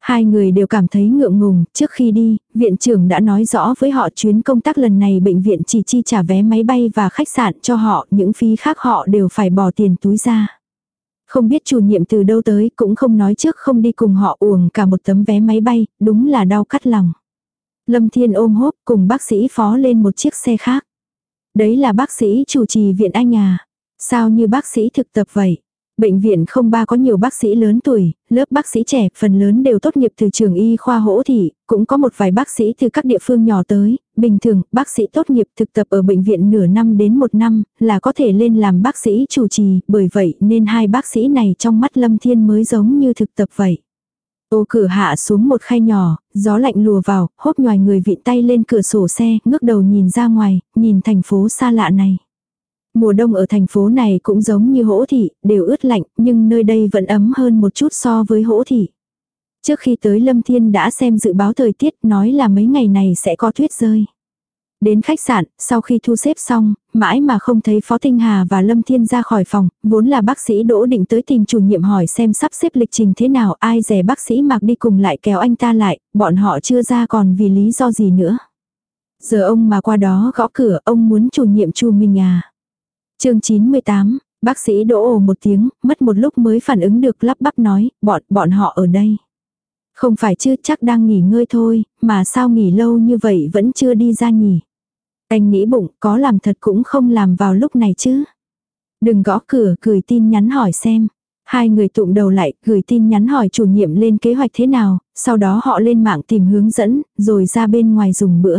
Hai người đều cảm thấy ngượng ngùng, trước khi đi, viện trưởng đã nói rõ với họ chuyến công tác lần này bệnh viện chỉ chi trả vé máy bay và khách sạn cho họ, những phí khác họ đều phải bỏ tiền túi ra. Không biết chủ nhiệm từ đâu tới, cũng không nói trước không đi cùng họ uổng cả một tấm vé máy bay, đúng là đau cắt lòng. Lâm Thiên ôm hốp cùng bác sĩ phó lên một chiếc xe khác. Đấy là bác sĩ chủ trì viện anh à. Sao như bác sĩ thực tập vậy? Bệnh viện không ba có nhiều bác sĩ lớn tuổi, lớp bác sĩ trẻ phần lớn đều tốt nghiệp từ trường y khoa hỗ thị, cũng có một vài bác sĩ từ các địa phương nhỏ tới. Bình thường, bác sĩ tốt nghiệp thực tập ở bệnh viện nửa năm đến một năm là có thể lên làm bác sĩ chủ trì, bởi vậy nên hai bác sĩ này trong mắt Lâm Thiên mới giống như thực tập vậy. Ô cửa hạ xuống một khay nhỏ, gió lạnh lùa vào, hốt nhòi người vịn tay lên cửa sổ xe, ngước đầu nhìn ra ngoài, nhìn thành phố xa lạ này. Mùa đông ở thành phố này cũng giống như hỗ thị, đều ướt lạnh, nhưng nơi đây vẫn ấm hơn một chút so với hỗ thị. Trước khi tới Lâm Thiên đã xem dự báo thời tiết nói là mấy ngày này sẽ có tuyết rơi. Đến khách sạn, sau khi thu xếp xong, mãi mà không thấy Phó Tinh Hà và Lâm Thiên ra khỏi phòng, vốn là bác sĩ Đỗ định tới tìm chủ nhiệm hỏi xem sắp xếp lịch trình thế nào, ai rẻ bác sĩ mặc đi cùng lại kéo anh ta lại, bọn họ chưa ra còn vì lý do gì nữa. Giờ ông mà qua đó gõ cửa, ông muốn chủ nhiệm chu mình à chương 98, bác sĩ Đỗ ồ một tiếng, mất một lúc mới phản ứng được lắp bắp nói, bọn, bọn họ ở đây. Không phải chứ chắc đang nghỉ ngơi thôi, mà sao nghỉ lâu như vậy vẫn chưa đi ra nhỉ. Anh nghĩ bụng có làm thật cũng không làm vào lúc này chứ. Đừng gõ cửa gửi tin nhắn hỏi xem. Hai người tụng đầu lại gửi tin nhắn hỏi chủ nhiệm lên kế hoạch thế nào, sau đó họ lên mạng tìm hướng dẫn, rồi ra bên ngoài dùng bữa.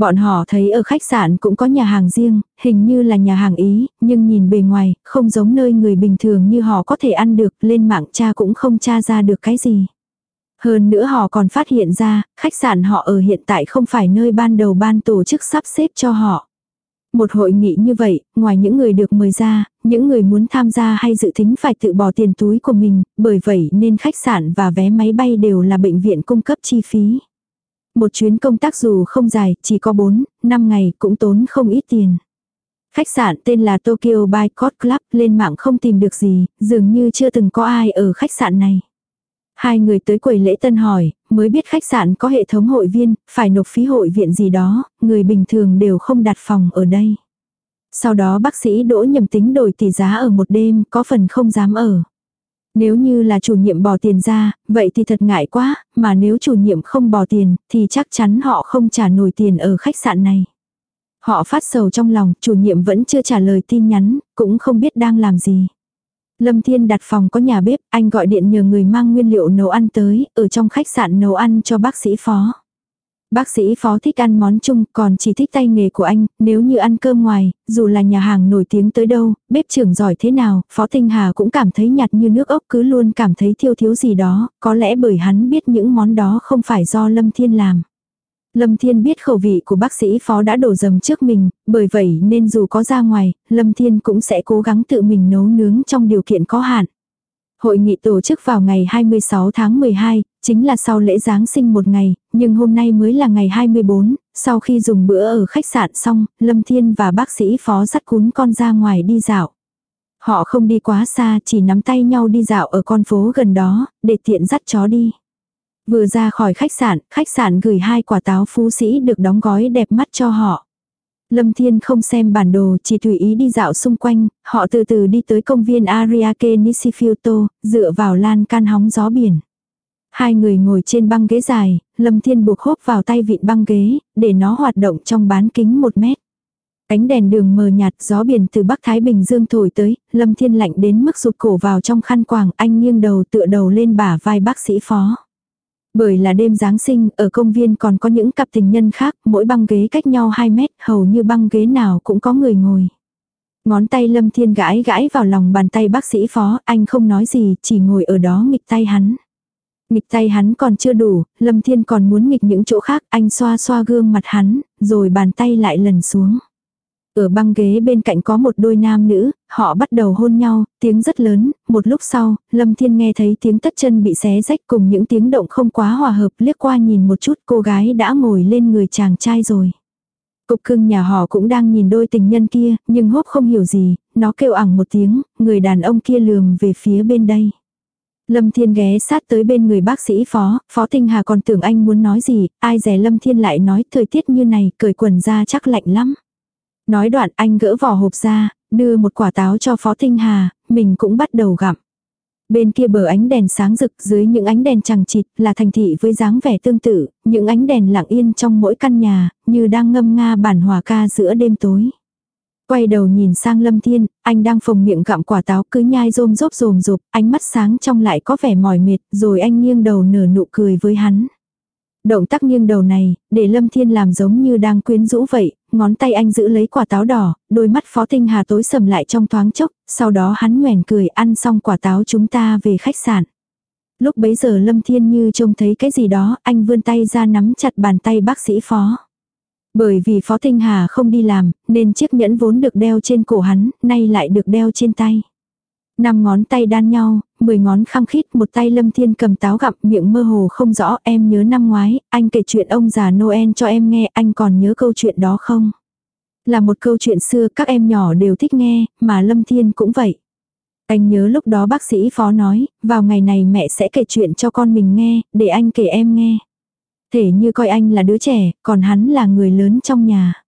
Bọn họ thấy ở khách sạn cũng có nhà hàng riêng, hình như là nhà hàng Ý, nhưng nhìn bề ngoài, không giống nơi người bình thường như họ có thể ăn được, lên mạng cha cũng không tra ra được cái gì. Hơn nữa họ còn phát hiện ra, khách sạn họ ở hiện tại không phải nơi ban đầu ban tổ chức sắp xếp cho họ. Một hội nghị như vậy, ngoài những người được mời ra, những người muốn tham gia hay dự tính phải tự bỏ tiền túi của mình, bởi vậy nên khách sạn và vé máy bay đều là bệnh viện cung cấp chi phí. Một chuyến công tác dù không dài, chỉ có 4, 5 ngày cũng tốn không ít tiền. Khách sạn tên là Tokyo by Club lên mạng không tìm được gì, dường như chưa từng có ai ở khách sạn này. Hai người tới quầy lễ tân hỏi, mới biết khách sạn có hệ thống hội viên, phải nộp phí hội viện gì đó, người bình thường đều không đặt phòng ở đây. Sau đó bác sĩ đỗ nhầm tính đổi tỷ giá ở một đêm, có phần không dám ở. Nếu như là chủ nhiệm bỏ tiền ra, vậy thì thật ngại quá, mà nếu chủ nhiệm không bỏ tiền, thì chắc chắn họ không trả nổi tiền ở khách sạn này. Họ phát sầu trong lòng, chủ nhiệm vẫn chưa trả lời tin nhắn, cũng không biết đang làm gì. Lâm Thiên đặt phòng có nhà bếp, anh gọi điện nhờ người mang nguyên liệu nấu ăn tới, ở trong khách sạn nấu ăn cho bác sĩ phó. Bác sĩ phó thích ăn món chung, còn chỉ thích tay nghề của anh, nếu như ăn cơm ngoài, dù là nhà hàng nổi tiếng tới đâu, bếp trưởng giỏi thế nào, phó tinh hà cũng cảm thấy nhạt như nước ốc cứ luôn cảm thấy thiếu thiếu gì đó, có lẽ bởi hắn biết những món đó không phải do Lâm Thiên làm. Lâm Thiên biết khẩu vị của bác sĩ phó đã đổ dầm trước mình, bởi vậy nên dù có ra ngoài, Lâm Thiên cũng sẽ cố gắng tự mình nấu nướng trong điều kiện có hạn. Hội nghị tổ chức vào ngày 26 tháng 12, chính là sau lễ Giáng sinh một ngày, nhưng hôm nay mới là ngày 24, sau khi dùng bữa ở khách sạn xong, Lâm Thiên và bác sĩ phó dắt cún con ra ngoài đi dạo. Họ không đi quá xa, chỉ nắm tay nhau đi dạo ở con phố gần đó, để tiện dắt chó đi. Vừa ra khỏi khách sạn, khách sạn gửi hai quả táo phú sĩ được đóng gói đẹp mắt cho họ. Lâm Thiên không xem bản đồ, chỉ tùy ý đi dạo xung quanh, họ từ từ đi tới công viên Ariake nisifilto dựa vào lan can hóng gió biển. Hai người ngồi trên băng ghế dài, Lâm Thiên buộc hốp vào tay vịn băng ghế, để nó hoạt động trong bán kính một mét. Cánh đèn đường mờ nhạt, gió biển từ Bắc Thái Bình Dương thổi tới, Lâm Thiên lạnh đến mức rụt cổ vào trong khăn quàng, anh nghiêng đầu tựa đầu lên bả vai bác sĩ phó. Bởi là đêm Giáng sinh, ở công viên còn có những cặp tình nhân khác, mỗi băng ghế cách nhau 2 mét, hầu như băng ghế nào cũng có người ngồi. Ngón tay Lâm Thiên gãi gãi vào lòng bàn tay bác sĩ phó, anh không nói gì, chỉ ngồi ở đó nghịch tay hắn. Nghịch tay hắn còn chưa đủ, Lâm Thiên còn muốn nghịch những chỗ khác, anh xoa xoa gương mặt hắn, rồi bàn tay lại lần xuống. Ở băng ghế bên cạnh có một đôi nam nữ, họ bắt đầu hôn nhau, tiếng rất lớn, một lúc sau, Lâm Thiên nghe thấy tiếng tất chân bị xé rách cùng những tiếng động không quá hòa hợp liếc qua nhìn một chút cô gái đã ngồi lên người chàng trai rồi. Cục cưng nhà họ cũng đang nhìn đôi tình nhân kia, nhưng hốp không hiểu gì, nó kêu ẳng một tiếng, người đàn ông kia lườm về phía bên đây. Lâm Thiên ghé sát tới bên người bác sĩ phó, phó tinh hà còn tưởng anh muốn nói gì, ai dè Lâm Thiên lại nói thời tiết như này, cởi quần ra chắc lạnh lắm. Nói đoạn anh gỡ vỏ hộp ra, đưa một quả táo cho Phó Tinh Hà, mình cũng bắt đầu gặm. Bên kia bờ ánh đèn sáng rực dưới những ánh đèn chẳng chịt là thành thị với dáng vẻ tương tự, những ánh đèn lặng yên trong mỗi căn nhà, như đang ngâm nga bản hòa ca giữa đêm tối. Quay đầu nhìn sang Lâm Thiên, anh đang phồng miệng gặm quả táo cứ nhai rôm rốp rồm rộp, ánh mắt sáng trong lại có vẻ mỏi mệt, rồi anh nghiêng đầu nở nụ cười với hắn. Động tác nghiêng đầu này, để Lâm Thiên làm giống như đang quyến rũ vậy, ngón tay anh giữ lấy quả táo đỏ, đôi mắt Phó Tinh Hà tối sầm lại trong thoáng chốc, sau đó hắn nhoẻn cười ăn xong quả táo chúng ta về khách sạn. Lúc bấy giờ Lâm Thiên như trông thấy cái gì đó, anh vươn tay ra nắm chặt bàn tay bác sĩ Phó. Bởi vì Phó Tinh Hà không đi làm, nên chiếc nhẫn vốn được đeo trên cổ hắn, nay lại được đeo trên tay. Năm ngón tay đan nhau, mười ngón khăng khít một tay lâm thiên cầm táo gặm miệng mơ hồ không rõ em nhớ năm ngoái, anh kể chuyện ông già Noel cho em nghe anh còn nhớ câu chuyện đó không? Là một câu chuyện xưa các em nhỏ đều thích nghe, mà lâm thiên cũng vậy. Anh nhớ lúc đó bác sĩ phó nói, vào ngày này mẹ sẽ kể chuyện cho con mình nghe, để anh kể em nghe. Thể như coi anh là đứa trẻ, còn hắn là người lớn trong nhà.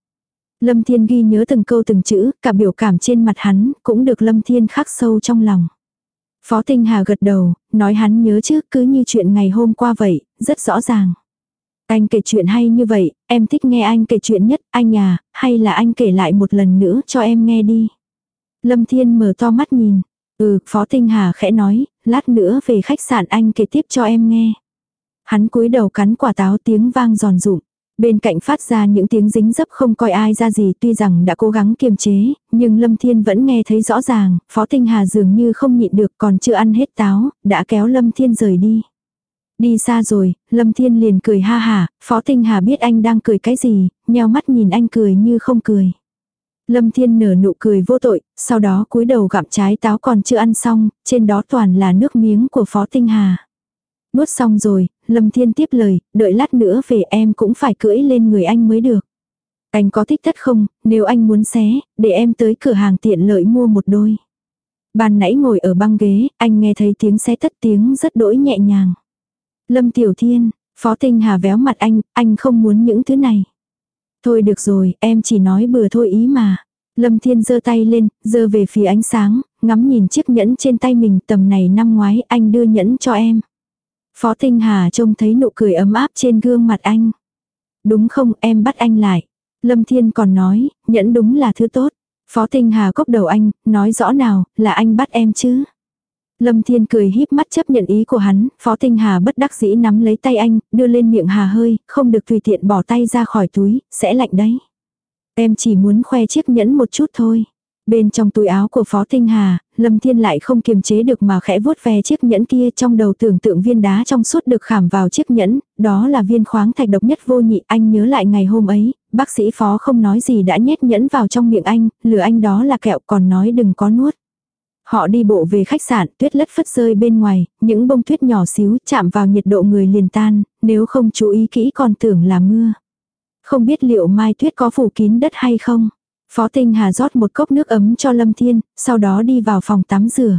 Lâm Thiên ghi nhớ từng câu từng chữ, cả biểu cảm trên mặt hắn, cũng được Lâm Thiên khắc sâu trong lòng. Phó Tinh Hà gật đầu, nói hắn nhớ chứ, cứ như chuyện ngày hôm qua vậy, rất rõ ràng. Anh kể chuyện hay như vậy, em thích nghe anh kể chuyện nhất, anh à, hay là anh kể lại một lần nữa cho em nghe đi. Lâm Thiên mở to mắt nhìn. Ừ, Phó Tinh Hà khẽ nói, lát nữa về khách sạn anh kể tiếp cho em nghe. Hắn cúi đầu cắn quả táo tiếng vang giòn rụm. Bên cạnh phát ra những tiếng dính dấp không coi ai ra gì tuy rằng đã cố gắng kiềm chế, nhưng Lâm Thiên vẫn nghe thấy rõ ràng, Phó Tinh Hà dường như không nhịn được còn chưa ăn hết táo, đã kéo Lâm Thiên rời đi. Đi xa rồi, Lâm Thiên liền cười ha hả, Phó Tinh Hà biết anh đang cười cái gì, nheo mắt nhìn anh cười như không cười. Lâm Thiên nở nụ cười vô tội, sau đó cúi đầu gặm trái táo còn chưa ăn xong, trên đó toàn là nước miếng của Phó Tinh Hà. Nuốt xong rồi, Lâm Thiên tiếp lời, đợi lát nữa về em cũng phải cưỡi lên người anh mới được. Anh có thích thất không, nếu anh muốn xé, để em tới cửa hàng tiện lợi mua một đôi. Ban nãy ngồi ở băng ghế, anh nghe thấy tiếng xé thất tiếng rất đỗi nhẹ nhàng. Lâm Tiểu Thiên, Phó Tinh Hà véo mặt anh, anh không muốn những thứ này. Thôi được rồi, em chỉ nói bừa thôi ý mà. Lâm Thiên giơ tay lên, giơ về phía ánh sáng, ngắm nhìn chiếc nhẫn trên tay mình tầm này năm ngoái anh đưa nhẫn cho em. Phó Tinh Hà trông thấy nụ cười ấm áp trên gương mặt anh. Đúng không em bắt anh lại. Lâm Thiên còn nói, nhẫn đúng là thứ tốt. Phó Tinh Hà cốc đầu anh, nói rõ nào, là anh bắt em chứ. Lâm Thiên cười híp mắt chấp nhận ý của hắn, Phó Tinh Hà bất đắc dĩ nắm lấy tay anh, đưa lên miệng Hà hơi, không được tùy tiện bỏ tay ra khỏi túi, sẽ lạnh đấy. Em chỉ muốn khoe chiếc nhẫn một chút thôi. Bên trong túi áo của Phó Tinh Hà, Lâm Thiên lại không kiềm chế được mà khẽ vuốt ve chiếc nhẫn kia trong đầu tưởng tượng viên đá trong suốt được khảm vào chiếc nhẫn, đó là viên khoáng thạch độc nhất vô nhị. Anh nhớ lại ngày hôm ấy, bác sĩ Phó không nói gì đã nhét nhẫn vào trong miệng anh, lừa anh đó là kẹo còn nói đừng có nuốt. Họ đi bộ về khách sạn, tuyết lất phất rơi bên ngoài, những bông tuyết nhỏ xíu chạm vào nhiệt độ người liền tan, nếu không chú ý kỹ còn tưởng là mưa. Không biết liệu mai tuyết có phủ kín đất hay không. Phó Tinh Hà rót một cốc nước ấm cho Lâm Thiên, sau đó đi vào phòng tắm rửa.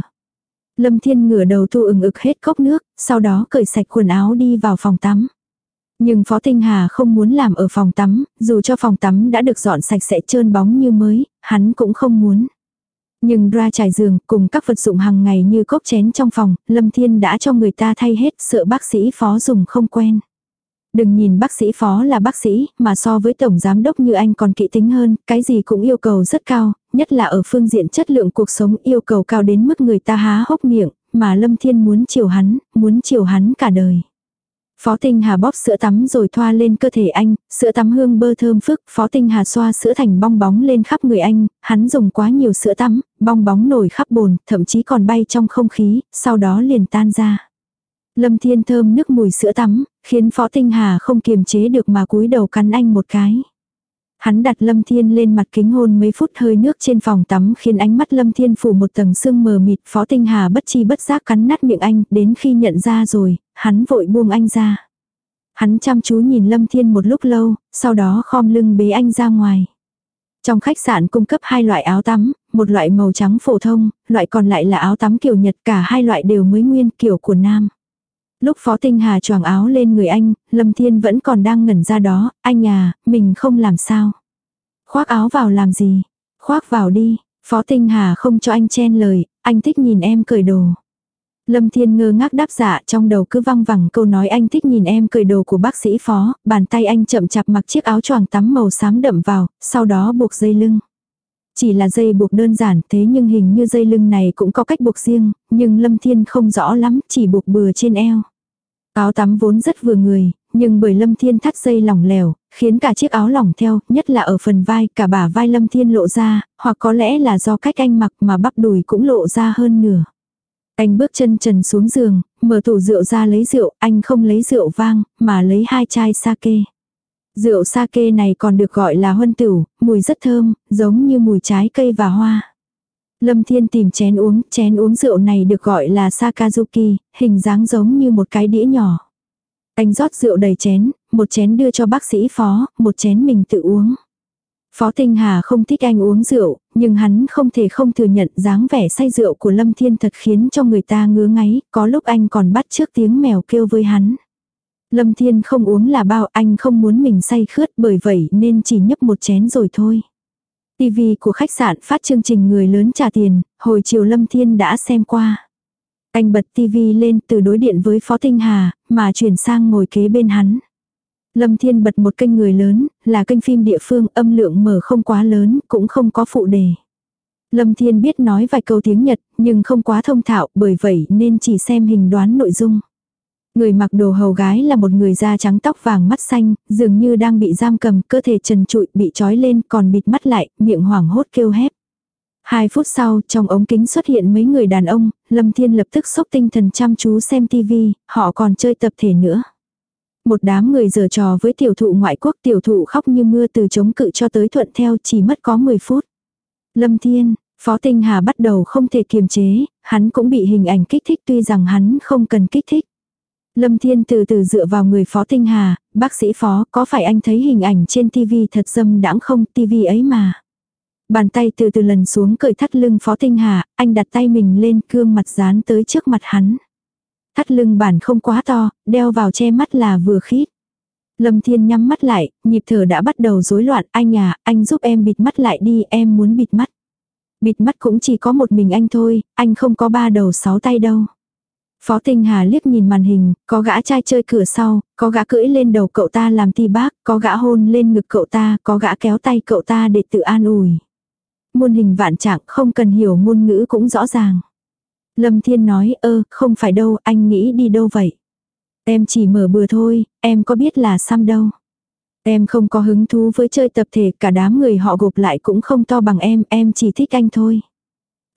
Lâm Thiên ngửa đầu thu ừng ực hết cốc nước, sau đó cởi sạch quần áo đi vào phòng tắm. Nhưng Phó Tinh Hà không muốn làm ở phòng tắm, dù cho phòng tắm đã được dọn sạch sẽ trơn bóng như mới, hắn cũng không muốn. Nhưng ra trải giường cùng các vật dụng hàng ngày như cốc chén trong phòng, Lâm Thiên đã cho người ta thay hết sợ bác sĩ Phó dùng không quen. Đừng nhìn bác sĩ phó là bác sĩ, mà so với tổng giám đốc như anh còn kỹ tính hơn, cái gì cũng yêu cầu rất cao, nhất là ở phương diện chất lượng cuộc sống yêu cầu cao đến mức người ta há hốc miệng, mà Lâm Thiên muốn chiều hắn, muốn chiều hắn cả đời. Phó Tinh Hà bóp sữa tắm rồi thoa lên cơ thể anh, sữa tắm hương bơ thơm phức, Phó Tinh Hà xoa sữa thành bong bóng lên khắp người anh, hắn dùng quá nhiều sữa tắm, bong bóng nổi khắp bồn, thậm chí còn bay trong không khí, sau đó liền tan ra. Lâm Thiên thơm nước mùi sữa tắm, khiến Phó Tinh Hà không kiềm chế được mà cúi đầu cắn anh một cái. Hắn đặt Lâm Thiên lên mặt kính hôn mấy phút hơi nước trên phòng tắm khiến ánh mắt Lâm Thiên phủ một tầng sương mờ mịt. Phó Tinh Hà bất chi bất giác cắn nát miệng anh, đến khi nhận ra rồi, hắn vội buông anh ra. Hắn chăm chú nhìn Lâm Thiên một lúc lâu, sau đó khom lưng bế anh ra ngoài. Trong khách sạn cung cấp hai loại áo tắm, một loại màu trắng phổ thông, loại còn lại là áo tắm kiểu Nhật cả hai loại đều mới nguyên kiểu của nam. Lúc Phó Tinh Hà choàng áo lên người anh, Lâm Thiên vẫn còn đang ngẩn ra đó, anh à, mình không làm sao. Khoác áo vào làm gì? Khoác vào đi, Phó Tinh Hà không cho anh chen lời, anh thích nhìn em cởi đồ. Lâm Thiên ngơ ngác đáp dạ trong đầu cứ văng vẳng câu nói anh thích nhìn em cởi đồ của bác sĩ phó, bàn tay anh chậm chạp mặc chiếc áo choàng tắm màu xám đậm vào, sau đó buộc dây lưng. Chỉ là dây buộc đơn giản thế nhưng hình như dây lưng này cũng có cách buộc riêng, nhưng Lâm Thiên không rõ lắm, chỉ buộc bừa trên eo. Áo tắm vốn rất vừa người, nhưng bởi Lâm Thiên thắt dây lỏng lẻo, khiến cả chiếc áo lỏng theo, nhất là ở phần vai, cả bả vai Lâm Thiên lộ ra, hoặc có lẽ là do cách anh mặc mà bắp đùi cũng lộ ra hơn nửa. Anh bước chân trần xuống giường, mở tủ rượu ra lấy rượu, anh không lấy rượu vang, mà lấy hai chai sake. Rượu sake này còn được gọi là huân tửu, mùi rất thơm, giống như mùi trái cây và hoa. Lâm Thiên tìm chén uống, chén uống rượu này được gọi là Sakazuki, hình dáng giống như một cái đĩa nhỏ. Anh rót rượu đầy chén, một chén đưa cho bác sĩ phó, một chén mình tự uống. Phó Tinh Hà không thích anh uống rượu, nhưng hắn không thể không thừa nhận dáng vẻ say rượu của Lâm Thiên thật khiến cho người ta ngứa ngáy, có lúc anh còn bắt trước tiếng mèo kêu với hắn. Lâm Thiên không uống là bao anh không muốn mình say khướt bởi vậy nên chỉ nhấp một chén rồi thôi. TV của khách sạn phát chương trình người lớn trả tiền, hồi chiều Lâm Thiên đã xem qua. Anh bật TV lên từ đối điện với Phó Tinh Hà, mà chuyển sang ngồi kế bên hắn. Lâm Thiên bật một kênh người lớn, là kênh phim địa phương âm lượng mở không quá lớn, cũng không có phụ đề. Lâm Thiên biết nói vài câu tiếng Nhật, nhưng không quá thông thạo, bởi vậy nên chỉ xem hình đoán nội dung. Người mặc đồ hầu gái là một người da trắng tóc vàng mắt xanh, dường như đang bị giam cầm, cơ thể trần trụi, bị trói lên, còn bịt mắt lại, miệng hoảng hốt kêu hép. Hai phút sau, trong ống kính xuất hiện mấy người đàn ông, Lâm Thiên lập tức sốc tinh thần chăm chú xem tivi, họ còn chơi tập thể nữa. Một đám người giở trò với tiểu thụ ngoại quốc tiểu thụ khóc như mưa từ chống cự cho tới thuận theo chỉ mất có 10 phút. Lâm Thiên, Phó Tinh Hà bắt đầu không thể kiềm chế, hắn cũng bị hình ảnh kích thích tuy rằng hắn không cần kích thích. Lâm Thiên từ từ dựa vào người Phó Tinh Hà, bác sĩ Phó có phải anh thấy hình ảnh trên TV thật dâm đãng không TV ấy mà. Bàn tay từ từ lần xuống cởi thắt lưng Phó Tinh Hà, anh đặt tay mình lên cương mặt dán tới trước mặt hắn. Thắt lưng bản không quá to, đeo vào che mắt là vừa khít. Lâm Thiên nhắm mắt lại, nhịp thở đã bắt đầu rối loạn, anh à, anh giúp em bịt mắt lại đi, em muốn bịt mắt. Bịt mắt cũng chỉ có một mình anh thôi, anh không có ba đầu sáu tay đâu. Phó Tinh Hà liếc nhìn màn hình, có gã trai chơi cửa sau, có gã cưỡi lên đầu cậu ta làm ti bác, có gã hôn lên ngực cậu ta, có gã kéo tay cậu ta để tự an ủi. Muôn hình vạn trạng không cần hiểu ngôn ngữ cũng rõ ràng. Lâm Thiên nói ơ, không phải đâu, anh nghĩ đi đâu vậy? Em chỉ mở bừa thôi, em có biết là xăm đâu. Em không có hứng thú với chơi tập thể, cả đám người họ gộp lại cũng không to bằng em, em chỉ thích anh thôi.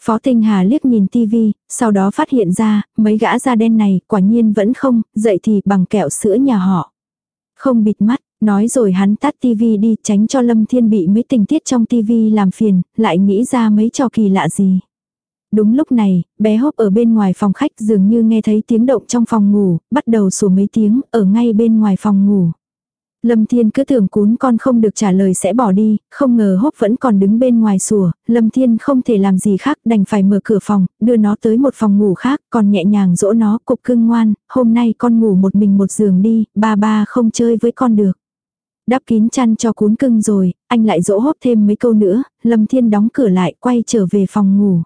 Phó Tinh Hà liếc nhìn tivi, sau đó phát hiện ra, mấy gã da đen này quả nhiên vẫn không, dậy thì bằng kẹo sữa nhà họ. Không bịt mắt, nói rồi hắn tắt tivi đi tránh cho Lâm Thiên bị mấy tình tiết trong tivi làm phiền, lại nghĩ ra mấy trò kỳ lạ gì. Đúng lúc này, bé hốp ở bên ngoài phòng khách dường như nghe thấy tiếng động trong phòng ngủ, bắt đầu sủa mấy tiếng ở ngay bên ngoài phòng ngủ. Lâm Thiên cứ tưởng cún con không được trả lời sẽ bỏ đi, không ngờ hốc vẫn còn đứng bên ngoài sủa, Lâm Thiên không thể làm gì khác đành phải mở cửa phòng, đưa nó tới một phòng ngủ khác, còn nhẹ nhàng dỗ nó cục cưng ngoan, hôm nay con ngủ một mình một giường đi, ba ba không chơi với con được. Đắp kín chăn cho cún cưng rồi, anh lại dỗ hốp thêm mấy câu nữa, Lâm Thiên đóng cửa lại quay trở về phòng ngủ.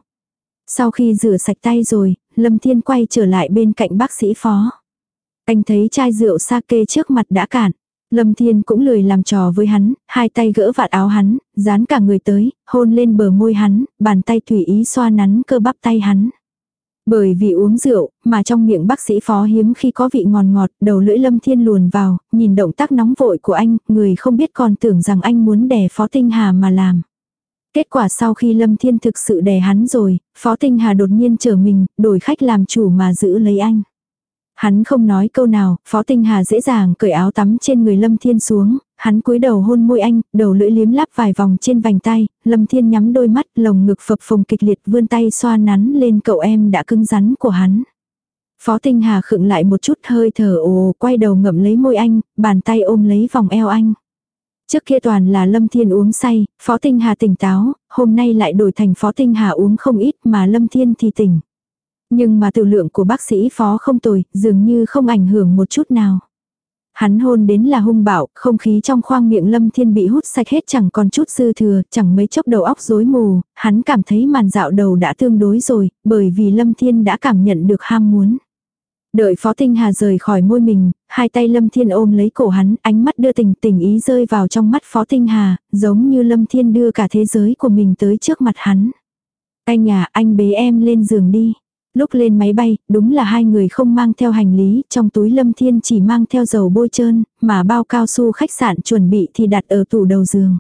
Sau khi rửa sạch tay rồi, Lâm Thiên quay trở lại bên cạnh bác sĩ phó. Anh thấy chai rượu sake trước mặt đã cạn. Lâm Thiên cũng lười làm trò với hắn, hai tay gỡ vạt áo hắn, dán cả người tới, hôn lên bờ môi hắn, bàn tay tùy ý xoa nắn cơ bắp tay hắn. Bởi vì uống rượu, mà trong miệng bác sĩ phó hiếm khi có vị ngọt ngọt, đầu lưỡi Lâm Thiên luồn vào, nhìn động tác nóng vội của anh, người không biết còn tưởng rằng anh muốn đè phó tinh hà mà làm. Kết quả sau khi Lâm Thiên thực sự đè hắn rồi, phó tinh hà đột nhiên trở mình, đổi khách làm chủ mà giữ lấy anh. Hắn không nói câu nào, Phó Tinh Hà dễ dàng cởi áo tắm trên người Lâm Thiên xuống, hắn cúi đầu hôn môi anh, đầu lưỡi liếm lắp vài vòng trên vành tay, Lâm Thiên nhắm đôi mắt, lồng ngực phập phồng kịch liệt vươn tay xoa nắn lên cậu em đã cứng rắn của hắn. Phó Tinh Hà khựng lại một chút hơi thở ồ, quay đầu ngậm lấy môi anh, bàn tay ôm lấy vòng eo anh. Trước kia toàn là Lâm Thiên uống say, Phó Tinh Hà tỉnh táo, hôm nay lại đổi thành Phó Tinh Hà uống không ít mà Lâm Thiên thì tỉnh. Nhưng mà tự lượng của bác sĩ phó không tồi, dường như không ảnh hưởng một chút nào. Hắn hôn đến là hung bạo, không khí trong khoang miệng lâm thiên bị hút sạch hết chẳng còn chút dư thừa, chẳng mấy chốc đầu óc rối mù, hắn cảm thấy màn dạo đầu đã tương đối rồi, bởi vì lâm thiên đã cảm nhận được ham muốn. Đợi Phó Tinh Hà rời khỏi môi mình, hai tay Lâm Thiên ôm lấy cổ hắn, ánh mắt đưa tình tình ý rơi vào trong mắt Phó Tinh Hà, giống như Lâm Thiên đưa cả thế giới của mình tới trước mặt hắn. Anh à, anh bế em lên giường đi. Lúc lên máy bay, đúng là hai người không mang theo hành lý, trong túi Lâm Thiên chỉ mang theo dầu bôi trơn, mà bao cao su khách sạn chuẩn bị thì đặt ở tủ đầu giường.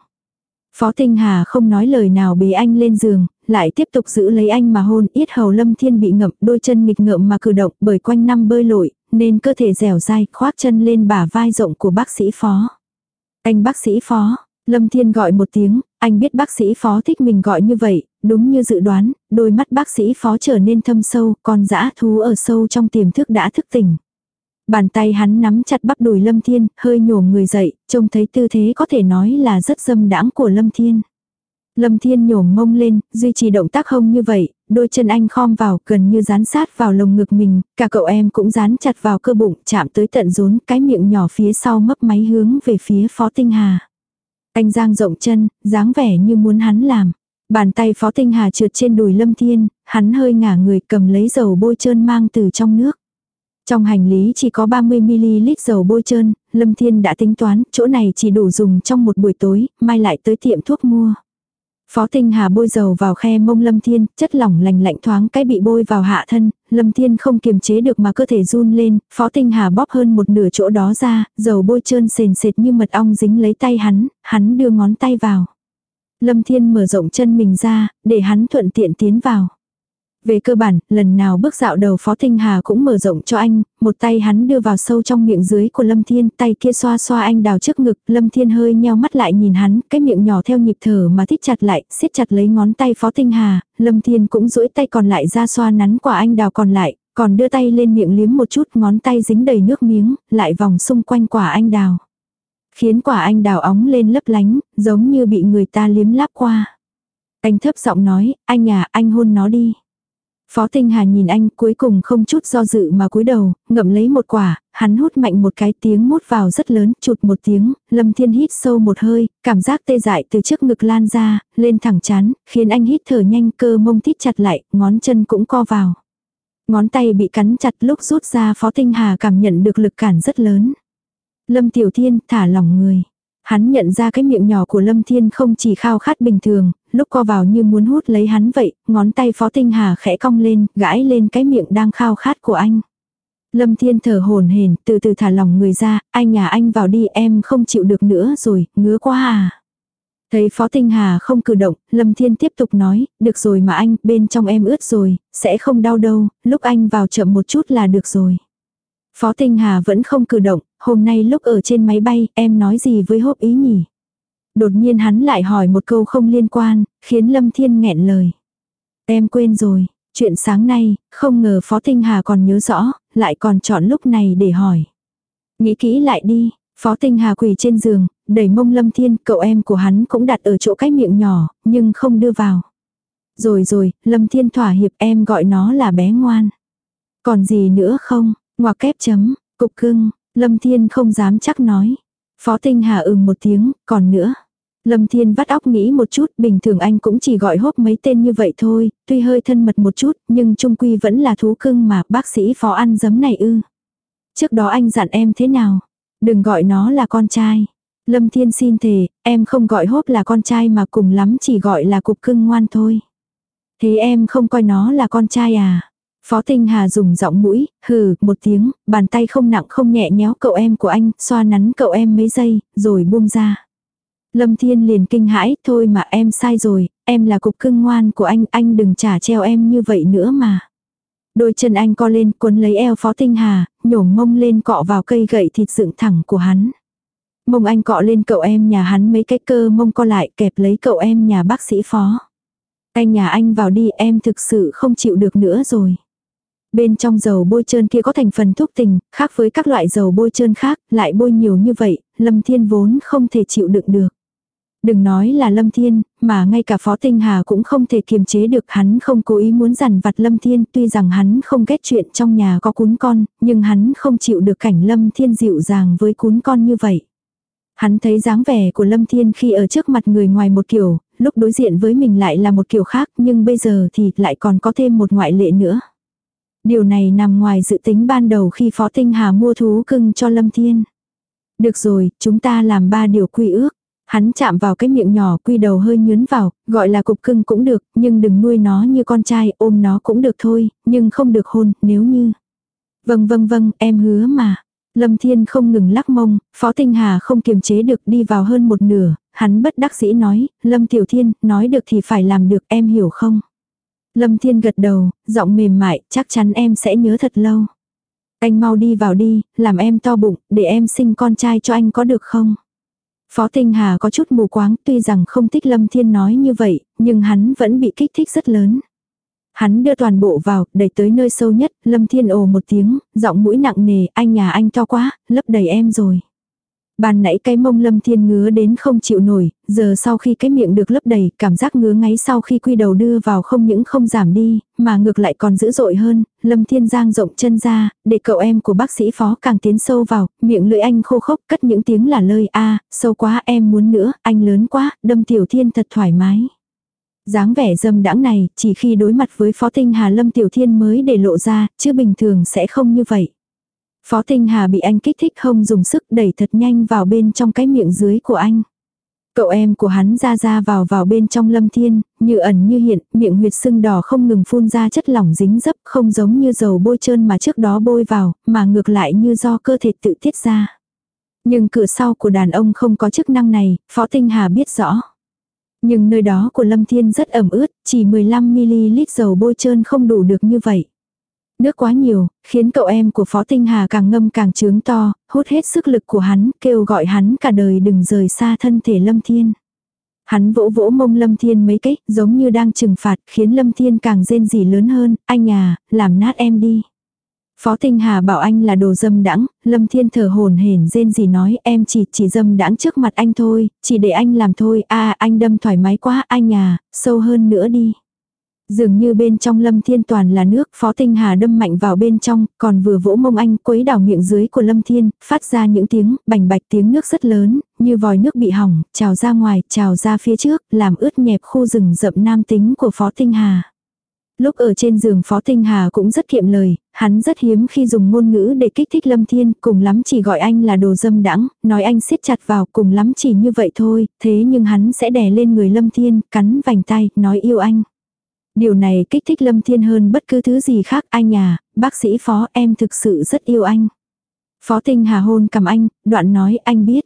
Phó Tinh Hà không nói lời nào bế anh lên giường, lại tiếp tục giữ lấy anh mà hôn, yết hầu Lâm Thiên bị ngậm, đôi chân nghịch ngợm mà cử động bởi quanh năm bơi lội, nên cơ thể dẻo dai, khoác chân lên bả vai rộng của bác sĩ phó. Anh bác sĩ phó, Lâm Thiên gọi một tiếng, anh biết bác sĩ phó thích mình gọi như vậy, đúng như dự đoán, đôi mắt bác sĩ phó trở nên thâm sâu, còn dã thú ở sâu trong tiềm thức đã thức tỉnh. Bàn tay hắn nắm chặt bắp đùi Lâm Thiên, hơi nhổm người dậy, trông thấy tư thế có thể nói là rất dâm đãng của Lâm Thiên. Lâm Thiên nhổm mông lên, duy trì động tác hông như vậy, đôi chân anh khom vào, gần như dán sát vào lồng ngực mình, cả cậu em cũng dán chặt vào cơ bụng, chạm tới tận rốn, cái miệng nhỏ phía sau mấp máy hướng về phía Phó Tinh Hà. Anh giang rộng chân, dáng vẻ như muốn hắn làm. Bàn tay Phó Tinh Hà trượt trên đùi Lâm Thiên, hắn hơi ngả người cầm lấy dầu bôi trơn mang từ trong nước. Trong hành lý chỉ có 30ml dầu bôi trơn, Lâm Thiên đã tính toán, chỗ này chỉ đủ dùng trong một buổi tối, mai lại tới tiệm thuốc mua. Phó Tinh Hà bôi dầu vào khe mông Lâm Thiên, chất lỏng lành lạnh thoáng cái bị bôi vào hạ thân, Lâm Thiên không kiềm chế được mà cơ thể run lên, Phó Tinh Hà bóp hơn một nửa chỗ đó ra, dầu bôi trơn sền sệt như mật ong dính lấy tay hắn, hắn đưa ngón tay vào. Lâm Thiên mở rộng chân mình ra, để hắn thuận tiện tiến vào. Về cơ bản, lần nào bước dạo đầu Phó Thanh Hà cũng mở rộng cho anh, một tay hắn đưa vào sâu trong miệng dưới của Lâm Thiên, tay kia xoa xoa anh đào trước ngực, Lâm Thiên hơi nheo mắt lại nhìn hắn, cái miệng nhỏ theo nhịp thở mà thích chặt lại, siết chặt lấy ngón tay Phó Thanh Hà, Lâm Thiên cũng duỗi tay còn lại ra xoa nắn quả anh đào còn lại, còn đưa tay lên miệng liếm một chút ngón tay dính đầy nước miếng, lại vòng xung quanh quả anh đào. Khiến quả anh đào óng lên lấp lánh, giống như bị người ta liếm láp qua. Anh thấp giọng nói, anh à, anh hôn nó đi. Phó Tinh Hà nhìn anh cuối cùng không chút do dự mà cúi đầu, ngậm lấy một quả, hắn hút mạnh một cái tiếng mút vào rất lớn, chụt một tiếng, Lâm Thiên hít sâu một hơi, cảm giác tê dại từ trước ngực lan ra, lên thẳng chán, khiến anh hít thở nhanh cơ mông thít chặt lại, ngón chân cũng co vào. Ngón tay bị cắn chặt lúc rút ra Phó Tinh Hà cảm nhận được lực cản rất lớn. Lâm Tiểu Thiên thả lỏng người. Hắn nhận ra cái miệng nhỏ của Lâm Thiên không chỉ khao khát bình thường, lúc co vào như muốn hút lấy hắn vậy, ngón tay Phó Tinh Hà khẽ cong lên, gãi lên cái miệng đang khao khát của anh. Lâm Thiên thở hồn hển, từ từ thả lỏng người ra, anh nhà anh vào đi em không chịu được nữa rồi, ngứa quá à. Thấy Phó Tinh Hà không cử động, Lâm Thiên tiếp tục nói, được rồi mà anh, bên trong em ướt rồi, sẽ không đau đâu, lúc anh vào chậm một chút là được rồi. Phó Tinh Hà vẫn không cử động, hôm nay lúc ở trên máy bay, em nói gì với hộp ý nhỉ? Đột nhiên hắn lại hỏi một câu không liên quan, khiến Lâm Thiên nghẹn lời. Em quên rồi, chuyện sáng nay, không ngờ Phó Tinh Hà còn nhớ rõ, lại còn chọn lúc này để hỏi. Nghĩ kỹ lại đi, Phó Tinh Hà quỳ trên giường, đẩy mông Lâm Thiên, cậu em của hắn cũng đặt ở chỗ cái miệng nhỏ, nhưng không đưa vào. Rồi rồi, Lâm Thiên thỏa hiệp em gọi nó là bé ngoan. Còn gì nữa không? Ngoặc kép chấm, cục cưng, Lâm Thiên không dám chắc nói. Phó Tinh Hà ừm một tiếng, còn nữa. Lâm Thiên vắt óc nghĩ một chút, bình thường anh cũng chỉ gọi hốp mấy tên như vậy thôi, tuy hơi thân mật một chút, nhưng trung quy vẫn là thú cưng mà bác sĩ phó ăn giấm này ư. Trước đó anh dặn em thế nào? Đừng gọi nó là con trai. Lâm Thiên xin thề, em không gọi hốp là con trai mà cùng lắm chỉ gọi là cục cưng ngoan thôi. Thế em không coi nó là con trai à? Phó Tinh Hà dùng giọng mũi, hừ, một tiếng, bàn tay không nặng không nhẹ nhéo cậu em của anh, xoa nắn cậu em mấy giây, rồi buông ra. Lâm Thiên liền kinh hãi, thôi mà em sai rồi, em là cục cưng ngoan của anh, anh đừng trả treo em như vậy nữa mà. Đôi chân anh co lên cuốn lấy eo Phó Tinh Hà, nhổm mông lên cọ vào cây gậy thịt dựng thẳng của hắn. Mông anh cọ lên cậu em nhà hắn mấy cái cơ mông co lại kẹp lấy cậu em nhà bác sĩ Phó. Anh nhà anh vào đi em thực sự không chịu được nữa rồi. Bên trong dầu bôi trơn kia có thành phần thuốc tình, khác với các loại dầu bôi trơn khác, lại bôi nhiều như vậy, Lâm Thiên vốn không thể chịu đựng được. Đừng nói là Lâm Thiên, mà ngay cả Phó Tinh Hà cũng không thể kiềm chế được hắn không cố ý muốn giằn vặt Lâm Thiên tuy rằng hắn không ghét chuyện trong nhà có cún con, nhưng hắn không chịu được cảnh Lâm Thiên dịu dàng với cún con như vậy. Hắn thấy dáng vẻ của Lâm Thiên khi ở trước mặt người ngoài một kiểu, lúc đối diện với mình lại là một kiểu khác nhưng bây giờ thì lại còn có thêm một ngoại lệ nữa. Điều này nằm ngoài dự tính ban đầu khi Phó Tinh Hà mua thú cưng cho Lâm Thiên. Được rồi, chúng ta làm ba điều quy ước. Hắn chạm vào cái miệng nhỏ quy đầu hơi nhướn vào, gọi là cục cưng cũng được, nhưng đừng nuôi nó như con trai, ôm nó cũng được thôi, nhưng không được hôn, nếu như. Vâng vâng vâng, em hứa mà. Lâm Thiên không ngừng lắc mông, Phó Tinh Hà không kiềm chế được đi vào hơn một nửa, hắn bất đắc dĩ nói, Lâm Tiểu Thiên, nói được thì phải làm được, em hiểu không? Lâm Thiên gật đầu, giọng mềm mại, chắc chắn em sẽ nhớ thật lâu. Anh mau đi vào đi, làm em to bụng, để em sinh con trai cho anh có được không? Phó Tinh Hà có chút mù quáng, tuy rằng không thích Lâm Thiên nói như vậy, nhưng hắn vẫn bị kích thích rất lớn. Hắn đưa toàn bộ vào, đẩy tới nơi sâu nhất, Lâm Thiên ồ một tiếng, giọng mũi nặng nề, anh nhà anh to quá, lấp đầy em rồi ban nãy cái mông lâm thiên ngứa đến không chịu nổi, giờ sau khi cái miệng được lấp đầy, cảm giác ngứa ngáy sau khi quy đầu đưa vào không những không giảm đi, mà ngược lại còn dữ dội hơn, lâm thiên giang rộng chân ra, để cậu em của bác sĩ phó càng tiến sâu vào, miệng lưỡi anh khô khốc cất những tiếng là lời a sâu quá em muốn nữa, anh lớn quá, đâm tiểu thiên thật thoải mái. dáng vẻ dâm đãng này, chỉ khi đối mặt với phó tinh hà lâm tiểu thiên mới để lộ ra, chứ bình thường sẽ không như vậy. Phó Tinh Hà bị anh kích thích không dùng sức đẩy thật nhanh vào bên trong cái miệng dưới của anh. Cậu em của hắn ra ra vào vào bên trong lâm thiên, như ẩn như hiện, miệng huyệt sưng đỏ không ngừng phun ra chất lỏng dính dấp không giống như dầu bôi trơn mà trước đó bôi vào, mà ngược lại như do cơ thể tự tiết ra. Nhưng cửa sau của đàn ông không có chức năng này, Phó Tinh Hà biết rõ. Nhưng nơi đó của Lâm Thiên rất ẩm ướt, chỉ 15ml dầu bôi trơn không đủ được như vậy. Nước quá nhiều, khiến cậu em của Phó Tinh Hà càng ngâm càng trướng to, hút hết sức lực của hắn, kêu gọi hắn cả đời đừng rời xa thân thể Lâm Thiên. Hắn vỗ vỗ mông Lâm Thiên mấy cái, giống như đang trừng phạt, khiến Lâm Thiên càng rên rỉ lớn hơn, anh à, làm nát em đi. Phó Tinh Hà bảo anh là đồ dâm đãng, Lâm Thiên thở hồn hển rên gì nói em chỉ chỉ dâm đãng trước mặt anh thôi, chỉ để anh làm thôi, a anh đâm thoải mái quá anh à, sâu hơn nữa đi. Dường như bên trong lâm thiên toàn là nước, phó tinh hà đâm mạnh vào bên trong, còn vừa vỗ mông anh quấy đảo miệng dưới của lâm thiên, phát ra những tiếng, bành bạch tiếng nước rất lớn, như vòi nước bị hỏng, trào ra ngoài, trào ra phía trước, làm ướt nhẹp khu rừng rậm nam tính của phó tinh hà. Lúc ở trên giường Phó Tinh Hà cũng rất kiệm lời, hắn rất hiếm khi dùng ngôn ngữ để kích thích Lâm Thiên, cùng lắm chỉ gọi anh là đồ dâm đãng, nói anh siết chặt vào, cùng lắm chỉ như vậy thôi, thế nhưng hắn sẽ đè lên người Lâm Thiên, cắn vành tay, nói yêu anh. Điều này kích thích Lâm Thiên hơn bất cứ thứ gì khác, anh à, bác sĩ Phó em thực sự rất yêu anh. Phó Tinh Hà hôn cầm anh, đoạn nói anh biết.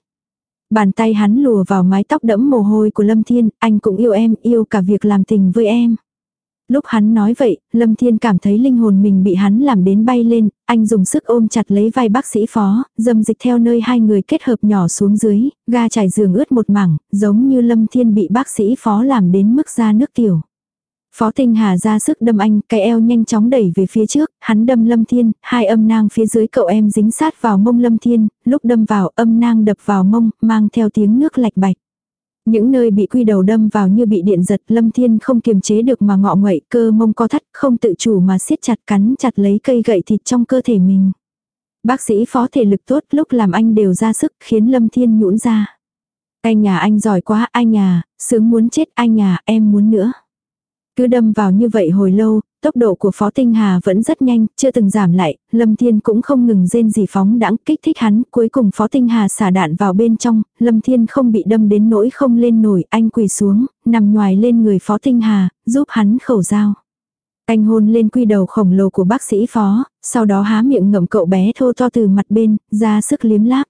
Bàn tay hắn lùa vào mái tóc đẫm mồ hôi của Lâm Thiên, anh cũng yêu em, yêu cả việc làm tình với em. Lúc hắn nói vậy, Lâm Thiên cảm thấy linh hồn mình bị hắn làm đến bay lên, anh dùng sức ôm chặt lấy vai bác sĩ phó, dâm dịch theo nơi hai người kết hợp nhỏ xuống dưới, ga trải giường ướt một mảng, giống như Lâm Thiên bị bác sĩ phó làm đến mức ra nước tiểu. Phó Tinh Hà ra sức đâm anh, cái eo nhanh chóng đẩy về phía trước, hắn đâm Lâm Thiên, hai âm nang phía dưới cậu em dính sát vào mông Lâm Thiên, lúc đâm vào âm nang đập vào mông, mang theo tiếng nước lạch bạch. Những nơi bị quy đầu đâm vào như bị điện giật, Lâm Thiên không kiềm chế được mà ngọ nguậy, cơ mông co thắt, không tự chủ mà siết chặt cắn chặt lấy cây gậy thịt trong cơ thể mình. Bác sĩ phó thể lực tốt, lúc làm anh đều ra sức, khiến Lâm Thiên nhũn ra. Anh nhà anh giỏi quá, anh nhà, sướng muốn chết, anh nhà, em muốn nữa. Cứ đâm vào như vậy hồi lâu, tốc độ của Phó Tinh Hà vẫn rất nhanh, chưa từng giảm lại, Lâm Thiên cũng không ngừng rên gì phóng đãng kích thích hắn, cuối cùng Phó Tinh Hà xả đạn vào bên trong, Lâm Thiên không bị đâm đến nỗi không lên nổi, anh quỳ xuống, nằm ngoài lên người Phó Tinh Hà, giúp hắn khẩu dao. Anh hôn lên quy đầu khổng lồ của bác sĩ Phó, sau đó há miệng ngậm cậu bé thô to từ mặt bên, ra sức liếm láp.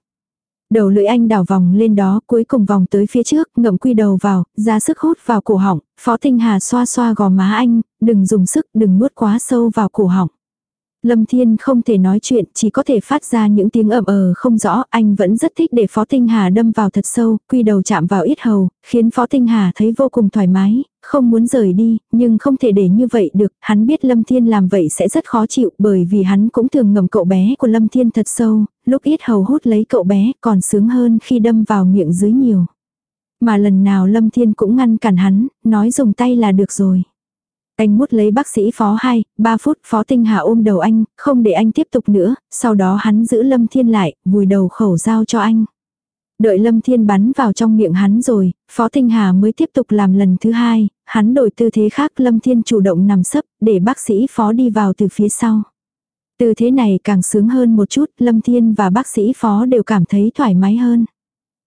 Đầu lưỡi anh đảo vòng lên đó, cuối cùng vòng tới phía trước, ngậm quy đầu vào, ra sức hút vào cổ họng, Phó Tinh Hà xoa xoa gò má anh, đừng dùng sức, đừng nuốt quá sâu vào cổ họng. Lâm Thiên không thể nói chuyện, chỉ có thể phát ra những tiếng ầm ờ không rõ, anh vẫn rất thích để Phó Tinh Hà đâm vào thật sâu, quy đầu chạm vào ít hầu, khiến Phó Tinh Hà thấy vô cùng thoải mái, không muốn rời đi, nhưng không thể để như vậy được, hắn biết Lâm Thiên làm vậy sẽ rất khó chịu, bởi vì hắn cũng thường ngầm cậu bé của Lâm Thiên thật sâu, lúc ít hầu hút lấy cậu bé còn sướng hơn khi đâm vào miệng dưới nhiều. Mà lần nào Lâm Thiên cũng ngăn cản hắn, nói dùng tay là được rồi. Anh mút lấy bác sĩ phó 2, 3 phút phó tinh hà ôm đầu anh, không để anh tiếp tục nữa, sau đó hắn giữ Lâm Thiên lại, vùi đầu khẩu dao cho anh. Đợi Lâm Thiên bắn vào trong miệng hắn rồi, Phó Tinh Hà mới tiếp tục làm lần thứ hai, hắn đổi tư thế khác Lâm Thiên chủ động nằm sấp, để bác sĩ Phó đi vào từ phía sau. Tư thế này càng sướng hơn một chút, Lâm Thiên và bác sĩ Phó đều cảm thấy thoải mái hơn.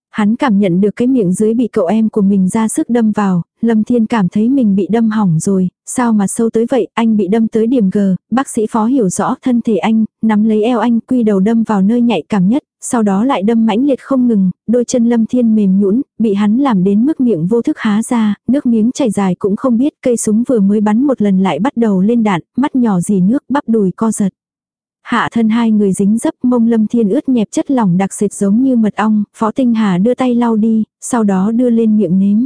Hắn cảm nhận được cái miệng dưới bị cậu em của mình ra sức đâm vào, Lâm Thiên cảm thấy mình bị đâm hỏng rồi, sao mà sâu tới vậy, anh bị đâm tới điểm G, bác sĩ phó hiểu rõ thân thể anh, nắm lấy eo anh quy đầu đâm vào nơi nhạy cảm nhất, sau đó lại đâm mãnh liệt không ngừng, đôi chân Lâm Thiên mềm nhũn, bị hắn làm đến mức miệng vô thức há ra, nước miếng chảy dài cũng không biết, cây súng vừa mới bắn một lần lại bắt đầu lên đạn, mắt nhỏ dì nước, bắp đùi co giật. Hạ thân hai người dính dấp mông lâm thiên ướt nhẹp chất lỏng đặc sệt giống như mật ong, phó tinh hà đưa tay lau đi, sau đó đưa lên miệng nếm.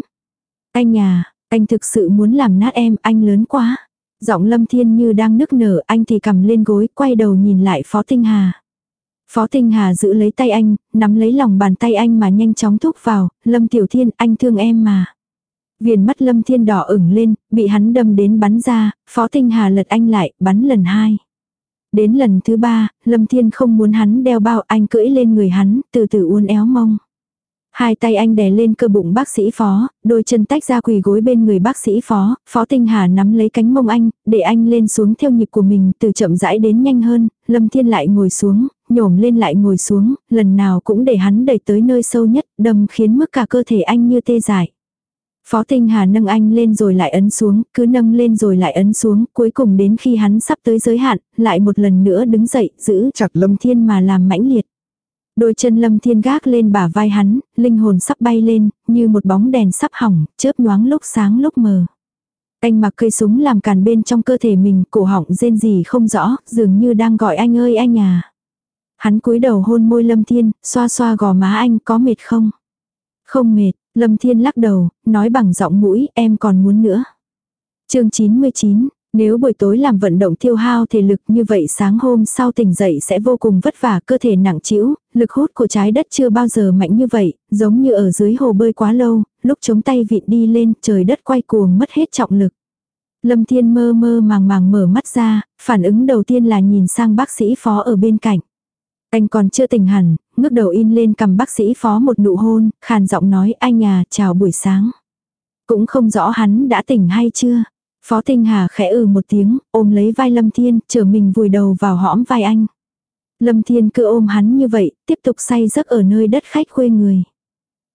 Anh nhà, anh thực sự muốn làm nát em, anh lớn quá. Giọng lâm thiên như đang nức nở, anh thì cầm lên gối, quay đầu nhìn lại phó tinh hà. Phó Tinh Hà giữ lấy tay anh, nắm lấy lòng bàn tay anh mà nhanh chóng thúc vào, Lâm Tiểu Thiên, anh thương em mà. Viền mắt Lâm Thiên đỏ ửng lên, bị hắn đâm đến bắn ra, Phó Tinh Hà lật anh lại, bắn lần hai. Đến lần thứ ba, Lâm Thiên không muốn hắn đeo bao anh cưỡi lên người hắn, từ từ uốn éo mông. Hai tay anh đè lên cơ bụng bác sĩ phó, đôi chân tách ra quỳ gối bên người bác sĩ phó, phó tinh hà nắm lấy cánh mông anh, để anh lên xuống theo nhịp của mình từ chậm rãi đến nhanh hơn, lâm thiên lại ngồi xuống, nhổm lên lại ngồi xuống, lần nào cũng để hắn đẩy tới nơi sâu nhất, đâm khiến mức cả cơ thể anh như tê dại. Phó Tinh Hà nâng anh lên rồi lại ấn xuống, cứ nâng lên rồi lại ấn xuống, cuối cùng đến khi hắn sắp tới giới hạn, lại một lần nữa đứng dậy, giữ chặt Lâm Thiên mà làm mãnh liệt. Đôi chân Lâm Thiên gác lên bả vai hắn, linh hồn sắp bay lên, như một bóng đèn sắp hỏng, chớp nhoáng lúc sáng lúc mờ. Anh mặc cây súng làm càn bên trong cơ thể mình, cổ họng rên gì không rõ, dường như đang gọi anh ơi anh à. Hắn cúi đầu hôn môi Lâm Thiên, xoa xoa gò má anh có mệt không? Không mệt, Lâm Thiên lắc đầu, nói bằng giọng mũi, em còn muốn nữa. chương 99, nếu buổi tối làm vận động tiêu hao thể lực như vậy sáng hôm sau tỉnh dậy sẽ vô cùng vất vả cơ thể nặng trĩu, lực hút của trái đất chưa bao giờ mạnh như vậy, giống như ở dưới hồ bơi quá lâu, lúc chống tay vịt đi lên trời đất quay cuồng mất hết trọng lực. Lâm Thiên mơ mơ màng màng mở mắt ra, phản ứng đầu tiên là nhìn sang bác sĩ phó ở bên cạnh. Anh còn chưa tỉnh hẳn, ngước đầu in lên cầm bác sĩ phó một nụ hôn, khàn giọng nói anh nhà chào buổi sáng. Cũng không rõ hắn đã tỉnh hay chưa. Phó Tinh Hà khẽ ừ một tiếng, ôm lấy vai Lâm Thiên, chờ mình vùi đầu vào hõm vai anh. Lâm Thiên cứ ôm hắn như vậy, tiếp tục say giấc ở nơi đất khách quê người.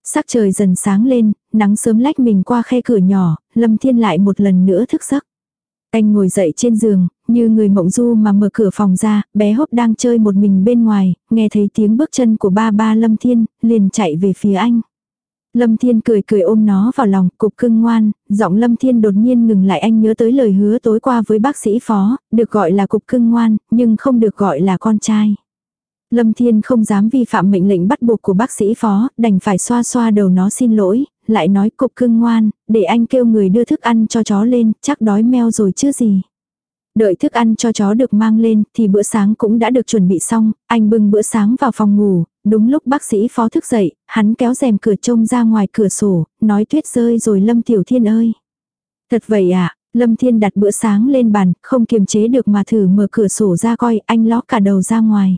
Sắc trời dần sáng lên, nắng sớm lách mình qua khe cửa nhỏ, Lâm Thiên lại một lần nữa thức giấc. Anh ngồi dậy trên giường, như người mộng du mà mở cửa phòng ra, bé hốp đang chơi một mình bên ngoài, nghe thấy tiếng bước chân của ba ba Lâm Thiên, liền chạy về phía anh. Lâm Thiên cười cười ôm nó vào lòng, cục cưng ngoan, giọng Lâm Thiên đột nhiên ngừng lại anh nhớ tới lời hứa tối qua với bác sĩ phó, được gọi là cục cưng ngoan, nhưng không được gọi là con trai. Lâm Thiên không dám vi phạm mệnh lệnh bắt buộc của bác sĩ phó, đành phải xoa xoa đầu nó xin lỗi, lại nói cục cưng ngoan, để anh kêu người đưa thức ăn cho chó lên, chắc đói meo rồi chứ gì. Đợi thức ăn cho chó được mang lên thì bữa sáng cũng đã được chuẩn bị xong, anh bưng bữa sáng vào phòng ngủ, đúng lúc bác sĩ phó thức dậy, hắn kéo rèm cửa trông ra ngoài cửa sổ, nói tuyết rơi rồi Lâm Tiểu Thiên ơi. Thật vậy à, Lâm Thiên đặt bữa sáng lên bàn, không kiềm chế được mà thử mở cửa sổ ra coi, anh ló cả đầu ra ngoài.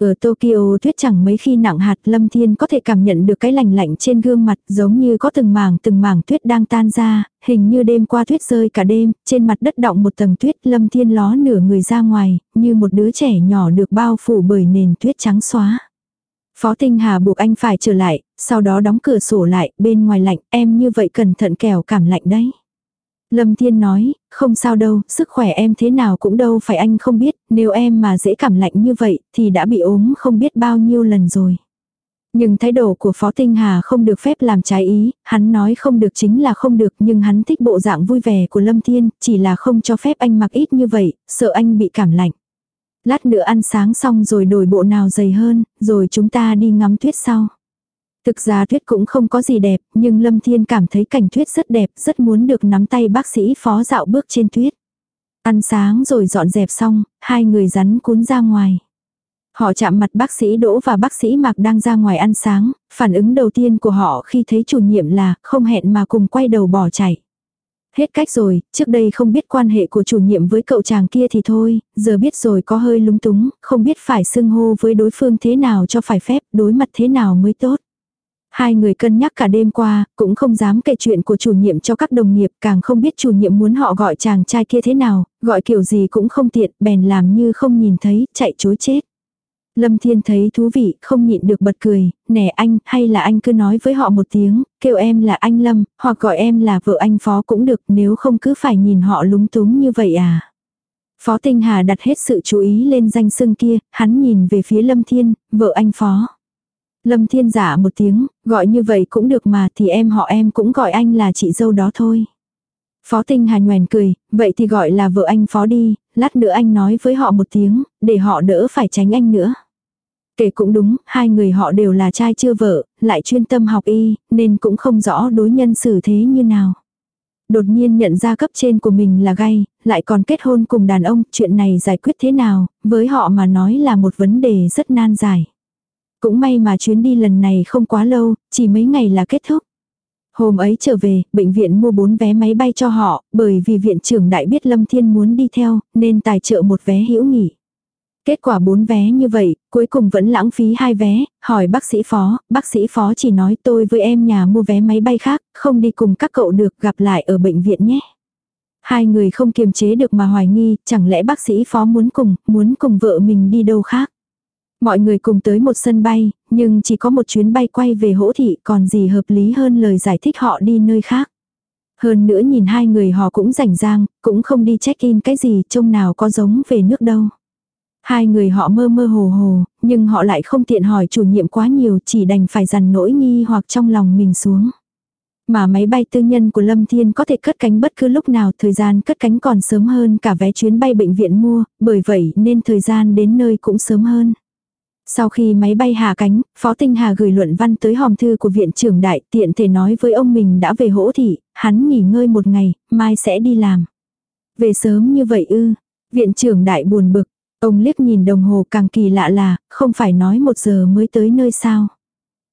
Ở Tokyo tuyết chẳng mấy khi nặng hạt Lâm Thiên có thể cảm nhận được cái lạnh lạnh trên gương mặt giống như có từng mảng từng mảng tuyết đang tan ra, hình như đêm qua tuyết rơi cả đêm, trên mặt đất đọng một tầng tuyết Lâm Thiên ló nửa người ra ngoài, như một đứa trẻ nhỏ được bao phủ bởi nền tuyết trắng xóa. Phó Tinh Hà buộc anh phải trở lại, sau đó đóng cửa sổ lại, bên ngoài lạnh, em như vậy cẩn thận kẻo cảm lạnh đấy. Lâm Thiên nói, không sao đâu, sức khỏe em thế nào cũng đâu phải anh không biết, nếu em mà dễ cảm lạnh như vậy thì đã bị ốm không biết bao nhiêu lần rồi. Nhưng thái độ của Phó Tinh Hà không được phép làm trái ý, hắn nói không được chính là không được nhưng hắn thích bộ dạng vui vẻ của Lâm Thiên, chỉ là không cho phép anh mặc ít như vậy, sợ anh bị cảm lạnh. Lát nữa ăn sáng xong rồi đổi bộ nào dày hơn, rồi chúng ta đi ngắm tuyết sau. Thực ra tuyết cũng không có gì đẹp, nhưng Lâm Thiên cảm thấy cảnh tuyết rất đẹp, rất muốn được nắm tay bác sĩ phó dạo bước trên tuyết. Ăn sáng rồi dọn dẹp xong, hai người rắn cuốn ra ngoài. Họ chạm mặt bác sĩ Đỗ và bác sĩ Mạc đang ra ngoài ăn sáng, phản ứng đầu tiên của họ khi thấy chủ nhiệm là không hẹn mà cùng quay đầu bỏ chạy. Hết cách rồi, trước đây không biết quan hệ của chủ nhiệm với cậu chàng kia thì thôi, giờ biết rồi có hơi lúng túng, không biết phải xưng hô với đối phương thế nào cho phải phép, đối mặt thế nào mới tốt. Hai người cân nhắc cả đêm qua, cũng không dám kể chuyện của chủ nhiệm cho các đồng nghiệp, càng không biết chủ nhiệm muốn họ gọi chàng trai kia thế nào, gọi kiểu gì cũng không tiện, bèn làm như không nhìn thấy, chạy chối chết. Lâm Thiên thấy thú vị, không nhịn được bật cười, nè anh, hay là anh cứ nói với họ một tiếng, kêu em là anh Lâm, hoặc gọi em là vợ anh Phó cũng được, nếu không cứ phải nhìn họ lúng túng như vậy à. Phó Tinh Hà đặt hết sự chú ý lên danh xưng kia, hắn nhìn về phía Lâm Thiên, vợ anh Phó. Lâm Thiên giả một tiếng, gọi như vậy cũng được mà thì em họ em cũng gọi anh là chị dâu đó thôi. Phó Tinh Hà nhoèn cười, vậy thì gọi là vợ anh Phó đi, lát nữa anh nói với họ một tiếng, để họ đỡ phải tránh anh nữa. Kể cũng đúng, hai người họ đều là trai chưa vợ, lại chuyên tâm học y, nên cũng không rõ đối nhân xử thế như nào. Đột nhiên nhận ra cấp trên của mình là gay, lại còn kết hôn cùng đàn ông, chuyện này giải quyết thế nào, với họ mà nói là một vấn đề rất nan giải. Cũng may mà chuyến đi lần này không quá lâu, chỉ mấy ngày là kết thúc. Hôm ấy trở về, bệnh viện mua bốn vé máy bay cho họ, bởi vì viện trưởng đại biết Lâm Thiên muốn đi theo, nên tài trợ một vé hữu nghỉ. Kết quả bốn vé như vậy, cuối cùng vẫn lãng phí hai vé, hỏi bác sĩ phó, bác sĩ phó chỉ nói tôi với em nhà mua vé máy bay khác, không đi cùng các cậu được gặp lại ở bệnh viện nhé. Hai người không kiềm chế được mà hoài nghi, chẳng lẽ bác sĩ phó muốn cùng, muốn cùng vợ mình đi đâu khác. Mọi người cùng tới một sân bay, nhưng chỉ có một chuyến bay quay về hỗ thị còn gì hợp lý hơn lời giải thích họ đi nơi khác. Hơn nữa nhìn hai người họ cũng rảnh rang, cũng không đi check-in cái gì trông nào có giống về nước đâu. Hai người họ mơ mơ hồ hồ, nhưng họ lại không tiện hỏi chủ nhiệm quá nhiều chỉ đành phải dằn nỗi nghi hoặc trong lòng mình xuống. Mà máy bay tư nhân của Lâm Thiên có thể cất cánh bất cứ lúc nào, thời gian cất cánh còn sớm hơn cả vé chuyến bay bệnh viện mua, bởi vậy nên thời gian đến nơi cũng sớm hơn. Sau khi máy bay hạ cánh, Phó Tinh Hà gửi luận văn tới hòm thư của viện trưởng đại tiện thể nói với ông mình đã về hỗ thị, hắn nghỉ ngơi một ngày, mai sẽ đi làm. Về sớm như vậy ư, viện trưởng đại buồn bực, ông liếc nhìn đồng hồ càng kỳ lạ là, không phải nói một giờ mới tới nơi sao.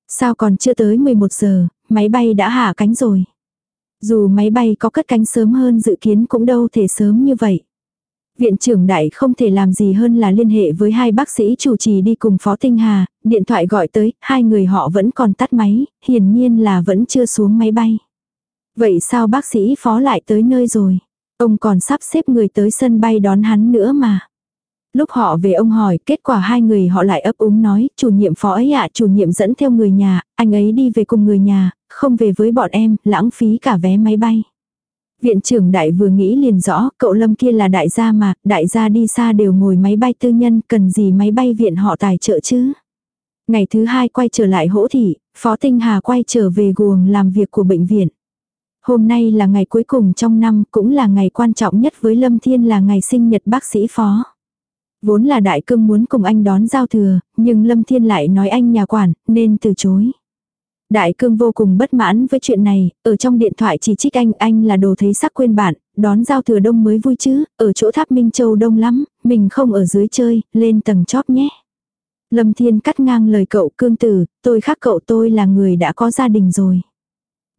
Sao còn chưa tới 11 giờ, máy bay đã hạ cánh rồi. Dù máy bay có cất cánh sớm hơn dự kiến cũng đâu thể sớm như vậy. Viện trưởng đại không thể làm gì hơn là liên hệ với hai bác sĩ chủ trì đi cùng Phó Tinh Hà, điện thoại gọi tới, hai người họ vẫn còn tắt máy, hiển nhiên là vẫn chưa xuống máy bay. Vậy sao bác sĩ Phó lại tới nơi rồi? Ông còn sắp xếp người tới sân bay đón hắn nữa mà. Lúc họ về ông hỏi, kết quả hai người họ lại ấp úng nói, chủ nhiệm phó ấy ạ, chủ nhiệm dẫn theo người nhà, anh ấy đi về cùng người nhà, không về với bọn em, lãng phí cả vé máy bay. Viện trưởng đại vừa nghĩ liền rõ, cậu Lâm kia là đại gia mà, đại gia đi xa đều ngồi máy bay tư nhân, cần gì máy bay viện họ tài trợ chứ. Ngày thứ hai quay trở lại hỗ thị, Phó Tinh Hà quay trở về guồng làm việc của bệnh viện. Hôm nay là ngày cuối cùng trong năm, cũng là ngày quan trọng nhất với Lâm Thiên là ngày sinh nhật bác sĩ Phó. Vốn là đại cương muốn cùng anh đón giao thừa, nhưng Lâm Thiên lại nói anh nhà quản, nên từ chối. Đại cương vô cùng bất mãn với chuyện này, ở trong điện thoại chỉ trích anh, anh là đồ thấy sắc quên bạn, đón giao thừa đông mới vui chứ, ở chỗ tháp Minh Châu đông lắm, mình không ở dưới chơi, lên tầng chóp nhé. Lâm Thiên cắt ngang lời cậu cương tử, tôi khác cậu tôi là người đã có gia đình rồi.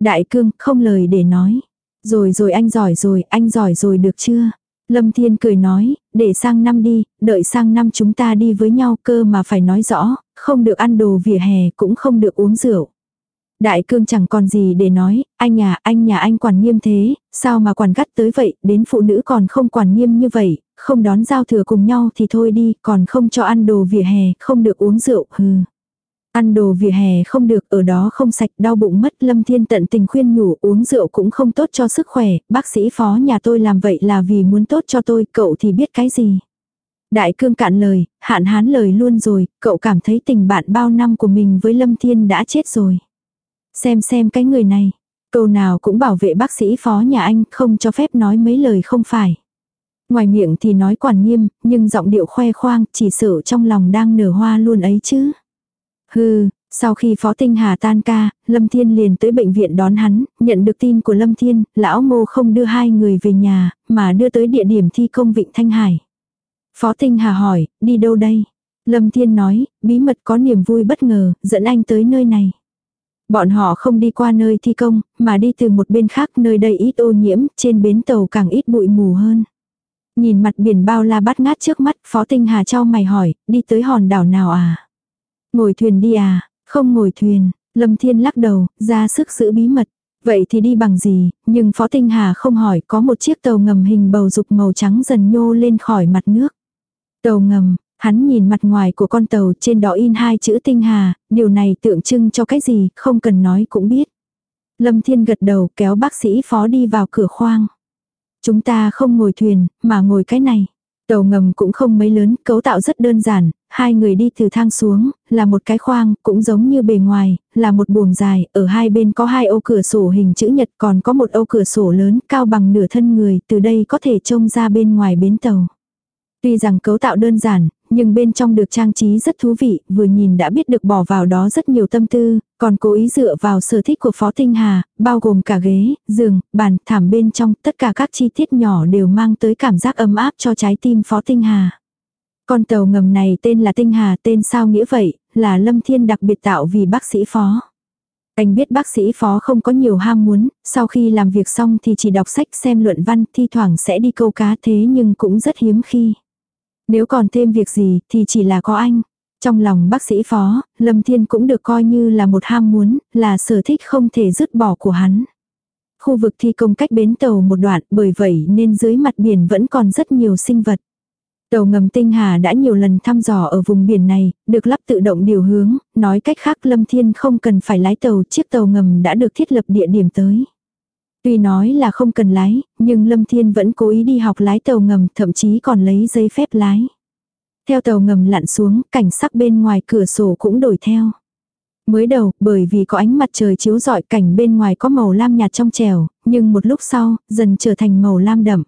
Đại cương, không lời để nói. Rồi rồi anh giỏi rồi, anh giỏi rồi được chưa? Lâm Thiên cười nói, để sang năm đi, đợi sang năm chúng ta đi với nhau cơ mà phải nói rõ, không được ăn đồ vỉa hè cũng không được uống rượu. Đại cương chẳng còn gì để nói, anh nhà anh nhà anh quản nghiêm thế, sao mà quản gắt tới vậy, đến phụ nữ còn không quản nghiêm như vậy, không đón giao thừa cùng nhau thì thôi đi, còn không cho ăn đồ vỉa hè, không được uống rượu, hừ. Ăn đồ vỉa hè không được, ở đó không sạch, đau bụng mất, Lâm Thiên tận tình khuyên nhủ uống rượu cũng không tốt cho sức khỏe, bác sĩ phó nhà tôi làm vậy là vì muốn tốt cho tôi, cậu thì biết cái gì. Đại cương cạn lời, hạn hán lời luôn rồi, cậu cảm thấy tình bạn bao năm của mình với Lâm Thiên đã chết rồi. Xem xem cái người này, câu nào cũng bảo vệ bác sĩ phó nhà anh, không cho phép nói mấy lời không phải. Ngoài miệng thì nói quản nghiêm, nhưng giọng điệu khoe khoang, chỉ sợ trong lòng đang nở hoa luôn ấy chứ. Hừ, sau khi Phó Tinh Hà tan ca, Lâm Thiên liền tới bệnh viện đón hắn, nhận được tin của Lâm Thiên, lão ngô không đưa hai người về nhà, mà đưa tới địa điểm thi công Vịnh Thanh Hải. Phó Tinh Hà hỏi, đi đâu đây? Lâm Thiên nói, bí mật có niềm vui bất ngờ, dẫn anh tới nơi này. Bọn họ không đi qua nơi thi công, mà đi từ một bên khác nơi đây ít ô nhiễm, trên bến tàu càng ít bụi mù hơn. Nhìn mặt biển bao la bát ngát trước mắt, Phó Tinh Hà cho mày hỏi, đi tới hòn đảo nào à? Ngồi thuyền đi à? Không ngồi thuyền. Lâm Thiên lắc đầu, ra sức giữ bí mật. Vậy thì đi bằng gì, nhưng Phó Tinh Hà không hỏi có một chiếc tàu ngầm hình bầu dục màu trắng dần nhô lên khỏi mặt nước. Tàu ngầm, hắn nhìn mặt ngoài của con tàu trên đó in hai chữ Tinh Hà, điều này tượng trưng cho cái gì, không cần nói cũng biết. Lâm Thiên gật đầu kéo bác sĩ Phó đi vào cửa khoang. Chúng ta không ngồi thuyền, mà ngồi cái này. Tàu ngầm cũng không mấy lớn, cấu tạo rất đơn giản, hai người đi từ thang xuống, là một cái khoang, cũng giống như bề ngoài, là một buồng dài, ở hai bên có hai ô cửa sổ hình chữ nhật còn có một ô cửa sổ lớn cao bằng nửa thân người, từ đây có thể trông ra bên ngoài bến tàu. Tuy rằng cấu tạo đơn giản, nhưng bên trong được trang trí rất thú vị, vừa nhìn đã biết được bỏ vào đó rất nhiều tâm tư, còn cố ý dựa vào sở thích của Phó Tinh Hà, bao gồm cả ghế, giường, bàn, thảm bên trong, tất cả các chi tiết nhỏ đều mang tới cảm giác ấm áp cho trái tim Phó Tinh Hà. Con tàu ngầm này tên là Tinh Hà, tên sao nghĩa vậy, là Lâm Thiên đặc biệt tạo vì bác sĩ Phó. Anh biết bác sĩ phó không có nhiều ham muốn, sau khi làm việc xong thì chỉ đọc sách xem luận văn, thi thoảng sẽ đi câu cá thế nhưng cũng rất hiếm khi. Nếu còn thêm việc gì thì chỉ là có anh. Trong lòng bác sĩ phó, Lâm Thiên cũng được coi như là một ham muốn, là sở thích không thể dứt bỏ của hắn. Khu vực thi công cách bến tàu một đoạn bởi vậy nên dưới mặt biển vẫn còn rất nhiều sinh vật. Tàu ngầm Tinh Hà đã nhiều lần thăm dò ở vùng biển này, được lắp tự động điều hướng, nói cách khác Lâm Thiên không cần phải lái tàu, chiếc tàu ngầm đã được thiết lập địa điểm tới. Tuy nói là không cần lái, nhưng Lâm Thiên vẫn cố ý đi học lái tàu ngầm, thậm chí còn lấy giấy phép lái. Theo tàu ngầm lặn xuống, cảnh sắc bên ngoài cửa sổ cũng đổi theo. Mới đầu, bởi vì có ánh mặt trời chiếu rọi cảnh bên ngoài có màu lam nhạt trong trèo, nhưng một lúc sau, dần trở thành màu lam đậm.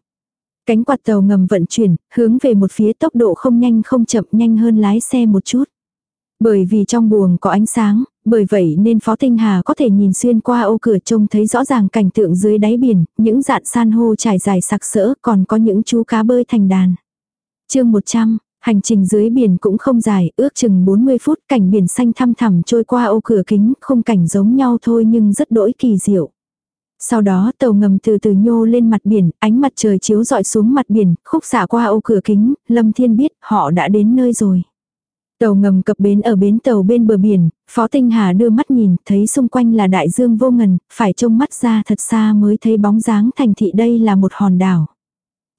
Cánh quạt tàu ngầm vận chuyển, hướng về một phía tốc độ không nhanh không chậm nhanh hơn lái xe một chút. Bởi vì trong buồng có ánh sáng, bởi vậy nên Phó Tinh Hà có thể nhìn xuyên qua ô cửa trông thấy rõ ràng cảnh tượng dưới đáy biển, những dạn san hô trải dài sặc sỡ, còn có những chú cá bơi thành đàn. chương 100, hành trình dưới biển cũng không dài, ước chừng 40 phút, cảnh biển xanh thăm thẳm trôi qua ô cửa kính, không cảnh giống nhau thôi nhưng rất đỗi kỳ diệu. Sau đó tàu ngầm từ từ nhô lên mặt biển, ánh mặt trời chiếu dọi xuống mặt biển, khúc xạ qua ô cửa kính, Lâm Thiên biết họ đã đến nơi rồi. Tàu ngầm cập bến ở bến tàu bên bờ biển, Phó Tinh Hà đưa mắt nhìn, thấy xung quanh là đại dương vô ngần, phải trông mắt ra thật xa mới thấy bóng dáng thành thị đây là một hòn đảo.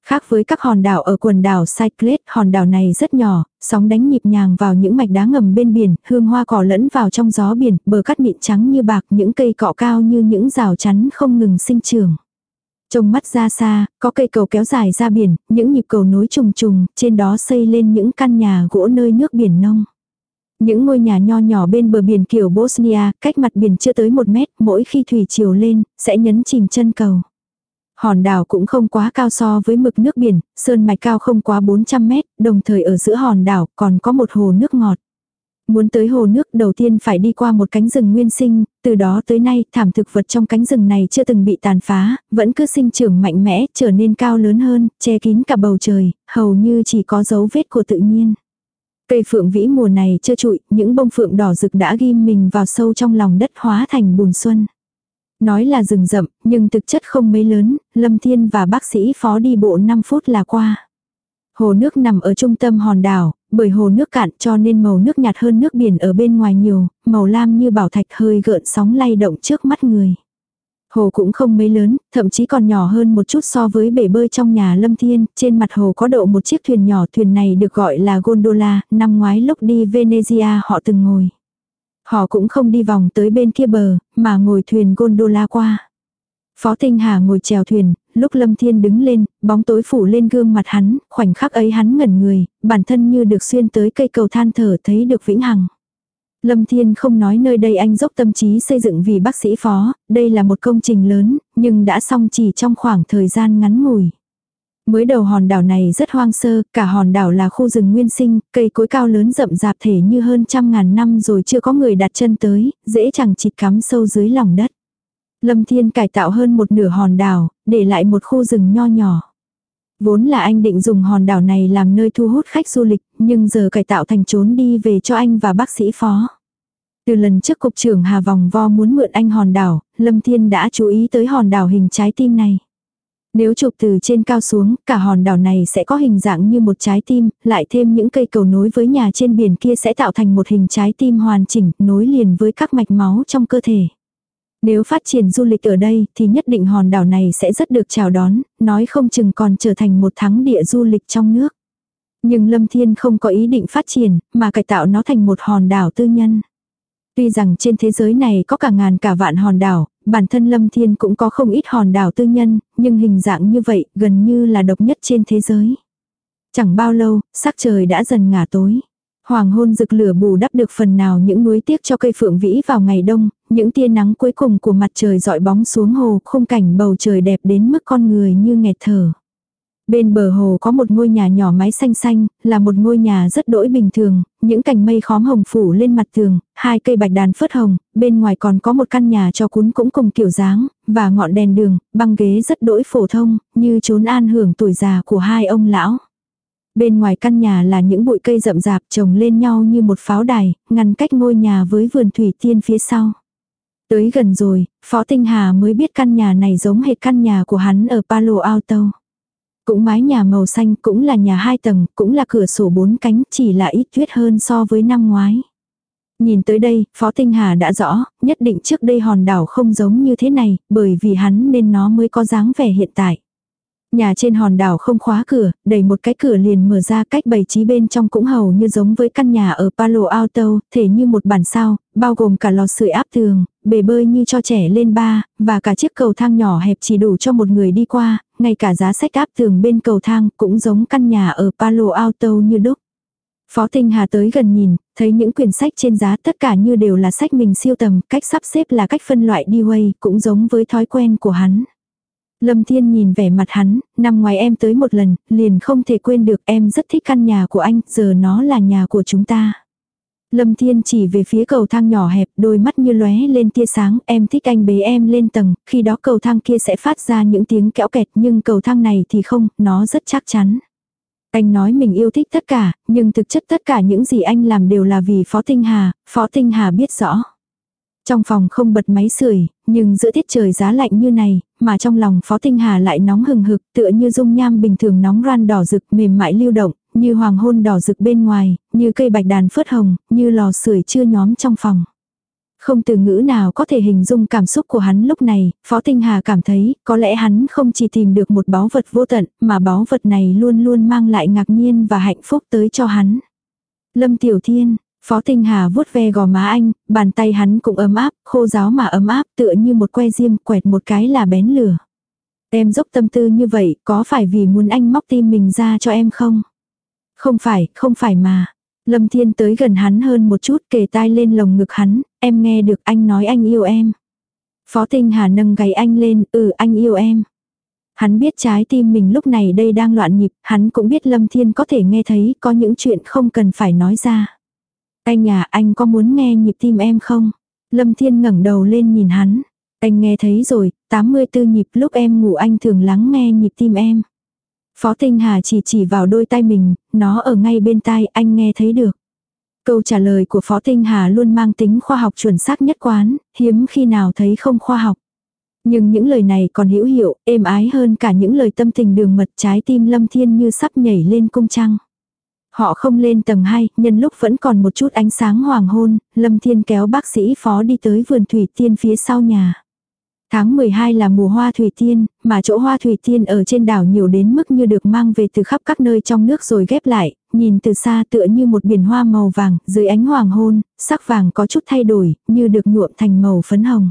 Khác với các hòn đảo ở quần đảo Cyclades, hòn đảo này rất nhỏ, sóng đánh nhịp nhàng vào những mạch đá ngầm bên biển, hương hoa cỏ lẫn vào trong gió biển, bờ cát mịn trắng như bạc, những cây cọ cao như những rào chắn không ngừng sinh trưởng. Trông mắt ra xa, có cây cầu kéo dài ra biển, những nhịp cầu nối trùng trùng, trên đó xây lên những căn nhà gỗ nơi nước biển nông. Những ngôi nhà nho nhỏ bên bờ biển kiểu Bosnia, cách mặt biển chưa tới một mét, mỗi khi thủy chiều lên, sẽ nhấn chìm chân cầu. Hòn đảo cũng không quá cao so với mực nước biển, sơn mạch cao không quá 400 mét, đồng thời ở giữa hòn đảo còn có một hồ nước ngọt. Muốn tới hồ nước đầu tiên phải đi qua một cánh rừng nguyên sinh, từ đó tới nay thảm thực vật trong cánh rừng này chưa từng bị tàn phá, vẫn cứ sinh trưởng mạnh mẽ, trở nên cao lớn hơn, che kín cả bầu trời, hầu như chỉ có dấu vết của tự nhiên. Cây phượng vĩ mùa này chưa trụi, những bông phượng đỏ rực đã ghim mình vào sâu trong lòng đất hóa thành bùn xuân. Nói là rừng rậm, nhưng thực chất không mấy lớn, Lâm Thiên và bác sĩ phó đi bộ 5 phút là qua. Hồ nước nằm ở trung tâm hòn đảo, bởi hồ nước cạn cho nên màu nước nhạt hơn nước biển ở bên ngoài nhiều, màu lam như bảo thạch hơi gợn sóng lay động trước mắt người. Hồ cũng không mấy lớn, thậm chí còn nhỏ hơn một chút so với bể bơi trong nhà Lâm Thiên, trên mặt hồ có độ một chiếc thuyền nhỏ, thuyền này được gọi là gondola, năm ngoái lúc đi Venezia họ từng ngồi. Họ cũng không đi vòng tới bên kia bờ, mà ngồi thuyền gondola qua. Phó Tinh Hà ngồi chèo thuyền, lúc Lâm Thiên đứng lên, bóng tối phủ lên gương mặt hắn, khoảnh khắc ấy hắn ngẩn người, bản thân như được xuyên tới cây cầu than thở thấy được vĩnh hằng. Lâm Thiên không nói nơi đây anh dốc tâm trí xây dựng vì bác sĩ phó, đây là một công trình lớn, nhưng đã xong chỉ trong khoảng thời gian ngắn ngủi. Mới đầu hòn đảo này rất hoang sơ, cả hòn đảo là khu rừng nguyên sinh, cây cối cao lớn rậm rạp thể như hơn trăm ngàn năm rồi chưa có người đặt chân tới, dễ chẳng chịt cắm sâu dưới lòng đất. Lâm Thiên cải tạo hơn một nửa hòn đảo, để lại một khu rừng nho nhỏ. Vốn là anh định dùng hòn đảo này làm nơi thu hút khách du lịch, nhưng giờ cải tạo thành trốn đi về cho anh và bác sĩ phó. Từ lần trước cục trưởng Hà Vòng Vo muốn mượn anh hòn đảo, Lâm Thiên đã chú ý tới hòn đảo hình trái tim này. Nếu chụp từ trên cao xuống, cả hòn đảo này sẽ có hình dạng như một trái tim, lại thêm những cây cầu nối với nhà trên biển kia sẽ tạo thành một hình trái tim hoàn chỉnh, nối liền với các mạch máu trong cơ thể. Nếu phát triển du lịch ở đây thì nhất định hòn đảo này sẽ rất được chào đón, nói không chừng còn trở thành một thắng địa du lịch trong nước. Nhưng Lâm Thiên không có ý định phát triển, mà cải tạo nó thành một hòn đảo tư nhân. Tuy rằng trên thế giới này có cả ngàn cả vạn hòn đảo, bản thân Lâm Thiên cũng có không ít hòn đảo tư nhân, nhưng hình dạng như vậy gần như là độc nhất trên thế giới. Chẳng bao lâu, sắc trời đã dần ngả tối. Hoàng hôn rực lửa bù đắp được phần nào những núi tiếc cho cây phượng vĩ vào ngày đông, những tia nắng cuối cùng của mặt trời dọi bóng xuống hồ, khung cảnh bầu trời đẹp đến mức con người như nghẹt thở. Bên bờ hồ có một ngôi nhà nhỏ mái xanh xanh, là một ngôi nhà rất đỗi bình thường, những cành mây khóm hồng phủ lên mặt tường, hai cây bạch đàn phớt hồng, bên ngoài còn có một căn nhà cho cún cũng cùng kiểu dáng, và ngọn đèn đường, băng ghế rất đỗi phổ thông, như trốn an hưởng tuổi già của hai ông lão. Bên ngoài căn nhà là những bụi cây rậm rạp trồng lên nhau như một pháo đài, ngăn cách ngôi nhà với vườn thủy tiên phía sau. Tới gần rồi, Phó Tinh Hà mới biết căn nhà này giống hệt căn nhà của hắn ở Palo Alto. Cũng mái nhà màu xanh, cũng là nhà hai tầng, cũng là cửa sổ bốn cánh, chỉ là ít tuyết hơn so với năm ngoái. Nhìn tới đây, Phó Tinh Hà đã rõ, nhất định trước đây hòn đảo không giống như thế này, bởi vì hắn nên nó mới có dáng vẻ hiện tại. Nhà trên hòn đảo không khóa cửa, đẩy một cái cửa liền mở ra cách bày trí bên trong cũng hầu như giống với căn nhà ở Palo Alto, thể như một bản sao, bao gồm cả lò sưởi áp tường, bể bơi như cho trẻ lên ba, và cả chiếc cầu thang nhỏ hẹp chỉ đủ cho một người đi qua, ngay cả giá sách áp tường bên cầu thang cũng giống căn nhà ở Palo Alto như đúc. Phó Tinh Hà tới gần nhìn, thấy những quyển sách trên giá tất cả như đều là sách mình siêu tầm, cách sắp xếp là cách phân loại đi way, cũng giống với thói quen của hắn. Lâm Thiên nhìn vẻ mặt hắn, năm ngoài em tới một lần, liền không thể quên được em rất thích căn nhà của anh, giờ nó là nhà của chúng ta. Lâm Thiên chỉ về phía cầu thang nhỏ hẹp, đôi mắt như lóe lên tia sáng, em thích anh bế em lên tầng, khi đó cầu thang kia sẽ phát ra những tiếng kẽo kẹt nhưng cầu thang này thì không, nó rất chắc chắn. Anh nói mình yêu thích tất cả, nhưng thực chất tất cả những gì anh làm đều là vì Phó Tinh Hà, Phó Tinh Hà biết rõ. Trong phòng không bật máy sưởi, nhưng giữa tiết trời giá lạnh như này, mà trong lòng Phó Tinh Hà lại nóng hừng hực, tựa như dung nham bình thường nóng ran đỏ rực mềm mại lưu động, như hoàng hôn đỏ rực bên ngoài, như cây bạch đàn phớt hồng, như lò sưởi chưa nhóm trong phòng. Không từ ngữ nào có thể hình dung cảm xúc của hắn lúc này, Phó Tinh Hà cảm thấy có lẽ hắn không chỉ tìm được một báu vật vô tận, mà báu vật này luôn luôn mang lại ngạc nhiên và hạnh phúc tới cho hắn. Lâm Tiểu Thiên, Phó Tinh Hà vuốt ve gò má anh, bàn tay hắn cũng ấm áp, khô ráo mà ấm áp tựa như một que diêm quẹt một cái là bén lửa. Em dốc tâm tư như vậy, có phải vì muốn anh móc tim mình ra cho em không? Không phải, không phải mà. Lâm Thiên tới gần hắn hơn một chút kề tai lên lồng ngực hắn, em nghe được anh nói anh yêu em. Phó Tinh Hà nâng gáy anh lên, ừ anh yêu em. Hắn biết trái tim mình lúc này đây đang loạn nhịp, hắn cũng biết Lâm Thiên có thể nghe thấy có những chuyện không cần phải nói ra. Anh à, anh có muốn nghe nhịp tim em không? Lâm Thiên ngẩng đầu lên nhìn hắn. Anh nghe thấy rồi, 84 nhịp lúc em ngủ anh thường lắng nghe nhịp tim em. Phó Tinh Hà chỉ chỉ vào đôi tay mình, nó ở ngay bên tai anh nghe thấy được. Câu trả lời của Phó Tinh Hà luôn mang tính khoa học chuẩn xác nhất quán, hiếm khi nào thấy không khoa học. Nhưng những lời này còn hữu hiệu, êm ái hơn cả những lời tâm tình đường mật trái tim lâm thiên như sắp nhảy lên cung trăng. Họ không lên tầng 2, nhân lúc vẫn còn một chút ánh sáng hoàng hôn, lâm thiên kéo bác sĩ phó đi tới vườn thủy tiên phía sau nhà. Tháng 12 là mùa hoa thủy tiên, mà chỗ hoa thủy tiên ở trên đảo nhiều đến mức như được mang về từ khắp các nơi trong nước rồi ghép lại, nhìn từ xa tựa như một biển hoa màu vàng, dưới ánh hoàng hôn, sắc vàng có chút thay đổi, như được nhuộm thành màu phấn hồng.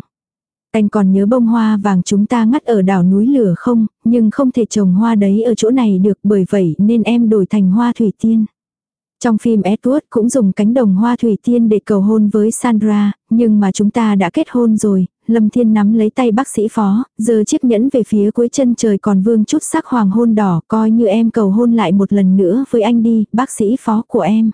Anh còn nhớ bông hoa vàng chúng ta ngắt ở đảo núi lửa không, nhưng không thể trồng hoa đấy ở chỗ này được bởi vậy nên em đổi thành hoa thủy tiên. Trong phim Edward cũng dùng cánh đồng hoa thủy tiên để cầu hôn với Sandra, nhưng mà chúng ta đã kết hôn rồi, Lâm Thiên nắm lấy tay bác sĩ phó, giờ chiếc nhẫn về phía cuối chân trời còn vương chút sắc hoàng hôn đỏ, coi như em cầu hôn lại một lần nữa với anh đi, bác sĩ phó của em.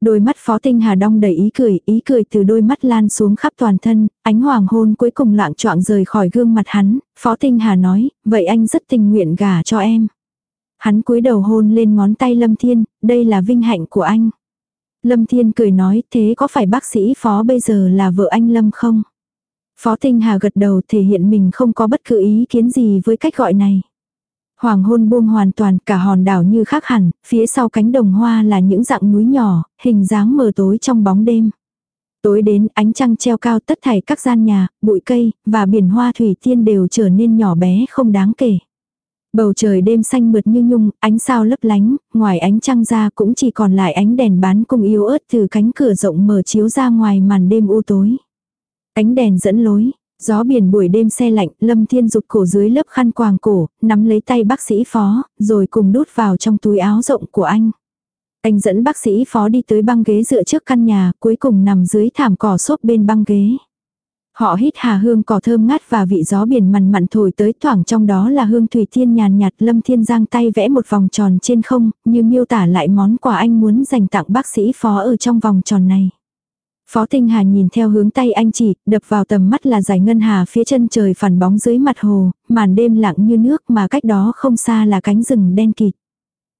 Đôi mắt phó tinh hà đong đầy ý cười, ý cười từ đôi mắt lan xuống khắp toàn thân, ánh hoàng hôn cuối cùng lạng choạng rời khỏi gương mặt hắn, phó tinh hà nói, vậy anh rất tình nguyện gả cho em. Hắn cúi đầu hôn lên ngón tay Lâm Thiên, đây là vinh hạnh của anh. Lâm Thiên cười nói, thế có phải bác sĩ phó bây giờ là vợ anh Lâm không? Phó Tinh Hà gật đầu thể hiện mình không có bất cứ ý kiến gì với cách gọi này. Hoàng hôn buông hoàn toàn cả hòn đảo như khác hẳn, phía sau cánh đồng hoa là những dạng núi nhỏ, hình dáng mờ tối trong bóng đêm. Tối đến ánh trăng treo cao tất thảy các gian nhà, bụi cây, và biển hoa thủy tiên đều trở nên nhỏ bé không đáng kể. Bầu trời đêm xanh mượt như nhung, ánh sao lấp lánh, ngoài ánh trăng ra cũng chỉ còn lại ánh đèn bán cung yếu ớt từ cánh cửa rộng mở chiếu ra ngoài màn đêm u tối. Ánh đèn dẫn lối, gió biển buổi đêm xe lạnh, Lâm Thiên rụt cổ dưới lớp khăn quàng cổ, nắm lấy tay bác sĩ phó, rồi cùng đút vào trong túi áo rộng của anh. Anh dẫn bác sĩ phó đi tới băng ghế dựa trước căn nhà, cuối cùng nằm dưới thảm cỏ xốp bên băng ghế. Họ hít hà hương cỏ thơm ngát và vị gió biển mặn mặn thổi tới thoảng trong đó là hương thủy thiên nhàn nhạt lâm thiên giang tay vẽ một vòng tròn trên không, như miêu tả lại món quà anh muốn dành tặng bác sĩ phó ở trong vòng tròn này. Phó Tinh Hà nhìn theo hướng tay anh chỉ, đập vào tầm mắt là dải ngân hà phía chân trời phản bóng dưới mặt hồ, màn đêm lặng như nước mà cách đó không xa là cánh rừng đen kịt.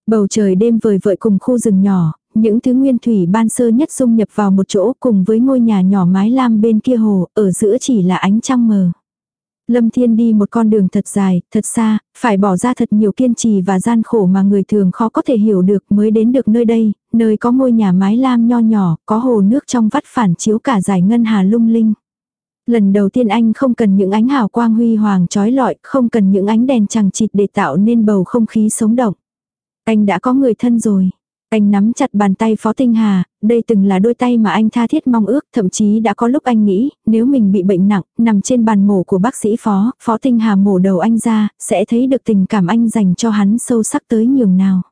Bầu trời đêm vời vợi cùng khu rừng nhỏ, những thứ nguyên thủy ban sơ nhất dung nhập vào một chỗ cùng với ngôi nhà nhỏ mái lam bên kia hồ, ở giữa chỉ là ánh trăng mờ. Lâm Thiên đi một con đường thật dài, thật xa, phải bỏ ra thật nhiều kiên trì và gian khổ mà người thường khó có thể hiểu được mới đến được nơi đây, nơi có ngôi nhà mái lam nho nhỏ, có hồ nước trong vắt phản chiếu cả dải ngân hà lung linh. Lần đầu tiên anh không cần những ánh hào quang huy hoàng trói lọi, không cần những ánh đèn chẳng chịt để tạo nên bầu không khí sống động. Anh đã có người thân rồi. Anh nắm chặt bàn tay Phó Tinh Hà, đây từng là đôi tay mà anh tha thiết mong ước, thậm chí đã có lúc anh nghĩ, nếu mình bị bệnh nặng, nằm trên bàn mổ của bác sĩ Phó, Phó Tinh Hà mổ đầu anh ra, sẽ thấy được tình cảm anh dành cho hắn sâu sắc tới nhường nào.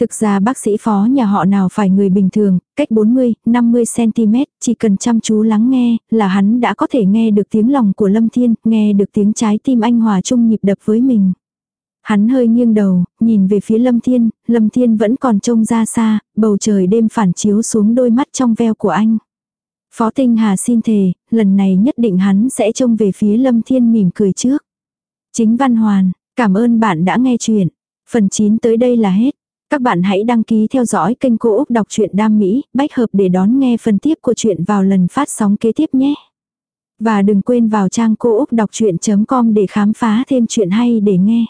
Thực ra bác sĩ phó nhà họ nào phải người bình thường, cách 40, 50cm, chỉ cần chăm chú lắng nghe, là hắn đã có thể nghe được tiếng lòng của Lâm Thiên, nghe được tiếng trái tim anh hòa chung nhịp đập với mình. Hắn hơi nghiêng đầu, nhìn về phía Lâm Thiên, Lâm Thiên vẫn còn trông ra xa, bầu trời đêm phản chiếu xuống đôi mắt trong veo của anh. Phó Tinh Hà xin thề, lần này nhất định hắn sẽ trông về phía Lâm Thiên mỉm cười trước. Chính Văn Hoàn, cảm ơn bạn đã nghe chuyện. Phần 9 tới đây là hết. Các bạn hãy đăng ký theo dõi kênh Cô Úc Đọc truyện Đam Mỹ, bách hợp để đón nghe phần tiếp của chuyện vào lần phát sóng kế tiếp nhé. Và đừng quên vào trang cô úc đọc chuyện.com để khám phá thêm chuyện hay để nghe.